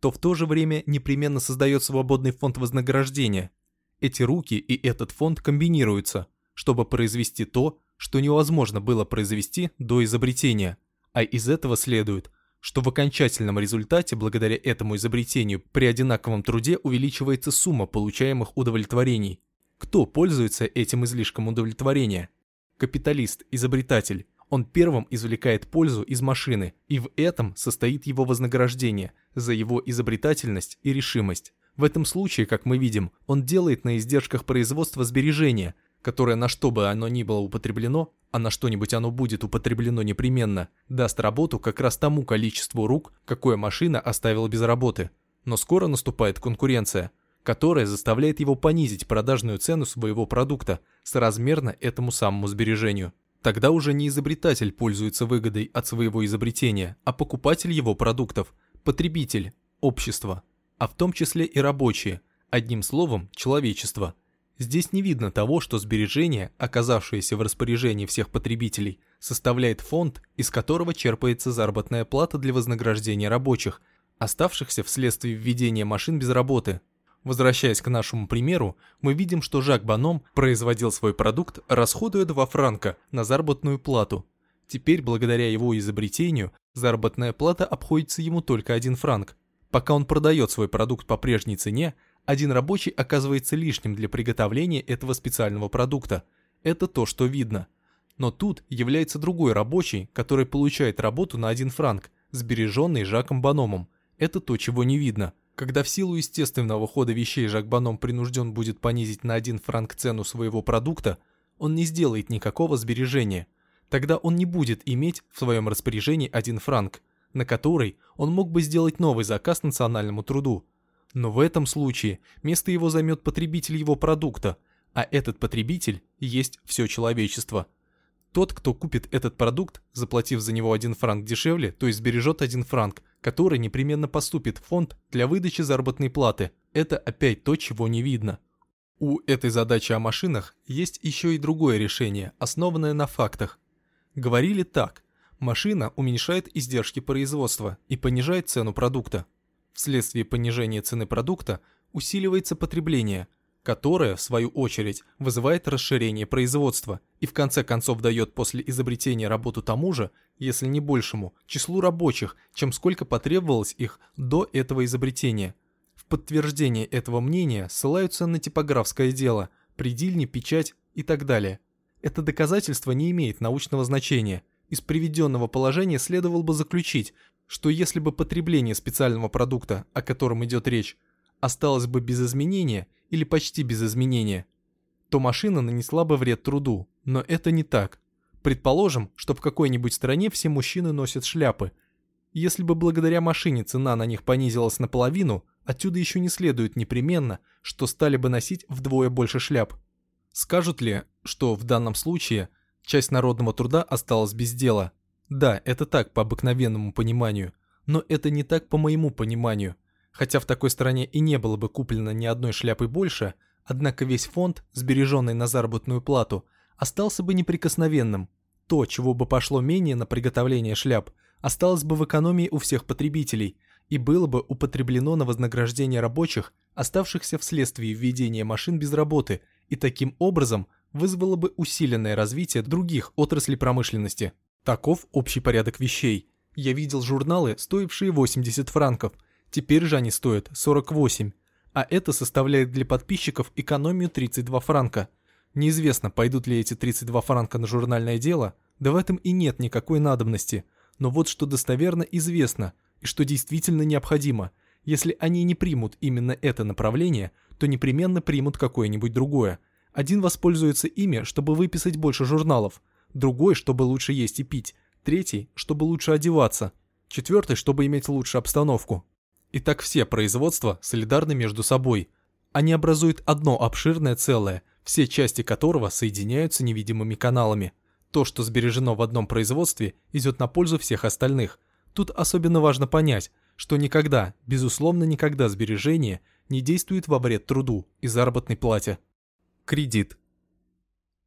S1: то в то же время непременно создает свободный фонд вознаграждения. Эти руки и этот фонд комбинируются, чтобы произвести то, что невозможно было произвести до изобретения, а из этого следует, что в окончательном результате благодаря этому изобретению при одинаковом труде увеличивается сумма получаемых удовлетворений. Кто пользуется этим излишком удовлетворения? Капиталист, изобретатель. Он первым извлекает пользу из машины, и в этом состоит его вознаграждение за его изобретательность и решимость. В этом случае, как мы видим, он делает на издержках производства сбережения, которое на что бы оно ни было употреблено, а на что-нибудь оно будет употреблено непременно, даст работу как раз тому количеству рук, какое машина оставила без работы. Но скоро наступает конкуренция, которая заставляет его понизить продажную цену своего продукта соразмерно этому самому сбережению. Тогда уже не изобретатель пользуется выгодой от своего изобретения, а покупатель его продуктов, потребитель, общество, а в том числе и рабочие, одним словом, человечество – Здесь не видно того, что сбережение, оказавшееся в распоряжении всех потребителей, составляет фонд, из которого черпается заработная плата для вознаграждения рабочих, оставшихся вследствие введения машин без работы. Возвращаясь к нашему примеру, мы видим, что Жак Баном производил свой продукт, расходуя 2 франка на заработную плату. Теперь, благодаря его изобретению, заработная плата обходится ему только 1 франк. Пока он продает свой продукт по прежней цене, один рабочий оказывается лишним для приготовления этого специального продукта. Это то, что видно. Но тут является другой рабочий, который получает работу на один франк, сбереженный Жаком Баномом. Это то, чего не видно. Когда в силу естественного хода вещей Жак Баном принужден будет понизить на один франк цену своего продукта, он не сделает никакого сбережения. Тогда он не будет иметь в своем распоряжении один франк, на который он мог бы сделать новый заказ национальному труду, но в этом случае место его займет потребитель его продукта, а этот потребитель есть все человечество. Тот, кто купит этот продукт, заплатив за него один франк дешевле, то есть сбережет один франк, который непременно поступит в фонд для выдачи заработной платы. Это опять то, чего не видно. У этой задачи о машинах есть еще и другое решение, основанное на фактах. Говорили так. Машина уменьшает издержки производства и понижает цену продукта. Вследствие понижения цены продукта усиливается потребление, которое, в свою очередь, вызывает расширение производства и в конце концов дает после изобретения работу тому же, если не большему, числу рабочих, чем сколько потребовалось их до этого изобретения. В подтверждение этого мнения ссылаются на типографское дело, предельни, печать и так далее. Это доказательство не имеет научного значения. Из приведенного положения следовало бы заключить, что если бы потребление специального продукта, о котором идет речь, осталось бы без изменения или почти без изменения, то машина нанесла бы вред труду, но это не так. Предположим, что в какой-нибудь стране все мужчины носят шляпы. Если бы благодаря машине цена на них понизилась наполовину, отсюда еще не следует непременно, что стали бы носить вдвое больше шляп. Скажут ли, что в данном случае часть народного труда осталась без дела – да, это так по обыкновенному пониманию, но это не так по моему пониманию. Хотя в такой стране и не было бы куплено ни одной шляпы больше, однако весь фонд, сбереженный на заработную плату, остался бы неприкосновенным. То, чего бы пошло менее на приготовление шляп, осталось бы в экономии у всех потребителей и было бы употреблено на вознаграждение рабочих, оставшихся вследствие введения машин без работы, и таким образом вызвало бы усиленное развитие других отраслей промышленности. Таков общий порядок вещей. Я видел журналы, стоившие 80 франков. Теперь же они стоят 48. А это составляет для подписчиков экономию 32 франка. Неизвестно, пойдут ли эти 32 франка на журнальное дело, да в этом и нет никакой надобности. Но вот что достоверно известно, и что действительно необходимо. Если они не примут именно это направление, то непременно примут какое-нибудь другое. Один воспользуется ими, чтобы выписать больше журналов – другой, чтобы лучше есть и пить, третий, чтобы лучше одеваться, четвертый, чтобы иметь лучшую обстановку. И так все производства солидарны между собой. Они образуют одно обширное целое, все части которого соединяются невидимыми каналами. То, что сбережено в одном производстве, идет на пользу всех остальных. Тут особенно важно понять, что никогда, безусловно никогда сбережение не действует во вред труду и заработной плате. Кредит.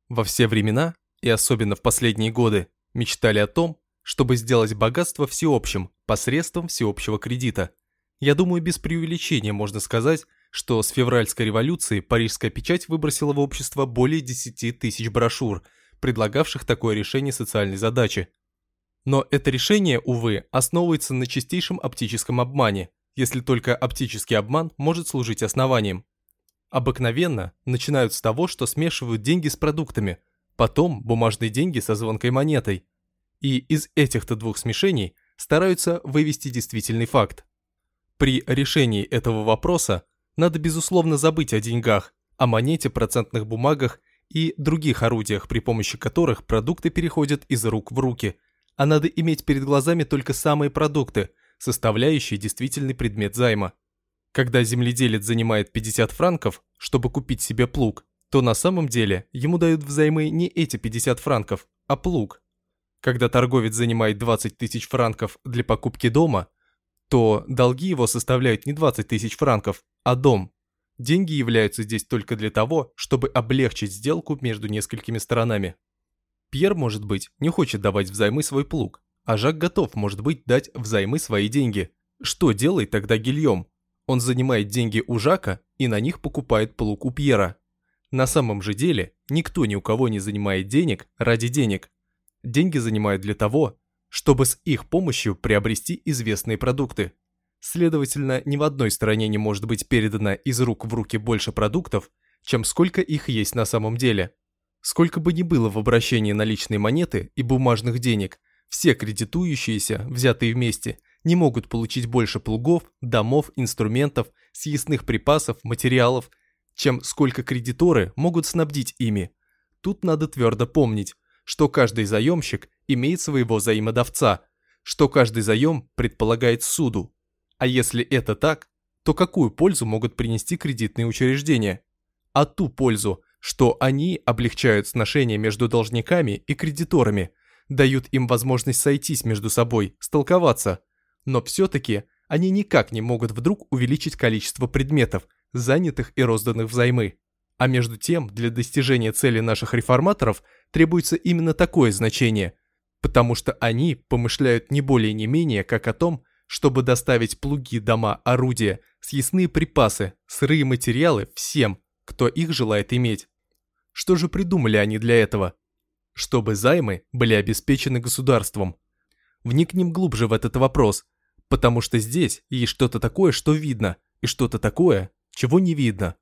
S1: Во все времена, и особенно в последние годы, мечтали о том, чтобы сделать богатство всеобщим посредством всеобщего кредита. Я думаю, без преувеличения можно сказать, что с февральской революции парижская печать выбросила в общество более 10 тысяч брошюр, предлагавших такое решение социальной задачи. Но это решение, увы, основывается на чистейшем оптическом обмане, если только оптический обман может служить основанием. Обыкновенно начинают с того, что смешивают деньги с продуктами, потом бумажные деньги со звонкой монетой. И из этих-то двух смешений стараются вывести действительный факт. При решении этого вопроса надо безусловно забыть о деньгах, о монете, процентных бумагах и других орудиях, при помощи которых продукты переходят из рук в руки – а надо иметь перед глазами только самые продукты, составляющие действительный предмет займа. Когда земледелец занимает 50 франков, чтобы купить себе плуг, то на самом деле ему дают взаймы не эти 50 франков, а плуг. Когда торговец занимает 20 тысяч франков для покупки дома, то долги его составляют не 20 тысяч франков, а дом. Деньги являются здесь только для того, чтобы облегчить сделку между несколькими сторонами. Пьер, может быть, не хочет давать взаймы свой плуг, а Жак готов, может быть, дать взаймы свои деньги. Что делает тогда Гильем? Он занимает деньги у Жака и на них покупает плуг у Пьера. На самом же деле, никто ни у кого не занимает денег ради денег. Деньги занимают для того, чтобы с их помощью приобрести известные продукты. Следовательно, ни в одной стране не может быть передано из рук в руки больше продуктов, чем сколько их есть на самом деле. Сколько бы ни было в обращении наличной монеты и бумажных денег, все кредитующиеся, взятые вместе, не могут получить больше плугов, домов, инструментов, съестных припасов, материалов, чем сколько кредиторы могут снабдить ими. Тут надо твердо помнить, что каждый заемщик имеет своего взаимодавца, что каждый заем предполагает суду. А если это так, то какую пользу могут принести кредитные учреждения? А ту пользу, что они облегчают сношения между должниками и кредиторами, дают им возможность сойтись между собой, столковаться. Но все-таки они никак не могут вдруг увеличить количество предметов, занятых и розданных взаймы. А между тем, для достижения цели наших реформаторов требуется именно такое значение, потому что они помышляют не более не менее, как о том, чтобы доставить плуги, дома, орудия, съестные припасы, сырые материалы всем, кто их желает иметь. Что же придумали они для этого? Чтобы займы были обеспечены государством. Вникнем глубже в этот вопрос, потому что здесь есть что-то такое, что видно, и что-то такое, чего не видно.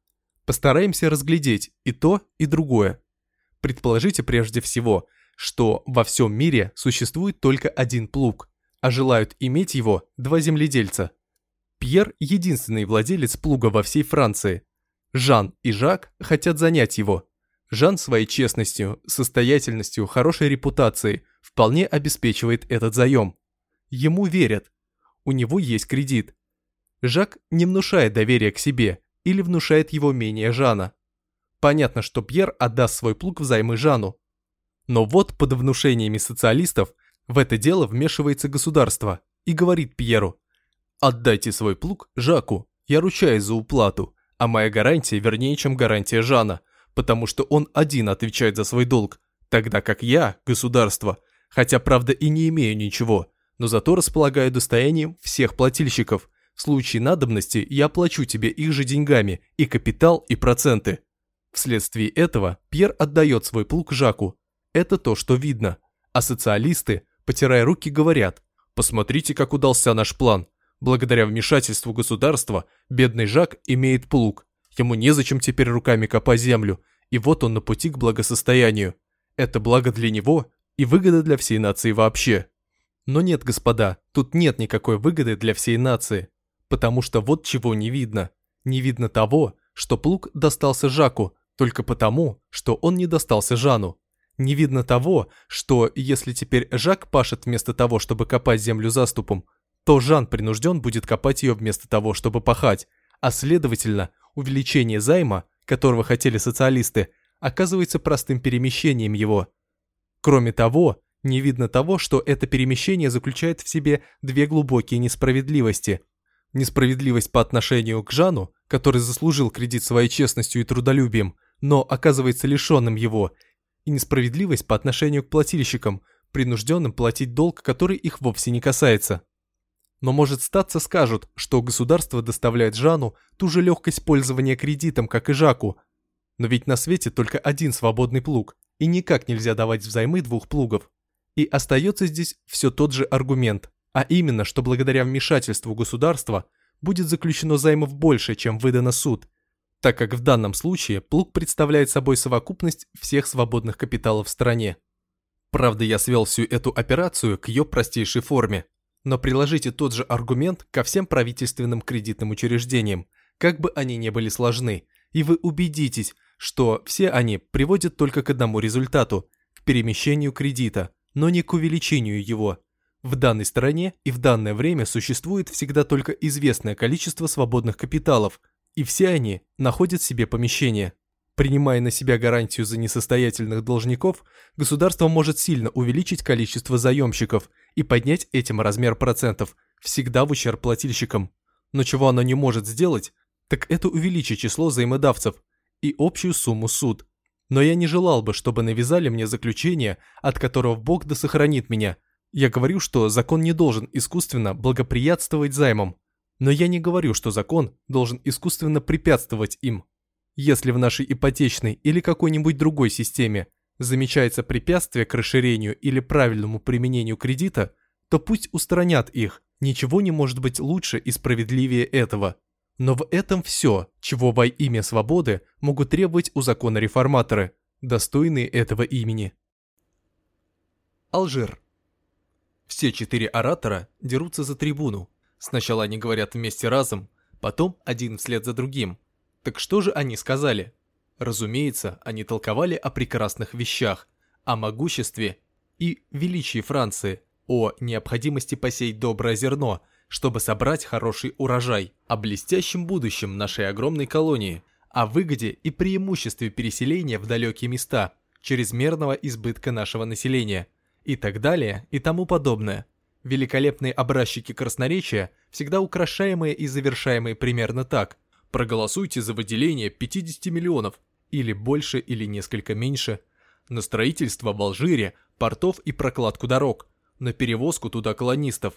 S1: Постараемся разглядеть и то, и другое. Предположите прежде всего, что во всем мире существует только один плуг, а желают иметь его два земледельца. Пьер – единственный владелец плуга во всей Франции, Жан и Жак хотят занять его. Жан своей честностью, состоятельностью, хорошей репутацией вполне обеспечивает этот заем. Ему верят. У него есть кредит. Жак не внушает доверия к себе или внушает его менее Жана. Понятно, что Пьер отдаст свой плуг взаймы Жану. Но вот под внушениями социалистов в это дело вмешивается государство и говорит Пьеру «Отдайте свой плуг Жаку, я ручаюсь за уплату, а моя гарантия вернее, чем гарантия Жана, потому что он один отвечает за свой долг, тогда как я, государство, хотя правда и не имею ничего, но зато располагаю достоянием всех плательщиков. В случае надобности я плачу тебе их же деньгами, и капитал, и проценты. Вследствие этого Пьер отдает свой плуг Жаку. Это то, что видно. А социалисты, потирая руки, говорят, посмотрите, как удался наш план. Благодаря вмешательству государства, бедный Жак имеет плуг. Ему незачем теперь руками копать землю, и вот он на пути к благосостоянию. Это благо для него и выгода для всей нации вообще. Но нет, господа, тут нет никакой выгоды для всей нации. Потому что вот чего не видно. Не видно того, что плуг достался Жаку, только потому, что он не достался Жану. Не видно того, что если теперь Жак пашет вместо того, чтобы копать землю заступом, то Жан принужден будет копать ее вместо того, чтобы пахать, а следовательно, увеличение займа, которого хотели социалисты, оказывается простым перемещением его. Кроме того, Не видно того, что это перемещение заключает в себе две глубокие несправедливости. Несправедливость по отношению к Жану, который заслужил кредит своей честностью и трудолюбием, но оказывается лишенным его, и несправедливость по отношению к плательщикам, принужденным платить долг, который их вовсе не касается. Но может статься скажут, что государство доставляет Жану ту же легкость пользования кредитом, как и Жаку. Но ведь на свете только один свободный плуг, и никак нельзя давать взаймы двух плугов. И остается здесь все тот же аргумент, а именно, что благодаря вмешательству государства будет заключено займов больше, чем выдано суд, так как в данном случае плуг представляет собой совокупность всех свободных капиталов в стране. Правда, я свел всю эту операцию к ее простейшей форме, но приложите тот же аргумент ко всем правительственным кредитным учреждениям, как бы они ни были сложны, и вы убедитесь, что все они приводят только к одному результату – к перемещению кредита, но не к увеличению его. В данной стране и в данное время существует всегда только известное количество свободных капиталов, и все они находят себе помещение. Принимая на себя гарантию за несостоятельных должников, государство может сильно увеличить количество заемщиков и поднять этим размер процентов, всегда в ущерб плательщикам. Но чего оно не может сделать, так это увеличить число взаимодавцев и общую сумму суд. Но я не желал бы, чтобы навязали мне заключение, от которого Бог да сохранит меня. Я говорю, что закон не должен искусственно благоприятствовать займам. Но я не говорю, что закон должен искусственно препятствовать им. Если в нашей ипотечной или какой-нибудь другой системе замечается препятствие к расширению или правильному применению кредита, то пусть устранят их, ничего не может быть лучше и справедливее этого. Но в этом все, чего во имя свободы могут требовать у закона реформаторы, достойные этого имени. Алжир. Все четыре оратора дерутся за трибуну. Сначала они говорят вместе разом, потом один вслед за другим – так что же они сказали? Разумеется, они толковали о прекрасных вещах, о могуществе и величии Франции, о необходимости посеять доброе зерно, чтобы собрать хороший урожай, о блестящем будущем нашей огромной колонии, о выгоде и преимуществе переселения в далекие места, чрезмерного избытка нашего населения и так далее и тому подобное. Великолепные образчики красноречия, всегда украшаемые и завершаемые примерно так – Проголосуйте за выделение 50 миллионов, или больше, или несколько меньше, на строительство в Алжире портов и прокладку дорог, на перевозку туда колонистов,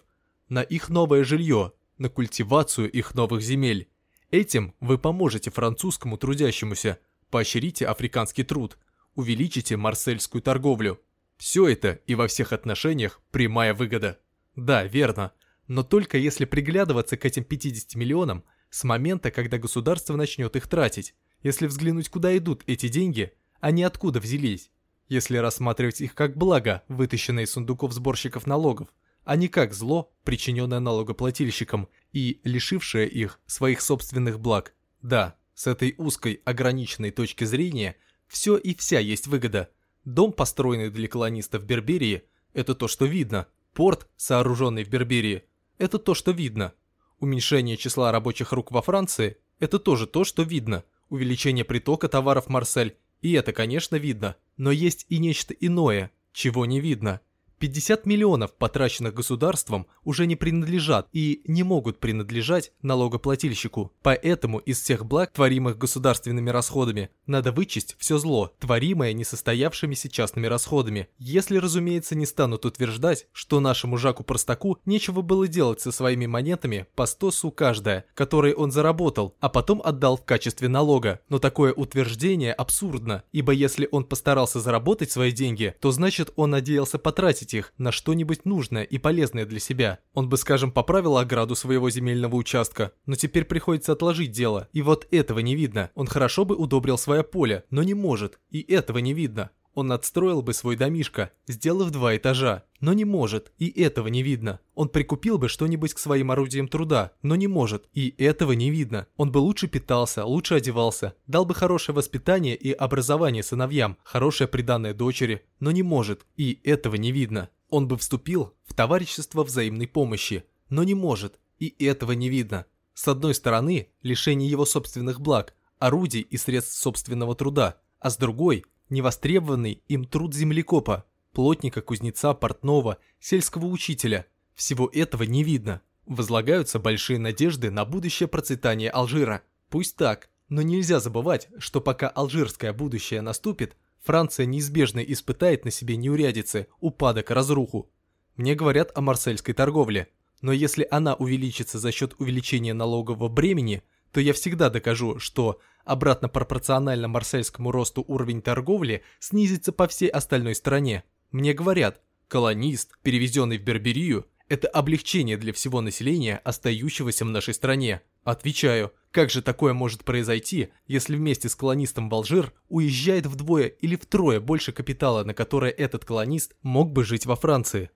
S1: на их новое жилье, на культивацию их новых земель. Этим вы поможете французскому трудящемуся, поощрите африканский труд, увеличите марсельскую торговлю. Все это и во всех отношениях прямая выгода. Да, верно, но только если приглядываться к этим 50 миллионам – с момента, когда государство начнет их тратить. Если взглянуть, куда идут эти деньги, они откуда взялись. Если рассматривать их как благо, вытащенное из сундуков сборщиков налогов, а не как зло, причиненное налогоплательщикам и лишившее их своих собственных благ. Да, с этой узкой, ограниченной точки зрения, все и вся есть выгода. Дом, построенный для колонистов Берберии, это то, что видно. Порт, сооруженный в Берберии, это то, что видно. Уменьшение числа рабочих рук во Франции – это тоже то, что видно. Увеличение притока товаров Марсель – и это, конечно, видно. Но есть и нечто иное, чего не видно – 50 миллионов, потраченных государством, уже не принадлежат и не могут принадлежать налогоплательщику. Поэтому из всех благ, творимых государственными расходами, надо вычесть все зло, творимое несостоявшимися частными расходами. Если, разумеется, не станут утверждать, что нашему Жаку-простаку нечего было делать со своими монетами по 100 су каждая, которые он заработал, а потом отдал в качестве налога. Но такое утверждение абсурдно, ибо если он постарался заработать свои деньги, то значит он надеялся потратить потратить их на что-нибудь нужное и полезное для себя. Он бы, скажем, поправил ограду своего земельного участка, но теперь приходится отложить дело, и вот этого не видно. Он хорошо бы удобрил свое поле, но не может, и этого не видно. Он отстроил бы свой домишко, сделав два этажа, но не может, и этого не видно. Он прикупил бы что-нибудь к своим орудиям труда, но не может, и этого не видно. Он бы лучше питался, лучше одевался, дал бы хорошее воспитание и образование сыновьям, хорошее приданное дочери, но не может, и этого не видно. Он бы вступил в товарищество взаимной помощи, но не может, и этого не видно. С одной стороны, лишение его собственных благ, орудий и средств собственного труда, а с другой – невостребованный им труд землекопа, плотника, кузнеца, портного, сельского учителя. Всего этого не видно. Возлагаются большие надежды на будущее процветание Алжира. Пусть так, но нельзя забывать, что пока алжирское будущее наступит, Франция неизбежно испытает на себе неурядицы, упадок, разруху. Мне говорят о марсельской торговле. Но если она увеличится за счет увеличения налогового бремени, то я всегда докажу, что обратно пропорционально марсельскому росту уровень торговли снизится по всей остальной стране. Мне говорят, колонист, перевезенный в Берберию, это облегчение для всего населения, остающегося в нашей стране. Отвечаю, как же такое может произойти, если вместе с колонистом в Алжир уезжает вдвое или втрое больше капитала, на которое этот колонист мог бы жить во Франции?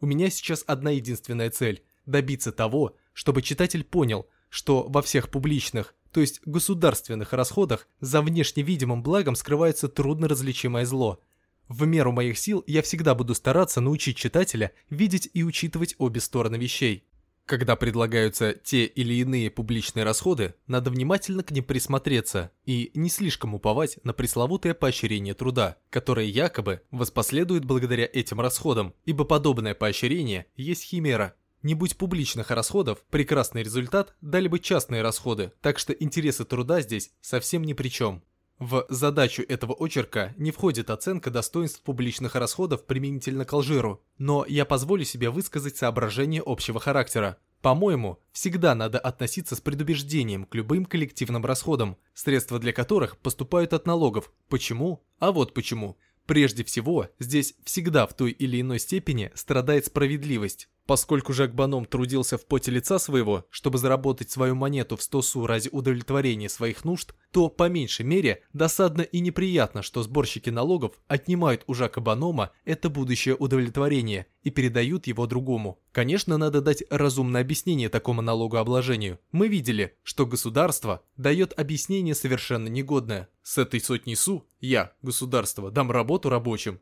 S1: У меня сейчас одна единственная цель – добиться того, чтобы читатель понял, что во всех публичных, то есть государственных расходах за внешне видимым благом скрывается трудно различимое зло. В меру моих сил я всегда буду стараться научить читателя видеть и учитывать обе стороны вещей. Когда предлагаются те или иные публичные расходы, надо внимательно к ним присмотреться и не слишком уповать на пресловутое поощрение труда, которое якобы воспоследует благодаря этим расходам, ибо подобное поощрение есть химера. Не будь публичных расходов, прекрасный результат дали бы частные расходы, так что интересы труда здесь совсем ни при чем. В задачу этого очерка не входит оценка достоинств публичных расходов применительно к Алжиру, но я позволю себе высказать соображения общего характера. По-моему, всегда надо относиться с предубеждением к любым коллективным расходам, средства для которых поступают от налогов. Почему? А вот почему. Прежде всего, здесь всегда в той или иной степени страдает справедливость. Поскольку Жак Баном трудился в поте лица своего, чтобы заработать свою монету в 100 су ради удовлетворения своих нужд, то, по меньшей мере, досадно и неприятно, что сборщики налогов отнимают у Жака Банома это будущее удовлетворение и передают его другому. Конечно, надо дать разумное объяснение такому налогообложению. Мы видели, что государство дает объяснение совершенно негодное. С этой сотней су я, государство, дам работу рабочим,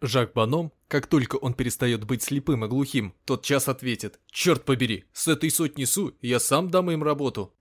S1: Жак Баном, как только он перестает быть слепым и глухим, тот час ответит «Черт побери, с этой сотни су я сам дам им работу».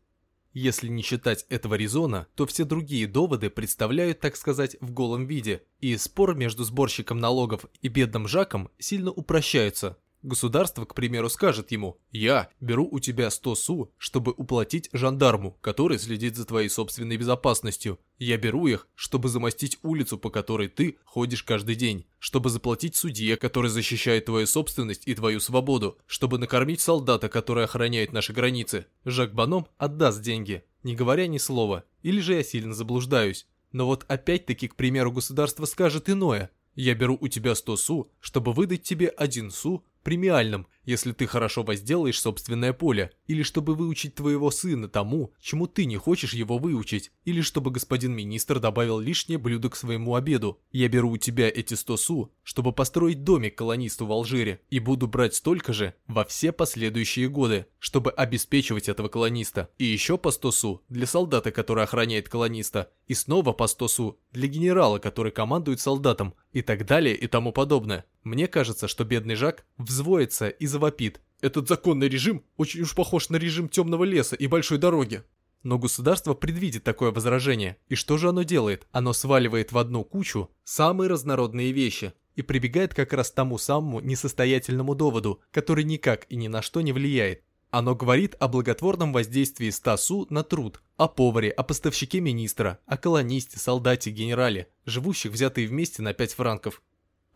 S1: Если не считать этого резона, то все другие доводы представляют, так сказать, в голом виде, и спор между сборщиком налогов и бедным Жаком сильно упрощаются. Государство, к примеру, скажет ему «Я беру у тебя 100 су, чтобы уплатить жандарму, который следит за твоей собственной безопасностью. Я беру их, чтобы замостить улицу, по которой ты ходишь каждый день, чтобы заплатить судье, который защищает твою собственность и твою свободу, чтобы накормить солдата, который охраняет наши границы. Жак Баном отдаст деньги, не говоря ни слова, или же я сильно заблуждаюсь. Но вот опять-таки, к примеру, государство скажет иное. Я беру у тебя 100 су, чтобы выдать тебе один су премиальным, если ты хорошо возделаешь собственное поле, или чтобы выучить твоего сына тому, чему ты не хочешь его выучить, или чтобы господин министр добавил лишнее блюдо к своему обеду. Я беру у тебя эти 100 су, чтобы построить домик колонисту в Алжире, и буду брать столько же во все последующие годы, чтобы обеспечивать этого колониста. И еще по 100 су для солдата, который охраняет колониста, и снова по 100 су для генерала, который командует солдатом, и так далее и тому подобное. Мне кажется, что бедный Жак взвоится и завопит. Этот законный режим очень уж похож на режим темного леса и большой дороги. Но государство предвидит такое возражение. И что же оно делает? Оно сваливает в одну кучу самые разнородные вещи и прибегает как раз тому самому несостоятельному доводу, который никак и ни на что не влияет. Оно говорит о благотворном воздействии Стасу на труд, о поваре, о поставщике министра, о колонисте, солдате, генерале, живущих взятые вместе на 5 франков.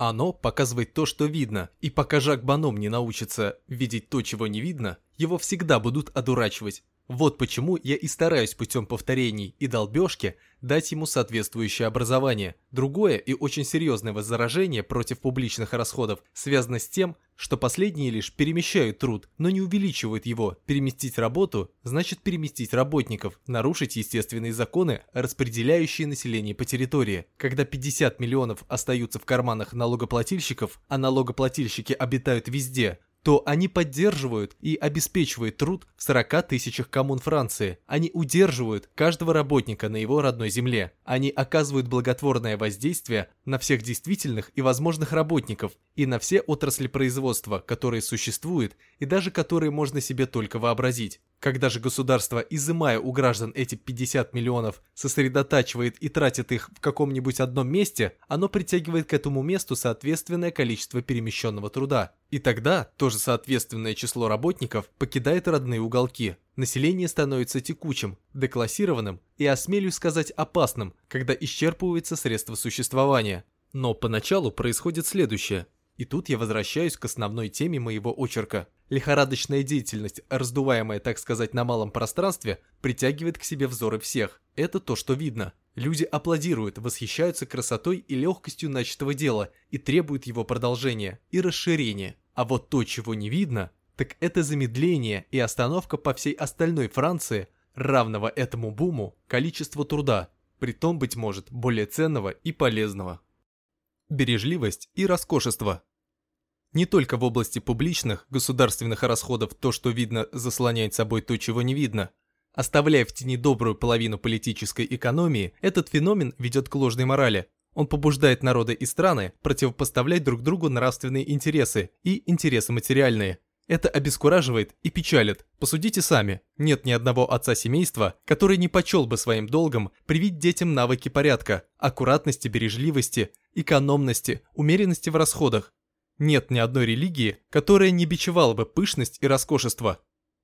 S1: Оно показывает то, что видно, и пока Жак Баном не научится видеть то, чего не видно, его всегда будут одурачивать. Вот почему я и стараюсь путем повторений и долбежки дать ему соответствующее образование. Другое и очень серьезное возражение против публичных расходов связано с тем, что последние лишь перемещают труд, но не увеличивают его. Переместить работу значит переместить работников, нарушить естественные законы, распределяющие население по территории. Когда 50 миллионов остаются в карманах налогоплательщиков, а налогоплательщики обитают везде, то они поддерживают и обеспечивают труд в 40 тысячах коммун Франции. Они удерживают каждого работника на его родной земле. Они оказывают благотворное воздействие на всех действительных и возможных работников и на все отрасли производства, которые существуют и даже которые можно себе только вообразить. Когда же государство, изымая у граждан эти 50 миллионов, сосредотачивает и тратит их в каком-нибудь одном месте, оно притягивает к этому месту соответственное количество перемещенного труда. И тогда тоже соответственное число работников покидает родные уголки. Население становится текучим, деклассированным и, осмелюсь сказать, опасным, когда исчерпываются средства существования. Но поначалу происходит следующее. И тут я возвращаюсь к основной теме моего очерка. Лихорадочная деятельность, раздуваемая, так сказать, на малом пространстве, притягивает к себе взоры всех. Это то, что видно. Люди аплодируют, восхищаются красотой и легкостью начатого дела и требуют его продолжения и расширения. А вот то, чего не видно, так это замедление и остановка по всей остальной Франции, равного этому буму количеству труда, притом, быть может, более ценного и полезного бережливость и роскошество. Не только в области публичных, государственных расходов то, что видно, заслоняет собой то, чего не видно. Оставляя в тени добрую половину политической экономии, этот феномен ведет к ложной морали. Он побуждает народы и страны противопоставлять друг другу нравственные интересы и интересы материальные. Это обескураживает и печалит. Посудите сами. Нет ни одного отца семейства, который не почел бы своим долгом привить детям навыки порядка, аккуратности, бережливости, экономности, умеренности в расходах. Нет ни одной религии, которая не бичевала бы пышность и роскошество.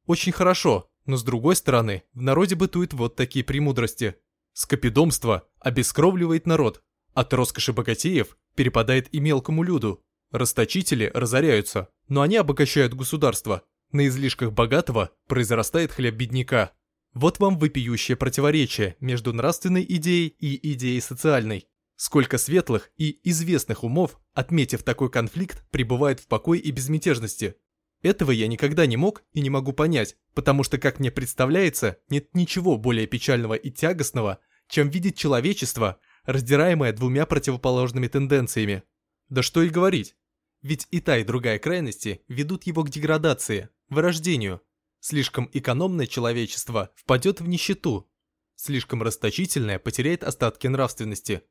S1: Очень хорошо, но с другой стороны, в народе бытуют вот такие премудрости. Скопидомство обескровливает народ, от роскоши богатеев перепадает и мелкому люду. Расточители разоряются, но они обогащают государство. На излишках богатого произрастает хлеб бедняка. Вот вам вопиющее противоречие между нравственной идеей и идеей социальной. Сколько светлых и известных умов, отметив такой конфликт, пребывает в покое и безмятежности. Этого я никогда не мог и не могу понять, потому что, как мне представляется, нет ничего более печального и тягостного, чем видеть человечество, раздираемое двумя противоположными тенденциями. Да что и говорить. Ведь и та, и другая крайности ведут его к деградации, вырождению. Слишком экономное человечество впадет в нищету. Слишком расточительное потеряет остатки нравственности.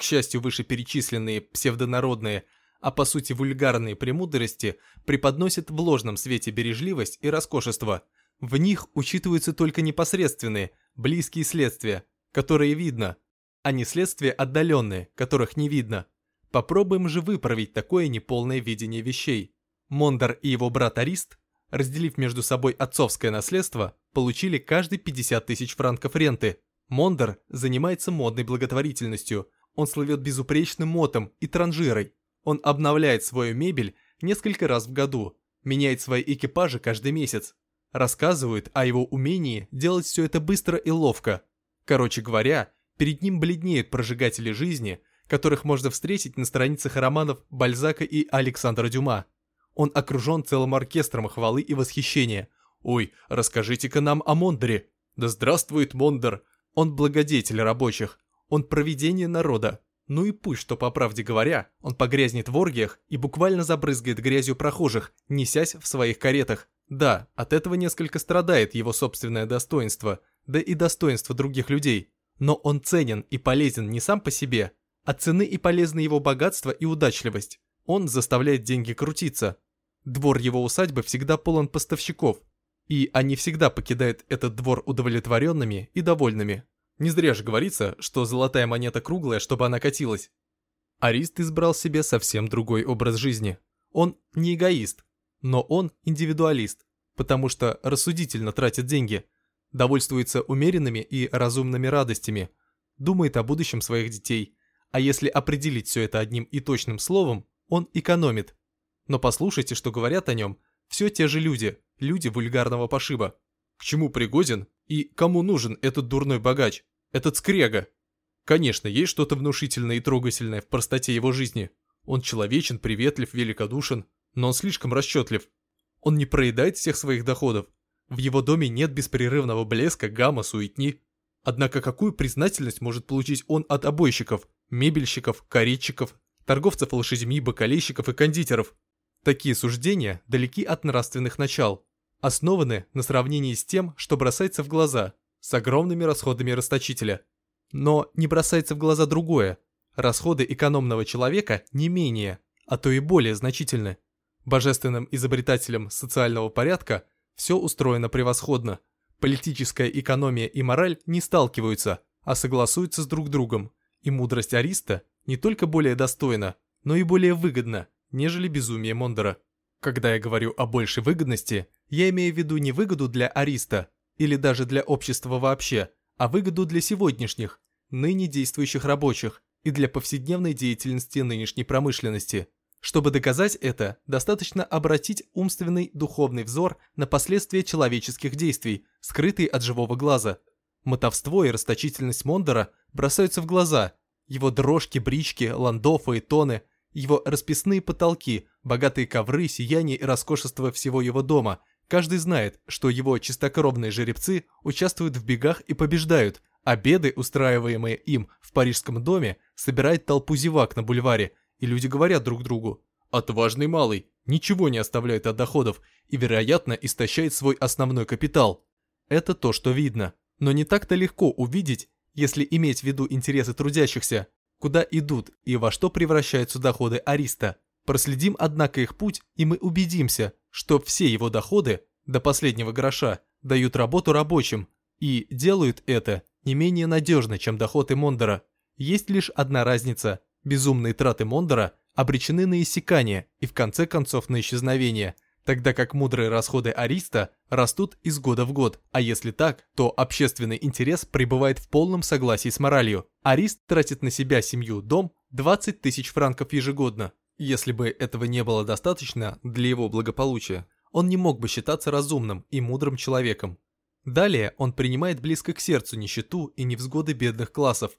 S1: К счастью, вышеперечисленные псевдонародные, а по сути вульгарные премудрости преподносят в ложном свете бережливость и роскошество. В них учитываются только непосредственные, близкие следствия, которые видно, а не следствия отдаленные, которых не видно. Попробуем же выправить такое неполное видение вещей. Мондар и его брат Арист, разделив между собой отцовское наследство, получили каждый 50 тысяч франков ренты. Мондар занимается модной благотворительностью – он слывет безупречным мотом и транжирой. Он обновляет свою мебель несколько раз в году, меняет свои экипажи каждый месяц. Рассказывает о его умении делать все это быстро и ловко. Короче говоря, перед ним бледнеют прожигатели жизни, которых можно встретить на страницах романов Бальзака и Александра Дюма. Он окружен целым оркестром хвалы и восхищения. «Ой, расскажите-ка нам о Мондере!» «Да здравствует Мондер!» Он благодетель рабочих, он провидение народа. Ну и пусть, что по правде говоря, он погрязнет в оргиях и буквально забрызгает грязью прохожих, несясь в своих каретах. Да, от этого несколько страдает его собственное достоинство, да и достоинство других людей. Но он ценен и полезен не сам по себе, а цены и полезны его богатство и удачливость. Он заставляет деньги крутиться. Двор его усадьбы всегда полон поставщиков, и они всегда покидают этот двор удовлетворенными и довольными. Не зря же говорится, что золотая монета круглая, чтобы она катилась. Арист избрал себе совсем другой образ жизни. Он не эгоист, но он индивидуалист, потому что рассудительно тратит деньги, довольствуется умеренными и разумными радостями, думает о будущем своих детей, а если определить все это одним и точным словом, он экономит. Но послушайте, что говорят о нем все те же люди, люди вульгарного пошиба. К чему пригоден и кому нужен этот дурной богач? Этот скрега. Конечно, есть что-то внушительное и трогательное в простоте его жизни. Он человечен, приветлив, великодушен, но он слишком расчетлив. Он не проедает всех своих доходов. В его доме нет беспрерывного блеска, гамма, суетни. Однако какую признательность может получить он от обойщиков, мебельщиков, каретчиков, торговцев лошадьми, бакалейщиков и кондитеров? Такие суждения далеки от нравственных начал, основаны на сравнении с тем, что бросается в глаза, с огромными расходами расточителя. Но не бросается в глаза другое. Расходы экономного человека не менее, а то и более значительны. Божественным изобретателем социального порядка все устроено превосходно. Политическая экономия и мораль не сталкиваются, а согласуются с друг другом. И мудрость Ариста не только более достойна, но и более выгодна, нежели безумие Мондора. Когда я говорю о большей выгодности, я имею в виду не выгоду для Ариста, или даже для общества вообще, а выгоду для сегодняшних, ныне действующих рабочих и для повседневной деятельности нынешней промышленности. Чтобы доказать это, достаточно обратить умственный духовный взор на последствия человеческих действий, скрытые от живого глаза. Мотовство и расточительность Мондора бросаются в глаза. Его дрожки, брички, ландофы и тоны, его расписные потолки, богатые ковры, сияние и роскошество всего его дома. Каждый знает, что его чистокровные жеребцы участвуют в бегах и побеждают. Обеды, устраиваемые им в парижском доме, собирают толпу зевак на бульваре, и люди говорят друг другу «Отважный малый, ничего не оставляет от доходов и, вероятно, истощает свой основной капитал». Это то, что видно. Но не так-то легко увидеть, если иметь в виду интересы трудящихся, куда идут и во что превращаются доходы Ариста. Проследим, однако, их путь, и мы убедимся, что все его доходы, до последнего гроша, дают работу рабочим, и делают это не менее надежно, чем доходы Мондора. Есть лишь одна разница. Безумные траты Мондора обречены на иссякание и в конце концов на исчезновение – тогда как мудрые расходы Ариста растут из года в год, а если так, то общественный интерес пребывает в полном согласии с моралью. Арист тратит на себя, семью, дом 20 тысяч франков ежегодно. Если бы этого не было достаточно для его благополучия, он не мог бы считаться разумным и мудрым человеком. Далее он принимает близко к сердцу нищету и невзгоды бедных классов.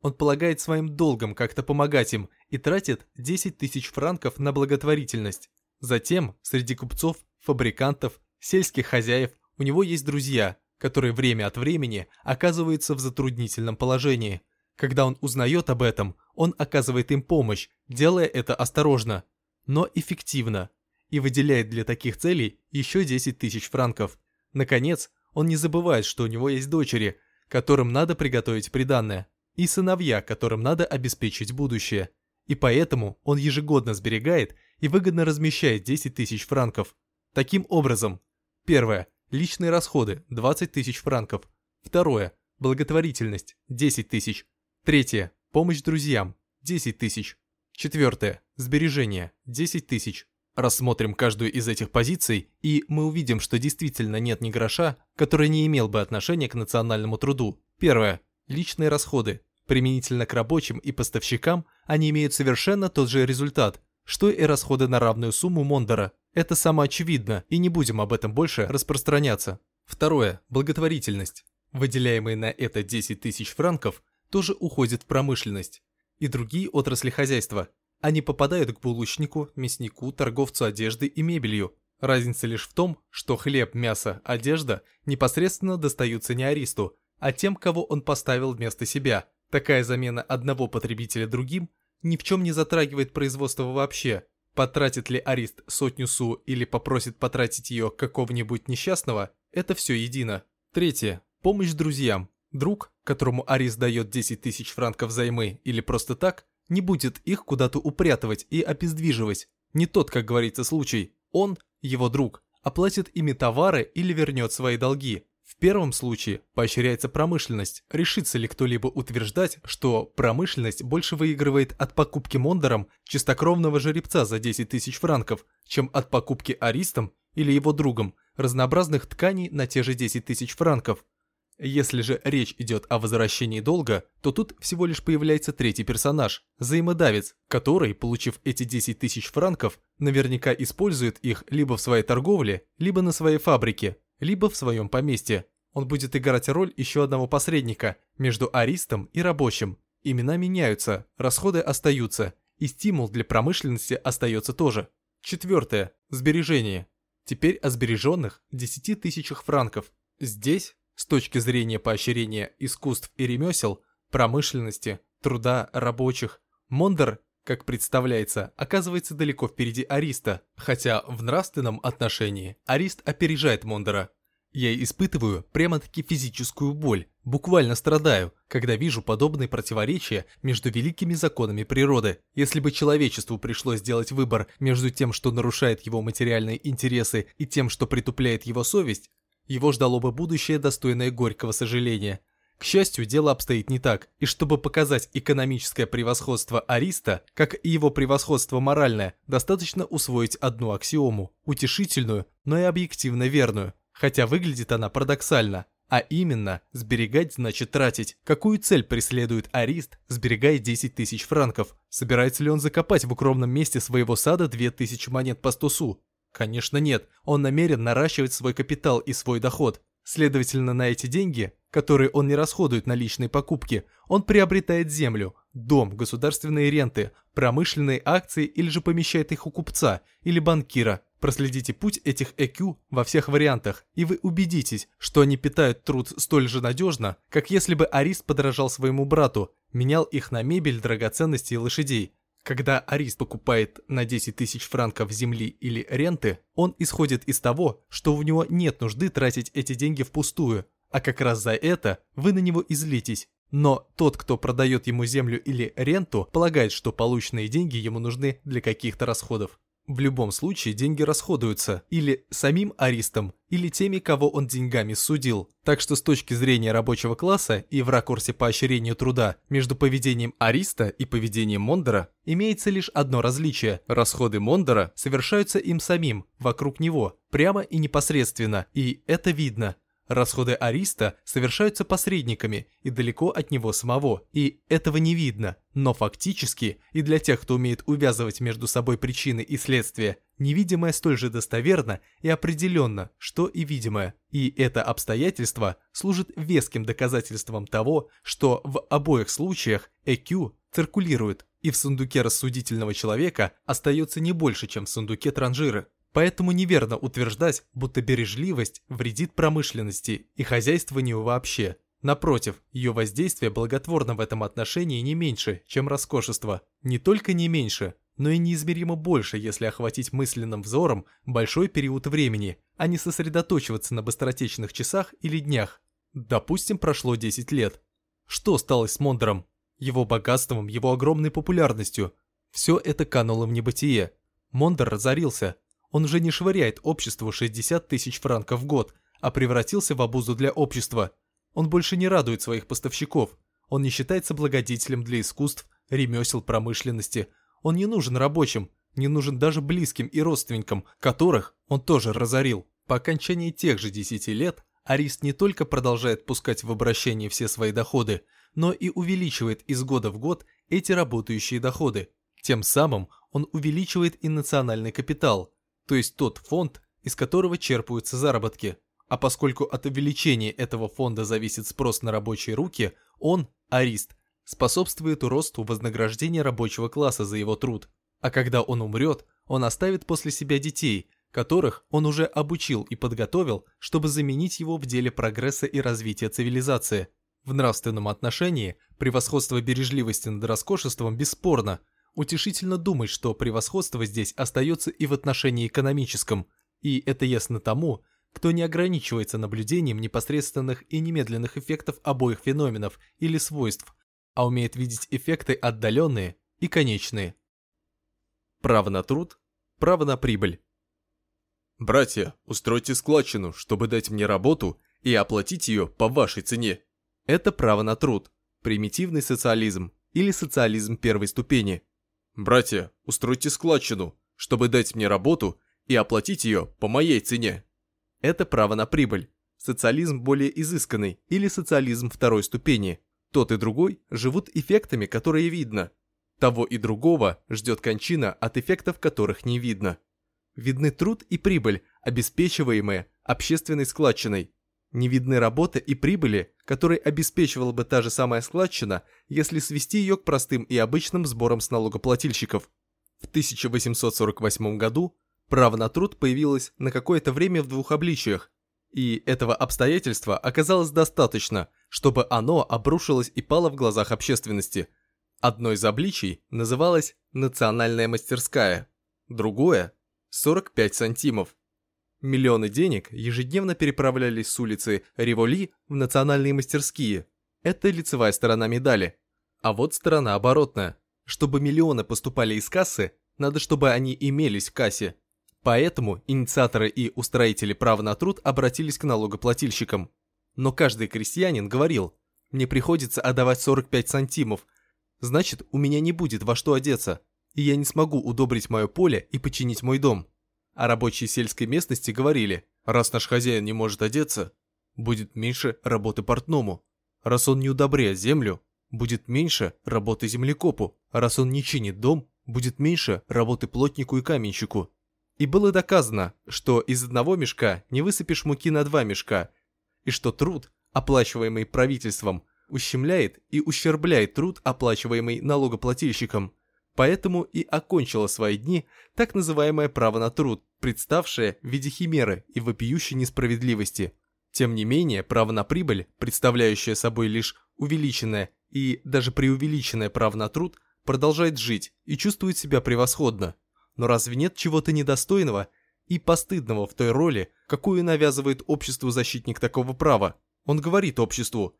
S1: Он полагает своим долгом как-то помогать им и тратит 10 тысяч франков на благотворительность. Затем, среди купцов, фабрикантов, сельских хозяев у него есть друзья, которые время от времени оказываются в затруднительном положении. Когда он узнает об этом, он оказывает им помощь, делая это осторожно, но эффективно, и выделяет для таких целей еще 10 тысяч франков. Наконец, он не забывает, что у него есть дочери, которым надо приготовить приданное, и сыновья, которым надо обеспечить будущее. И поэтому он ежегодно сберегает и выгодно размещает 10 тысяч франков. Таким образом, первое – личные расходы – 20 тысяч франков. Второе – благотворительность – 10 тысяч. Третье – помощь друзьям – 10 тысяч. Четвертое – сбережения – 10 тысяч. Рассмотрим каждую из этих позиций, и мы увидим, что действительно нет ни гроша, который не имел бы отношения к национальному труду. Первое – личные расходы. Применительно к рабочим и поставщикам они имеют совершенно тот же результат, что и расходы на равную сумму Мондора. Это самоочевидно, и не будем об этом больше распространяться. Второе. Благотворительность. Выделяемые на это 10 тысяч франков тоже уходят в промышленность и другие отрасли хозяйства. Они попадают к булочнику, мяснику, торговцу одежды и мебелью. Разница лишь в том, что хлеб, мясо, одежда непосредственно достаются не аристу, а тем, кого он поставил вместо себя. Такая замена одного потребителя другим ни в чем не затрагивает производство вообще. Потратит ли Арист сотню су или попросит потратить ее какого-нибудь несчастного, это все едино. Третье. Помощь друзьям. Друг, которому Арист дает 10 тысяч франков займы или просто так, не будет их куда-то упрятывать и обездвиживать. Не тот, как говорится, случай. Он, его друг, оплатит ими товары или вернет свои долги. В первом случае поощряется промышленность. Решится ли кто-либо утверждать, что промышленность больше выигрывает от покупки Мондором чистокровного жеребца за 10 тысяч франков, чем от покупки Аристом или его другом разнообразных тканей на те же 10 тысяч франков? Если же речь идет о возвращении долга, то тут всего лишь появляется третий персонаж – взаимодавец, который, получив эти 10 тысяч франков, наверняка использует их либо в своей торговле, либо на своей фабрике, либо в своем поместье. Он будет играть роль еще одного посредника между аристом и рабочим. Имена меняются, расходы остаются, и стимул для промышленности остается тоже. Четвертое. Сбережение. Теперь о сбереженных 10 тысячах франков. Здесь, с точки зрения поощрения искусств и ремесел, промышленности, труда рабочих, Мондер, как представляется, оказывается далеко впереди Ариста, хотя в нравственном отношении Арист опережает Мондера. Я испытываю прямо-таки физическую боль, Буквально страдаю, когда вижу подобные противоречия между великими законами природы. Если бы человечеству пришлось сделать выбор между тем, что нарушает его материальные интересы, и тем, что притупляет его совесть, его ждало бы будущее, достойное горького сожаления. К счастью, дело обстоит не так, и чтобы показать экономическое превосходство Ариста, как и его превосходство моральное, достаточно усвоить одну аксиому, утешительную, но и объективно верную, хотя выглядит она парадоксально. А именно, сберегать значит тратить. Какую цель преследует Арист, сберегая 10 тысяч франков? Собирается ли он закопать в укромном месте своего сада 2000 монет по стусу? Конечно нет, он намерен наращивать свой капитал и свой доход. Следовательно, на эти деньги, которые он не расходует на личные покупки, он приобретает землю, дом, государственные ренты, промышленные акции или же помещает их у купца или банкира. Проследите путь этих ЭКЮ во всех вариантах, и вы убедитесь, что они питают труд столь же надежно, как если бы Арист подражал своему брату, менял их на мебель, драгоценности и лошадей. Когда Арист покупает на 10 тысяч франков земли или ренты, он исходит из того, что у него нет нужды тратить эти деньги впустую, а как раз за это вы на него излитесь. Но тот, кто продает ему землю или ренту, полагает, что полученные деньги ему нужны для каких-то расходов. В любом случае деньги расходуются или самим аристом, или теми, кого он деньгами судил. Так что с точки зрения рабочего класса и в ракурсе поощрения труда между поведением ариста и поведением Мондора имеется лишь одно различие. Расходы Мондора совершаются им самим, вокруг него, прямо и непосредственно, и это видно. Расходы Ариста совершаются посредниками и далеко от него самого, и этого не видно. Но фактически, и для тех, кто умеет увязывать между собой причины и следствия, невидимое столь же достоверно и определенно, что и видимое. И это обстоятельство служит веским доказательством того, что в обоих случаях EQ циркулирует, и в сундуке рассудительного человека остается не больше, чем в сундуке транжира. Поэтому неверно утверждать, будто бережливость вредит промышленности и хозяйствованию вообще. Напротив, ее воздействие благотворно в этом отношении не меньше, чем роскошество. Не только не меньше, но и неизмеримо больше, если охватить мысленным взором большой период времени, а не сосредоточиваться на быстротечных часах или днях. Допустим, прошло 10 лет. Что стало с Мондором? Его богатством, его огромной популярностью. Все это кануло в небытие. Мондор разорился, он уже не швыряет обществу 60 тысяч франков в год, а превратился в обузу для общества. Он больше не радует своих поставщиков. Он не считается благодетелем для искусств, ремесел, промышленности. Он не нужен рабочим, не нужен даже близким и родственникам, которых он тоже разорил. По окончании тех же 10 лет Арист не только продолжает пускать в обращение все свои доходы, но и увеличивает из года в год эти работающие доходы. Тем самым он увеличивает и национальный капитал – то есть тот фонд, из которого черпаются заработки. А поскольку от увеличения этого фонда зависит спрос на рабочие руки, он, арист, способствует росту вознаграждения рабочего класса за его труд. А когда он умрет, он оставит после себя детей, которых он уже обучил и подготовил, чтобы заменить его в деле прогресса и развития цивилизации. В нравственном отношении превосходство бережливости над роскошеством бесспорно – Утешительно думать, что превосходство здесь остается и в отношении экономическом, и это ясно тому, кто не ограничивается наблюдением непосредственных и немедленных эффектов обоих феноменов или свойств, а умеет видеть эффекты отдаленные и конечные. Право на труд, право на прибыль.
S2: «Братья, устройте складчину, чтобы дать мне работу и оплатить ее по вашей цене».
S1: Это право на труд, примитивный социализм или социализм первой ступени –
S2: «Братья, устройте складчину, чтобы дать мне работу и оплатить ее по моей цене».
S1: Это право на прибыль. Социализм более изысканный или социализм второй ступени. Тот и другой живут эффектами, которые видно. Того и другого ждет кончина от эффектов, которых не видно. Видны труд и прибыль, обеспечиваемые общественной складчиной. Не видны работы и прибыли, которые обеспечивала бы та же самая складчина, если свести ее к простым и обычным сборам с налогоплательщиков. В 1848 году право на труд появилось на какое-то время в двух обличиях, и этого обстоятельства оказалось достаточно, чтобы оно обрушилось и пало в глазах общественности. Одно из обличий называлось «национальная мастерская», другое – 45 сантимов. Миллионы денег ежедневно переправлялись с улицы Риволи в национальные мастерские. Это лицевая сторона медали. А вот сторона оборотная. Чтобы миллионы поступали из кассы, надо, чтобы они имелись в кассе. Поэтому инициаторы и устроители права на труд обратились к налогоплательщикам. Но каждый крестьянин говорил, мне приходится отдавать 45 сантимов, значит у меня не будет во что одеться, и я не смогу удобрить мое поле и починить мой дом. А рабочие сельской местности говорили, раз наш хозяин не может одеться, будет меньше работы портному. Раз он не удобряет землю, будет меньше работы землекопу. Раз он не чинит дом, будет меньше работы плотнику и каменщику. И было доказано, что из одного мешка не высыпешь муки на два мешка, и что труд, оплачиваемый правительством, ущемляет и ущербляет труд, оплачиваемый налогоплательщиком. Поэтому и окончила свои дни так называемое право на труд, представшее в виде химеры и вопиющей несправедливости. Тем не менее, право на прибыль, представляющее собой лишь увеличенное и даже преувеличенное право на труд, продолжает жить и чувствует себя превосходно. Но разве нет чего-то недостойного и постыдного в той роли, какую навязывает обществу защитник такого права? Он говорит обществу,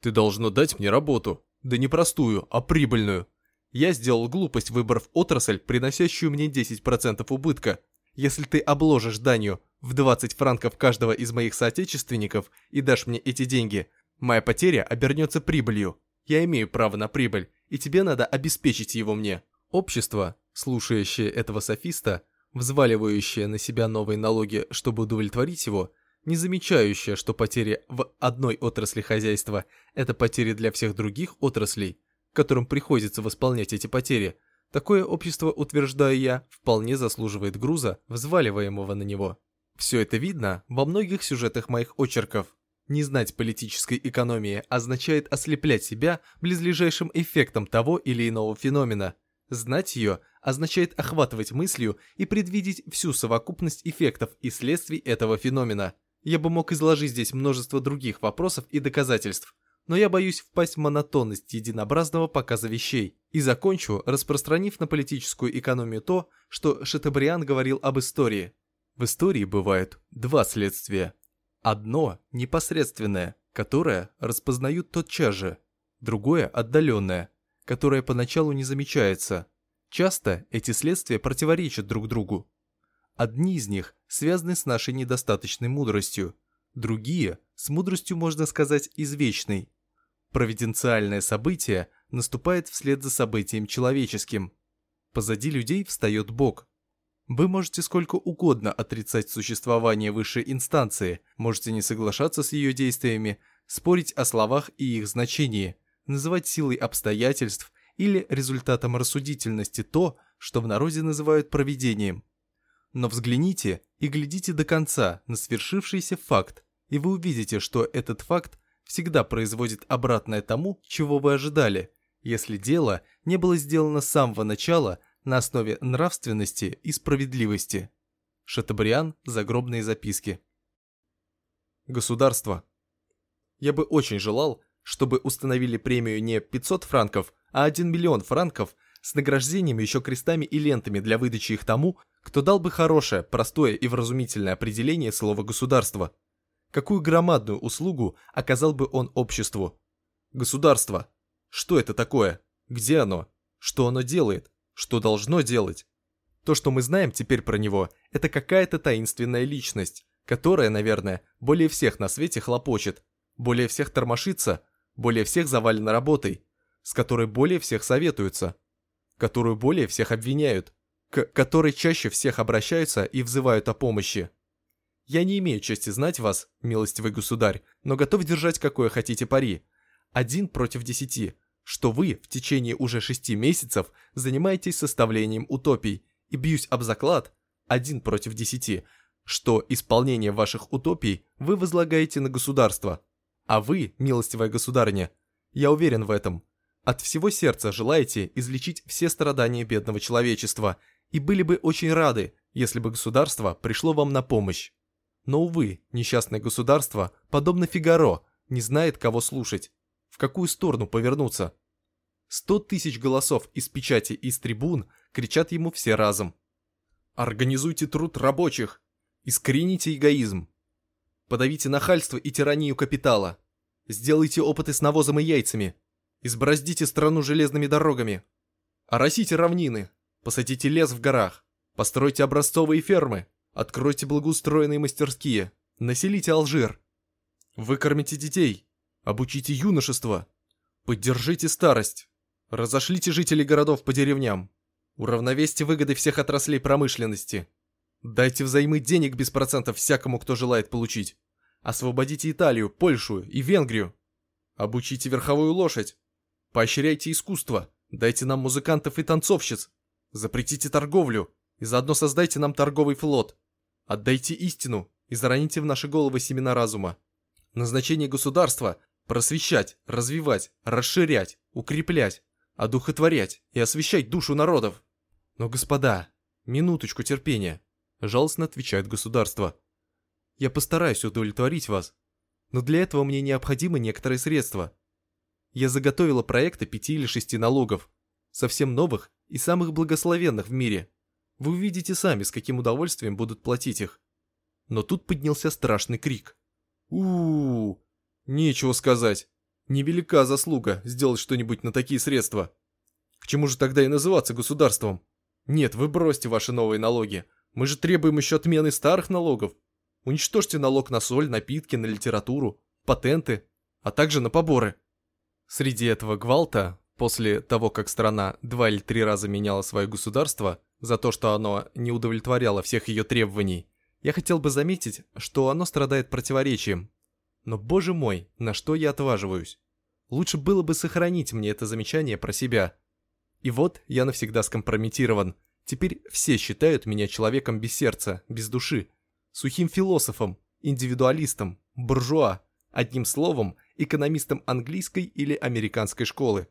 S1: «Ты должно дать мне работу, да не простую, а прибыльную, я сделал глупость, выбрав отрасль, приносящую мне 10% убытка. Если ты обложишь данью в 20 франков каждого из моих соотечественников и дашь мне эти деньги, моя потеря обернется прибылью. Я имею право на прибыль, и тебе надо обеспечить его мне. Общество, слушающее этого софиста, взваливающее на себя новые налоги, чтобы удовлетворить его, не замечающее, что потери в одной отрасли хозяйства – это потери для всех других отраслей – которым приходится восполнять эти потери, такое общество, утверждаю я, вполне заслуживает груза, взваливаемого на него. Все это видно во многих сюжетах моих очерков. Не знать политической экономии означает ослеплять себя близлежащим эффектом того или иного феномена. Знать ее означает охватывать мыслью и предвидеть всю совокупность эффектов и следствий этого феномена. Я бы мог изложить здесь множество других вопросов и доказательств, но я боюсь впасть в монотонность единообразного показа вещей и закончу, распространив на политическую экономию то, что Шатабриан говорил об истории. В истории бывают два следствия. Одно непосредственное, которое распознают тотчас же, другое отдаленное, которое поначалу не замечается. Часто эти следствия противоречат друг другу. Одни из них связаны с нашей недостаточной мудростью, другие – с мудростью, можно сказать, извечной. Провиденциальное событие наступает вслед за событием человеческим. Позади людей встает Бог. Вы можете сколько угодно отрицать существование высшей инстанции, можете не соглашаться с ее действиями, спорить о словах и их значении, называть силой обстоятельств или результатом рассудительности то, что в народе называют провидением. Но взгляните и глядите до конца на свершившийся факт, и вы увидите, что этот факт всегда производит обратное тому, чего вы ожидали, если дело не было сделано с самого начала на основе нравственности и справедливости. Шатабриан. Загробные записки. Государство. Я бы очень желал, чтобы установили премию не 500 франков, а 1 миллион франков с награждением еще крестами и лентами для выдачи их тому, кто дал бы хорошее, простое и вразумительное определение слова «государство», Какую громадную услугу оказал бы он обществу? Государство. Что это такое? Где оно? Что оно делает? Что должно делать? То, что мы знаем теперь про него, это какая-то таинственная личность, которая, наверное, более всех на свете хлопочет, более всех тормошится, более всех завалена работой, с которой более всех советуются, которую более всех обвиняют, к которой чаще всех обращаются и взывают о помощи. Я не имею чести знать вас, милостивый государь, но готов держать какое хотите пари. Один против десяти, что вы в течение уже шести месяцев занимаетесь составлением утопий, и бьюсь об заклад, один против десяти, что исполнение ваших утопий вы возлагаете на государство. А вы, милостивая государыня, я уверен в этом, от всего сердца желаете излечить все страдания бедного человечества и были бы очень рады, если бы государство пришло вам на помощь. Но, увы, несчастное государство, подобно Фигаро, не знает, кого слушать, в какую сторону повернуться. Сто тысяч голосов из печати и из трибун кричат ему все разом. «Организуйте труд рабочих! Искорените эгоизм. Подавите нахальство и тиранию капитала. Сделайте опыты с навозом и яйцами. Избраздите страну железными дорогами. Оросите равнины. Посадите лес в горах. Постройте образцовые фермы. Откройте благоустроенные мастерские. Населите Алжир. Выкормите детей. Обучите юношество. Поддержите старость. Разошлите жителей городов по деревням. Уравновесьте выгоды всех отраслей промышленности. Дайте взаймы денег без процентов всякому, кто желает получить. Освободите Италию, Польшу и Венгрию. Обучите верховую лошадь. Поощряйте искусство. Дайте нам музыкантов и танцовщиц. Запретите торговлю. И заодно создайте нам торговый флот. Отдайте истину и зароните в наши головы семена разума. Назначение государства – просвещать, развивать, расширять, укреплять, одухотворять и освещать душу народов. Но, господа, минуточку терпения, жалостно отвечает государство. Я постараюсь удовлетворить вас, но для этого мне необходимы некоторые средства. Я заготовила проекты пяти или шести налогов, совсем новых и самых благословенных в мире. Вы увидите сами, с каким удовольствием будут платить их. Но тут поднялся страшный крик. у у, -у Нечего сказать. Невелика заслуга сделать что-нибудь на такие средства. К чему же тогда и называться государством? Нет, вы бросьте ваши новые налоги. Мы же требуем еще отмены старых налогов. Уничтожьте налог на соль, напитки, на литературу, патенты, а также на поборы. Среди этого гвалта, после того, как страна два или три раза меняла свое государство, за то, что оно не удовлетворяло всех ее требований, я хотел бы заметить, что оно страдает противоречием, но, боже мой, на что я отваживаюсь? Лучше было бы сохранить мне это замечание про себя. И вот я навсегда скомпрометирован. Теперь все считают меня человеком без сердца, без души. Сухим философом, индивидуалистом, буржуа. Одним словом, экономистом английской или американской школы.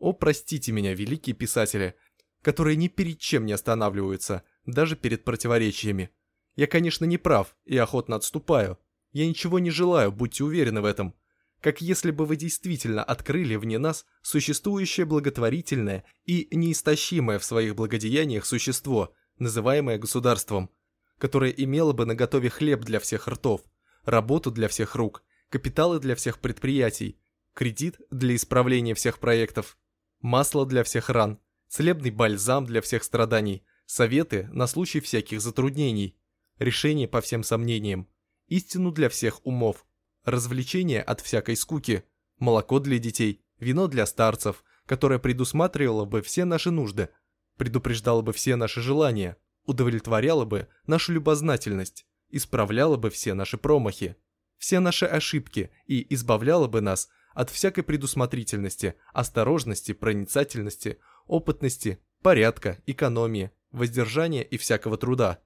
S1: О, простите меня, великие писатели, которые ни перед чем не останавливаются, даже перед противоречиями. Я, конечно, не прав и охотно отступаю, я ничего не желаю, будьте уверены в этом. Как если бы вы действительно открыли вне нас существующее благотворительное и неистощимое в своих благодеяниях существо, называемое государством, которое имело бы наготове хлеб для всех ртов, работу для всех рук, капиталы для всех предприятий, кредит для исправления всех проектов, масло для всех ран, целебный бальзам для всех страданий, советы на случай всяких затруднений, решения по всем сомнениям, истину для всех умов, развлечения от всякой скуки, молоко для детей, вино для старцев, которое предусматривало бы все наши нужды, предупреждало бы все наши желания, удовлетворяло бы нашу любознательность, исправляло бы все наши промахи, все наши ошибки и избавляло бы нас от всякой предусмотрительности, осторожности, проницательности, опытности, порядка, экономии, воздержания и всякого труда.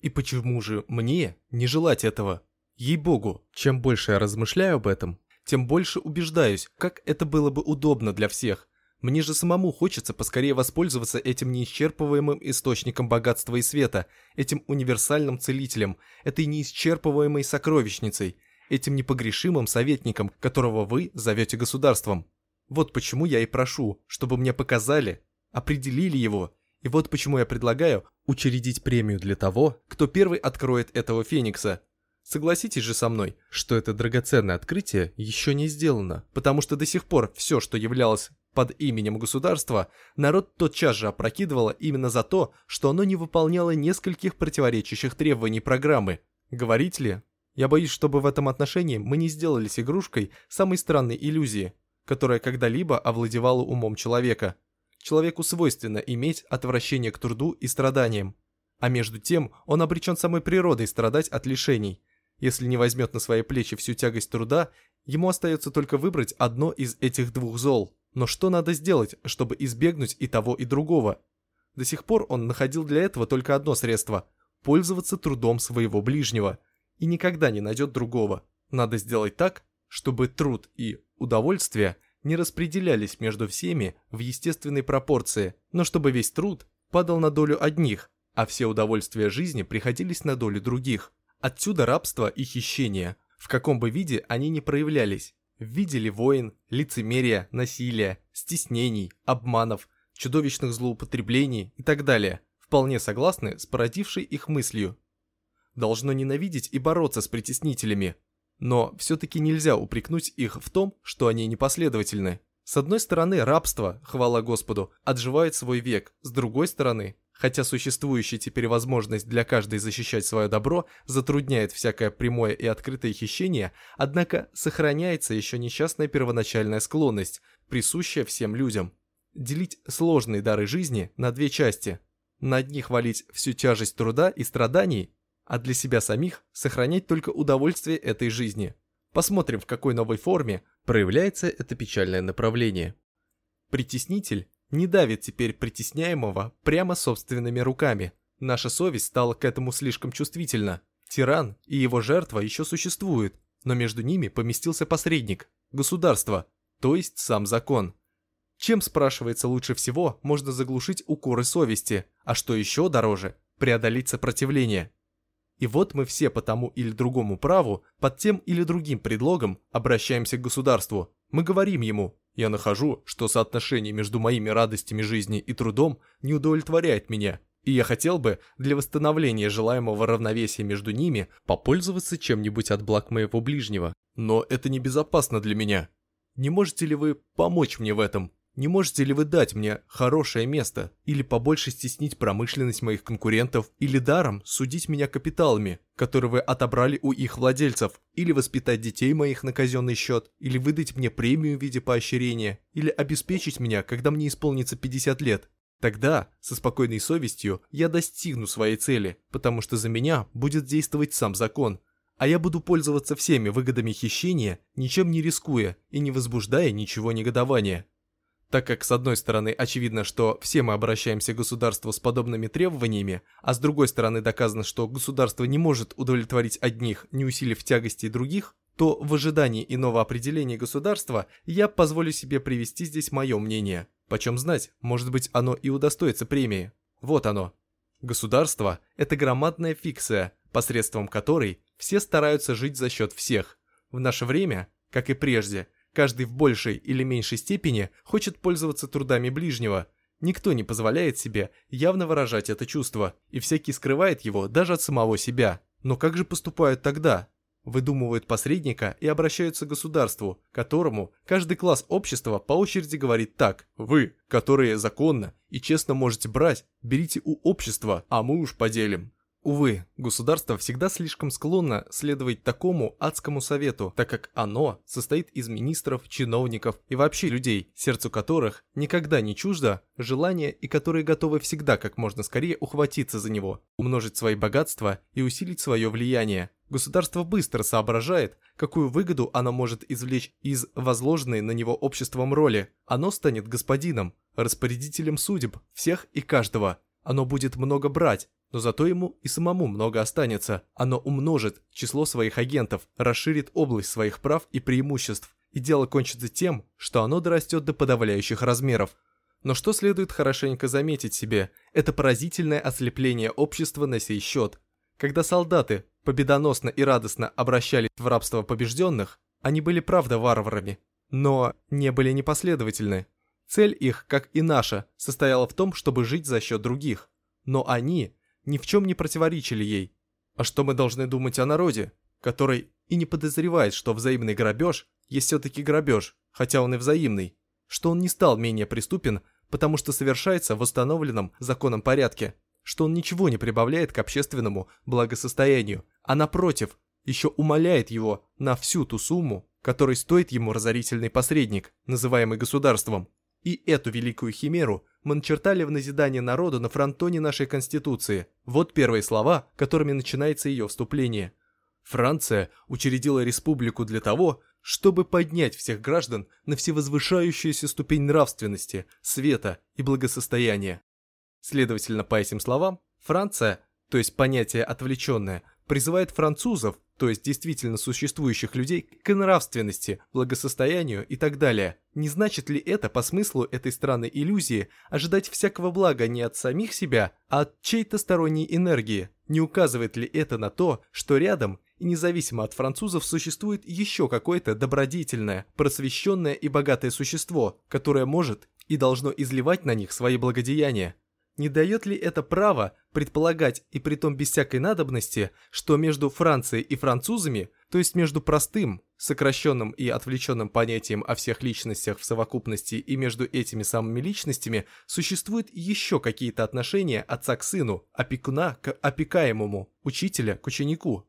S1: И почему же мне не желать этого? Ей-богу, чем больше я размышляю об этом, тем больше убеждаюсь, как это было бы удобно для всех. Мне же самому хочется поскорее воспользоваться этим неисчерпываемым источником богатства и света, этим универсальным целителем, этой неисчерпываемой сокровищницей, этим непогрешимым советником, которого вы зовете государством. Вот почему я и прошу, чтобы мне показали, определили его и вот почему я предлагаю учредить премию для того, кто первый откроет этого феникса. Согласитесь же со мной, что это драгоценное открытие еще не сделано, потому что до сих пор все, что являлось под именем государства, народ тотчас же опрокидывало именно за то, что оно не выполняло нескольких противоречащих требований программы. Говорить ли? Я боюсь, чтобы в этом отношении мы не сделались игрушкой самой странной иллюзии, которая когда-либо овладевала умом человека – Человеку свойственно иметь отвращение к труду и страданиям. А между тем он обречен самой природой страдать от лишений. Если не возьмет на свои плечи всю тягость труда, ему остается только выбрать одно из этих двух зол. Но что надо сделать, чтобы избегнуть и того, и другого? До сих пор он находил для этого только одно средство – пользоваться трудом своего ближнего. И никогда не найдет другого. Надо сделать так, чтобы труд и удовольствие – не распределялись между всеми в естественной пропорции, но чтобы весь труд падал на долю одних, а все удовольствия жизни приходились на долю других. Отсюда рабство и хищение, в каком бы виде они ни проявлялись. В виде ли войн, лицемерия, насилия, стеснений, обманов, чудовищных злоупотреблений и так далее, вполне согласны с породившей их мыслью. Должно ненавидеть и бороться с притеснителями. Но все-таки нельзя упрекнуть их в том, что они непоследовательны. С одной стороны, рабство, хвала Господу, отживает свой век, с другой стороны, хотя существующая теперь возможность для каждой защищать свое добро затрудняет всякое прямое и открытое хищение, однако сохраняется еще несчастная первоначальная склонность, присущая всем людям. Делить сложные дары жизни на две части. На одних валить всю тяжесть труда и страданий, а для себя самих сохранять только удовольствие этой жизни. Посмотрим, в какой новой форме проявляется это печальное направление. Притеснитель не давит теперь притесняемого прямо собственными руками. Наша совесть стала к этому слишком чувствительна. Тиран и его жертва еще существуют, но между ними поместился посредник – государство, то есть сам закон. Чем, спрашивается, лучше всего можно заглушить укоры совести, а что еще дороже – преодолеть сопротивление. И вот мы все по тому или другому праву, под тем или другим предлогом обращаемся к государству. Мы говорим ему, я нахожу, что соотношение между моими радостями жизни и трудом не удовлетворяет меня, и я хотел бы для восстановления желаемого равновесия между ними попользоваться чем-нибудь от благ моего ближнего. Но это небезопасно для меня. Не можете ли вы помочь мне в этом? Не можете ли вы дать мне хорошее место, или побольше стеснить промышленность моих конкурентов, или даром судить меня капиталами, которые вы отобрали у их владельцев, или воспитать детей моих на казенный счет, или выдать мне премию в виде поощрения, или обеспечить меня, когда мне исполнится 50 лет? Тогда, со спокойной совестью, я достигну своей цели, потому что за меня будет действовать сам закон, а я буду пользоваться всеми выгодами хищения, ничем не рискуя и не возбуждая ничего негодования. Так как с одной стороны очевидно, что все мы обращаемся к государству с подобными требованиями, а с другой стороны доказано, что государство не может удовлетворить одних, не усилив тягости других, то в ожидании иного определения государства я позволю себе привести здесь мое мнение. Почем знать, может быть оно и удостоится премии. Вот оно. Государство – это громадная фикция, посредством которой все стараются жить за счет всех. В наше время, как и прежде – Каждый в большей или меньшей степени хочет пользоваться трудами ближнего. Никто не позволяет себе явно выражать это чувство, и всякий скрывает его даже от самого себя. Но как же поступают тогда? Выдумывают посредника и обращаются к государству, которому каждый класс общества по очереди говорит так. Вы, которые законно и честно можете брать, берите у общества, а мы уж поделим. Увы, государство всегда слишком склонно следовать такому адскому совету, так как оно состоит из министров, чиновников и вообще людей, сердцу которых никогда не чуждо желание и которые готовы всегда как можно скорее ухватиться за него, умножить свои богатства и усилить свое влияние. Государство быстро соображает, какую выгоду оно может извлечь из возложенной на него обществом роли. Оно станет господином, распорядителем судеб всех и каждого. Оно будет много брать, но зато ему и самому много останется. Оно умножит число своих агентов, расширит область своих прав и преимуществ, и дело кончится тем, что оно дорастет до подавляющих размеров. Но что следует хорошенько заметить себе, это поразительное ослепление общества на сей счет. Когда солдаты победоносно и радостно обращались в рабство побежденных, они были правда варварами, но не были непоследовательны. Цель их, как и наша, состояла в том, чтобы жить за счет других. Но они ни в чем не противоречили ей. А что мы должны думать о народе, который и не подозревает, что взаимный грабеж есть все-таки грабеж, хотя он и взаимный, что он не стал менее преступен, потому что совершается в восстановленном законом порядке, что он ничего не прибавляет к общественному благосостоянию, а напротив, еще умаляет его на всю ту сумму, которой стоит ему разорительный посредник, называемый государством. И эту великую химеру мы начертали в назидание народу на фронтоне нашей Конституции. Вот первые слова, которыми начинается ее вступление. Франция учредила республику для того, чтобы поднять всех граждан на всевозвышающуюся ступень нравственности, света и благосостояния. Следовательно, по этим словам, Франция, то есть понятие отвлеченное, призывает французов то есть действительно существующих людей, к нравственности, благосостоянию и так далее. Не значит ли это по смыслу этой странной иллюзии ожидать всякого блага не от самих себя, а от чьей-то сторонней энергии? Не указывает ли это на то, что рядом и независимо от французов существует еще какое-то добродетельное, просвещенное и богатое существо, которое может и должно изливать на них свои благодеяния? Не дает ли это право предполагать, и притом без всякой надобности, что между Францией и французами, то есть между простым, сокращенным и отвлеченным понятием о всех личностях в совокупности и между этими самыми личностями, существуют еще какие-то отношения отца к сыну, опекуна к опекаемому, учителя к ученику.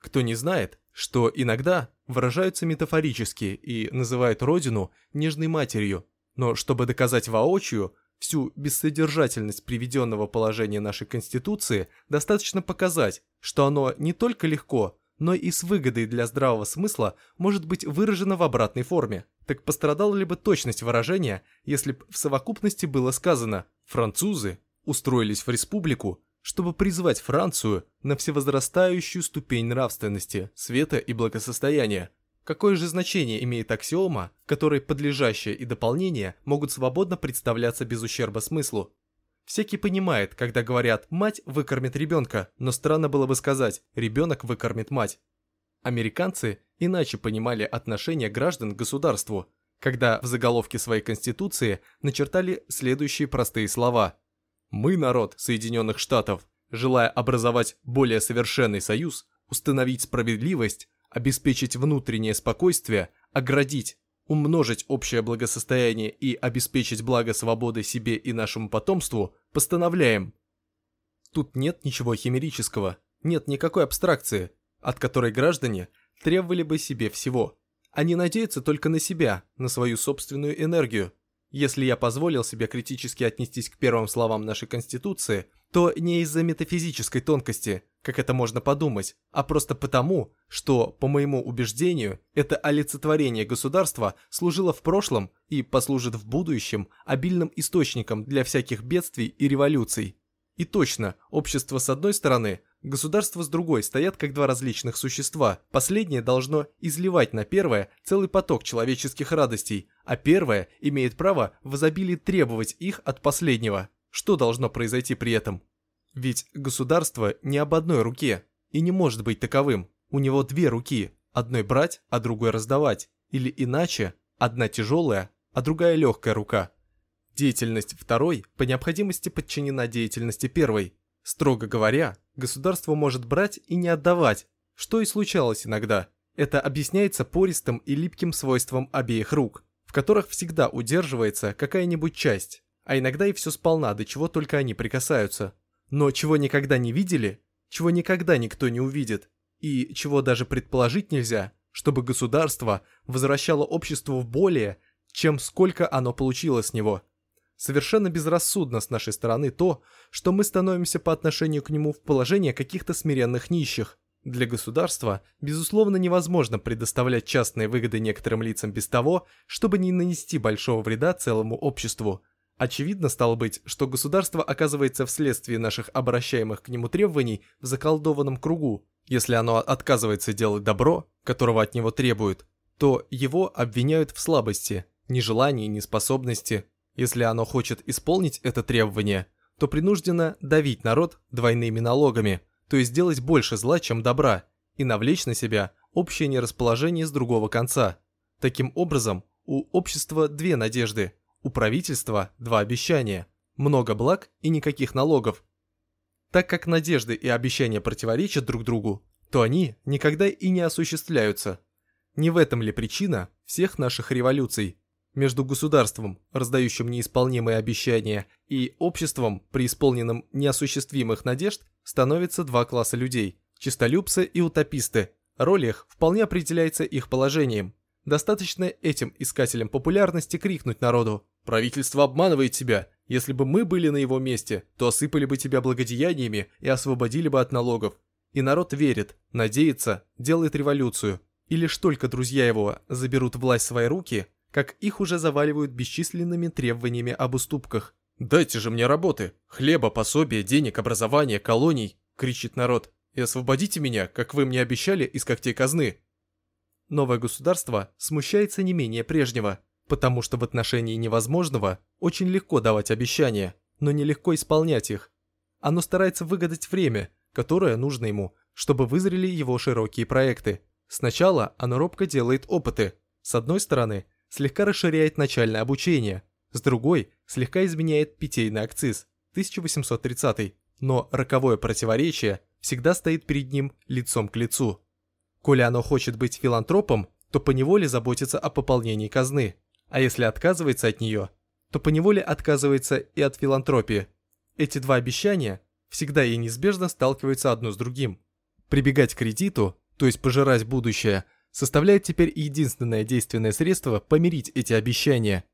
S1: Кто не знает, что иногда выражаются метафорически и называют родину нежной матерью, но чтобы доказать воочию, всю бессодержательность приведенного положения нашей Конституции, достаточно показать, что оно не только легко, но и с выгодой для здравого смысла может быть выражено в обратной форме. Так пострадала ли бы точность выражения, если бы в совокупности было сказано «французы устроились в республику, чтобы призвать Францию на всевозрастающую ступень нравственности, света и благосостояния, Какое же значение имеет аксиома, которой подлежащее и дополнение могут свободно представляться без ущерба смыслу? Всякий понимает, когда говорят «мать выкормит ребенка», но странно было бы сказать «ребенок выкормит мать». Американцы иначе понимали отношение граждан к государству, когда в заголовке своей конституции начертали следующие простые слова. «Мы, народ Соединенных Штатов, желая образовать более совершенный союз, установить справедливость, обеспечить внутреннее спокойствие, оградить, умножить общее благосостояние и обеспечить благо свободы себе и нашему потомству, постановляем. Тут нет ничего химерического, нет никакой абстракции, от которой граждане требовали бы себе всего. Они надеются только на себя, на свою собственную энергию. Если я позволил себе критически отнестись к первым словам нашей Конституции, то не из-за метафизической тонкости, как это можно подумать, а просто потому, что, по моему убеждению, это олицетворение государства служило в прошлом и послужит в будущем обильным источником для всяких бедствий и революций. И точно, общество с одной стороны, государство с другой стоят как два различных существа. Последнее должно изливать на первое целый поток человеческих радостей, а первое имеет право в изобилии требовать их от последнего. Что должно произойти при этом? Ведь государство не об одной руке и не может быть таковым. У него две руки, одной брать, а другой раздавать. Или иначе, одна тяжелая, а другая легкая рука. Деятельность второй по необходимости подчинена деятельности первой. Строго говоря, государство может брать и не отдавать, что и случалось иногда. Это объясняется пористым и липким свойством обеих рук, в которых всегда удерживается какая-нибудь часть, а иногда и все сполна, до чего только они прикасаются. Но чего никогда не видели, чего никогда никто не увидит, и чего даже предположить нельзя, чтобы государство возвращало обществу в более, чем сколько оно получило с него. Совершенно безрассудно с нашей стороны то, что мы становимся по отношению к нему в положение каких-то смиренных нищих. Для государства, безусловно, невозможно предоставлять частные выгоды некоторым лицам без того, чтобы не нанести большого вреда целому обществу. Очевидно стало быть, что государство оказывается вследствие наших обращаемых к нему требований в заколдованном кругу. Если оно отказывается делать добро, которого от него требуют, то его обвиняют в слабости, нежелании, неспособности. Если оно хочет исполнить это требование, то принуждено давить народ двойными налогами, то есть делать больше зла, чем добра, и навлечь на себя общее нерасположение с другого конца. Таким образом, у общества две надежды – у правительства два обещания, много благ и никаких налогов. Так как надежды и обещания противоречат друг другу, то они никогда и не осуществляются. Не в этом ли причина всех наших революций? Между государством, раздающим неисполнимые обещания, и обществом, преисполненным неосуществимых надежд, становятся два класса людей – чистолюбцы и утописты. Роль их вполне определяется их положением. Достаточно этим искателям популярности крикнуть народу Правительство обманывает тебя. Если бы мы были на его месте, то осыпали бы тебя благодеяниями и освободили бы от налогов. И народ верит, надеется, делает революцию. И лишь только друзья его заберут власть в свои руки, как их уже заваливают бесчисленными требованиями об уступках. «Дайте же мне работы! Хлеба, пособия, денег, образования, колоний!» – кричит народ. «И освободите меня, как вы мне обещали, из когтей казны!» Новое государство смущается не менее прежнего – Потому что в отношении невозможного очень легко давать обещания, но нелегко исполнять их. Оно старается выгадать время, которое нужно ему, чтобы вызрели его широкие проекты. Сначала оно робко делает опыты. С одной стороны, слегка расширяет начальное обучение, с другой, слегка изменяет питейный акциз 1830 но роковое противоречие всегда стоит перед ним лицом к лицу. Коли оно хочет быть филантропом, то поневоле заботится о пополнении казны, а если отказывается от нее, то поневоле отказывается и от филантропии. Эти два обещания всегда и неизбежно сталкиваются одно с другим. Прибегать к кредиту, то есть пожирать будущее, составляет теперь единственное действенное средство помирить эти обещания.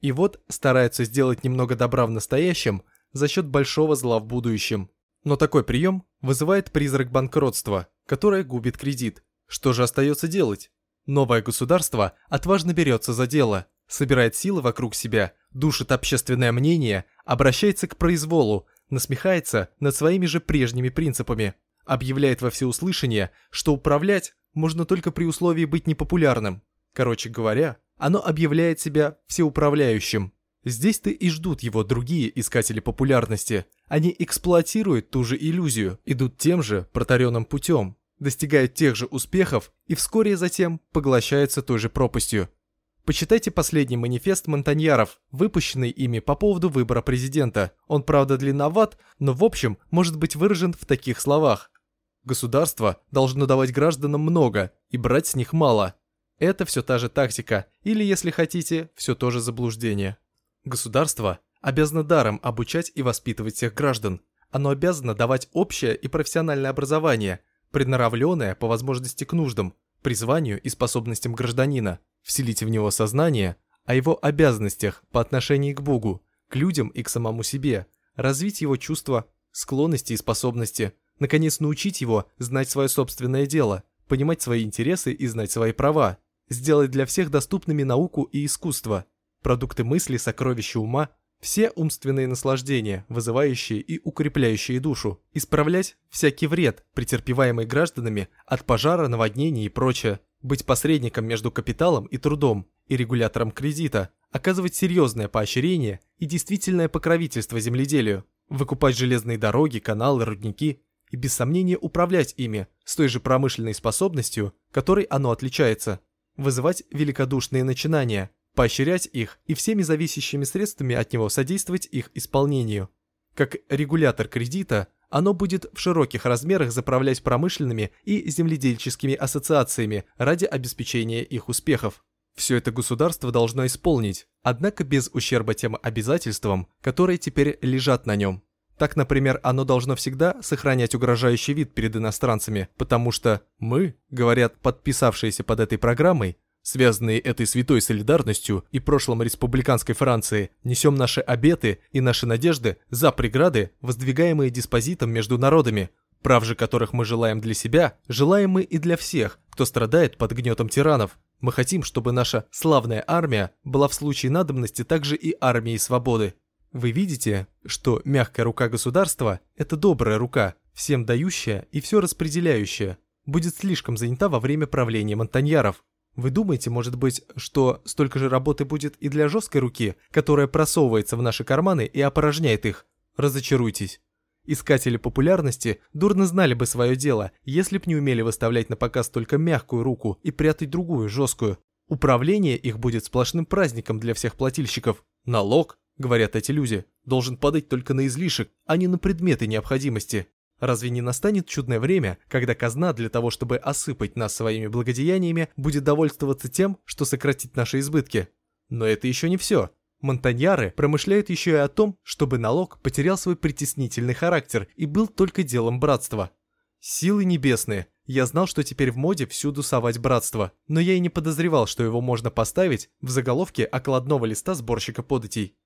S1: И вот стараются сделать немного добра в настоящем за счет большого зла в будущем. Но такой прием вызывает призрак банкротства, которое губит кредит. Что же остается делать? Новое государство отважно берется за дело, собирает силы вокруг себя, душит общественное мнение, обращается к произволу, насмехается над своими же прежними принципами, объявляет во всеуслышание, что управлять можно только при условии быть непопулярным. Короче говоря, оно объявляет себя всеуправляющим. Здесь-то и ждут его другие искатели популярности. Они эксплуатируют ту же иллюзию, идут тем же протаренным путем, достигают тех же успехов и вскоре затем поглощаются той же пропастью. Почитайте последний манифест Монтаньяров, выпущенный ими по поводу выбора президента. Он, правда, длинноват, но в общем может быть выражен в таких словах. Государство должно давать гражданам много и брать с них мало. Это все та же тактика, или, если хотите, все то же заблуждение. Государство обязано даром обучать и воспитывать всех граждан. Оно обязано давать общее и профессиональное образование, преднаравленное по возможности к нуждам, призванию и способностям гражданина, вселить в него сознание о его обязанностях по отношению к Богу, к людям и к самому себе, развить его чувства, склонности и способности, наконец научить его знать свое собственное дело, понимать свои интересы и знать свои права, сделать для всех доступными науку и искусство, продукты мысли, сокровища ума, все умственные наслаждения, вызывающие и укрепляющие душу, исправлять всякий вред, претерпеваемый гражданами от пожара, наводнений и прочее, быть посредником между капиталом и трудом и регулятором кредита, оказывать серьезное поощрение и действительное покровительство земледелию, выкупать железные дороги, каналы, рудники и без сомнения управлять ими с той же промышленной способностью, которой оно отличается, вызывать великодушные начинания – поощрять их и всеми зависящими средствами от него содействовать их исполнению. Как регулятор кредита, оно будет в широких размерах заправлять промышленными и земледельческими ассоциациями ради обеспечения их успехов. Все это государство должно исполнить, однако без ущерба тем обязательствам, которые теперь лежат на нем. Так, например, оно должно всегда сохранять угрожающий вид перед иностранцами, потому что мы, говорят подписавшиеся под этой программой, Связанные этой святой солидарностью и прошлым республиканской Франции, несем наши обеты и наши надежды за преграды, воздвигаемые диспозитом между народами, прав же которых мы желаем для себя, желаем мы и для всех, кто страдает под гнетом тиранов. Мы хотим, чтобы наша славная армия была в случае надобности также и армией свободы. Вы видите, что мягкая рука государства – это добрая рука, всем дающая и все распределяющая, будет слишком занята во время правления монтаньяров, вы думаете, может быть, что столько же работы будет и для жесткой руки, которая просовывается в наши карманы и опорожняет их? Разочаруйтесь. Искатели популярности дурно знали бы свое дело, если б не умели выставлять на показ только мягкую руку и прятать другую, жесткую. Управление их будет сплошным праздником для всех плательщиков. Налог, говорят эти люди, должен падать только на излишек, а не на предметы необходимости. Разве не настанет чудное время, когда казна для того, чтобы осыпать нас своими благодеяниями, будет довольствоваться тем, что сократит наши избытки? Но это еще не все. Монтаньяры промышляют еще и о том, чтобы налог потерял свой притеснительный характер и был только делом братства. Силы небесные, я знал, что теперь в моде всюду совать братство, но я и не подозревал, что его можно поставить в заголовке окладного листа сборщика податей.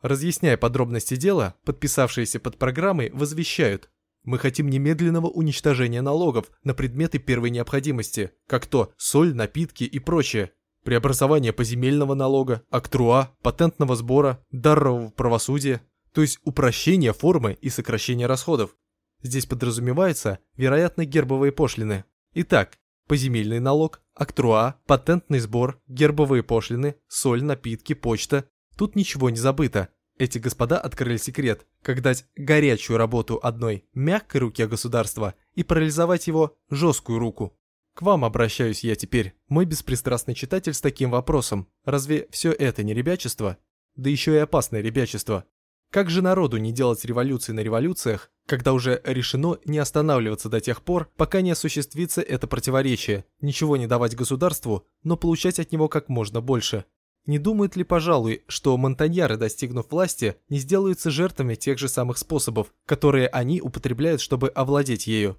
S1: Разъясняя подробности дела, подписавшиеся под программой возвещают, мы хотим немедленного уничтожения налогов на предметы первой необходимости, как то соль, напитки и прочее. Преобразование поземельного налога, актруа, патентного сбора, дарового правосудия, то есть упрощение формы и сокращение расходов. Здесь подразумевается, вероятно, гербовые пошлины. Итак, поземельный налог, актруа, патентный сбор, гербовые пошлины, соль, напитки, почта. Тут ничего не забыто. Эти господа открыли секрет, как дать горячую работу одной мягкой руке государства и парализовать его жесткую руку. К вам обращаюсь я теперь, мой беспристрастный читатель с таким вопросом. Разве все это не ребячество? Да еще и опасное ребячество. Как же народу не делать революции на революциях, когда уже решено не останавливаться до тех пор, пока не осуществится это противоречие, ничего не давать государству, но получать от него как можно больше. Не думают ли, пожалуй, что монтаньяры, достигнув власти, не сделаются жертвами тех же самых способов, которые они употребляют, чтобы овладеть ею?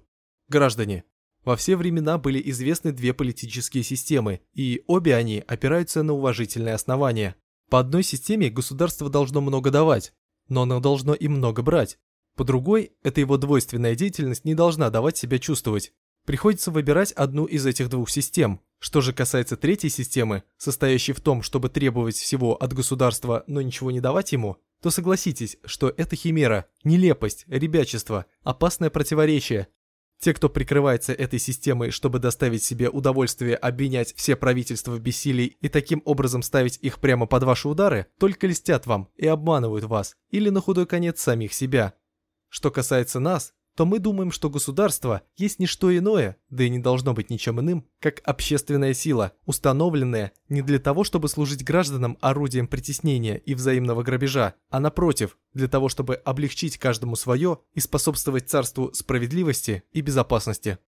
S1: Граждане, во все времена были известны две политические системы, и обе они опираются на уважительные основания. По одной системе государство должно много давать, но оно должно и много брать. По другой, эта его двойственная деятельность не должна давать себя чувствовать. Приходится выбирать одну из этих двух систем. Что же касается третьей системы, состоящей в том, чтобы требовать всего от государства, но ничего не давать ему, то согласитесь, что это химера, нелепость, ребячество, опасное противоречие. Те, кто прикрывается этой системой, чтобы доставить себе удовольствие обвинять все правительства в бессилии и таким образом ставить их прямо под ваши удары, только льстят вам и обманывают вас, или на худой конец самих себя. Что касается нас, то мы думаем, что государство есть не что иное, да и не должно быть ничем иным, как общественная сила, установленная не для того, чтобы служить гражданам орудием притеснения и взаимного грабежа, а напротив, для того, чтобы облегчить каждому свое и способствовать царству справедливости и безопасности.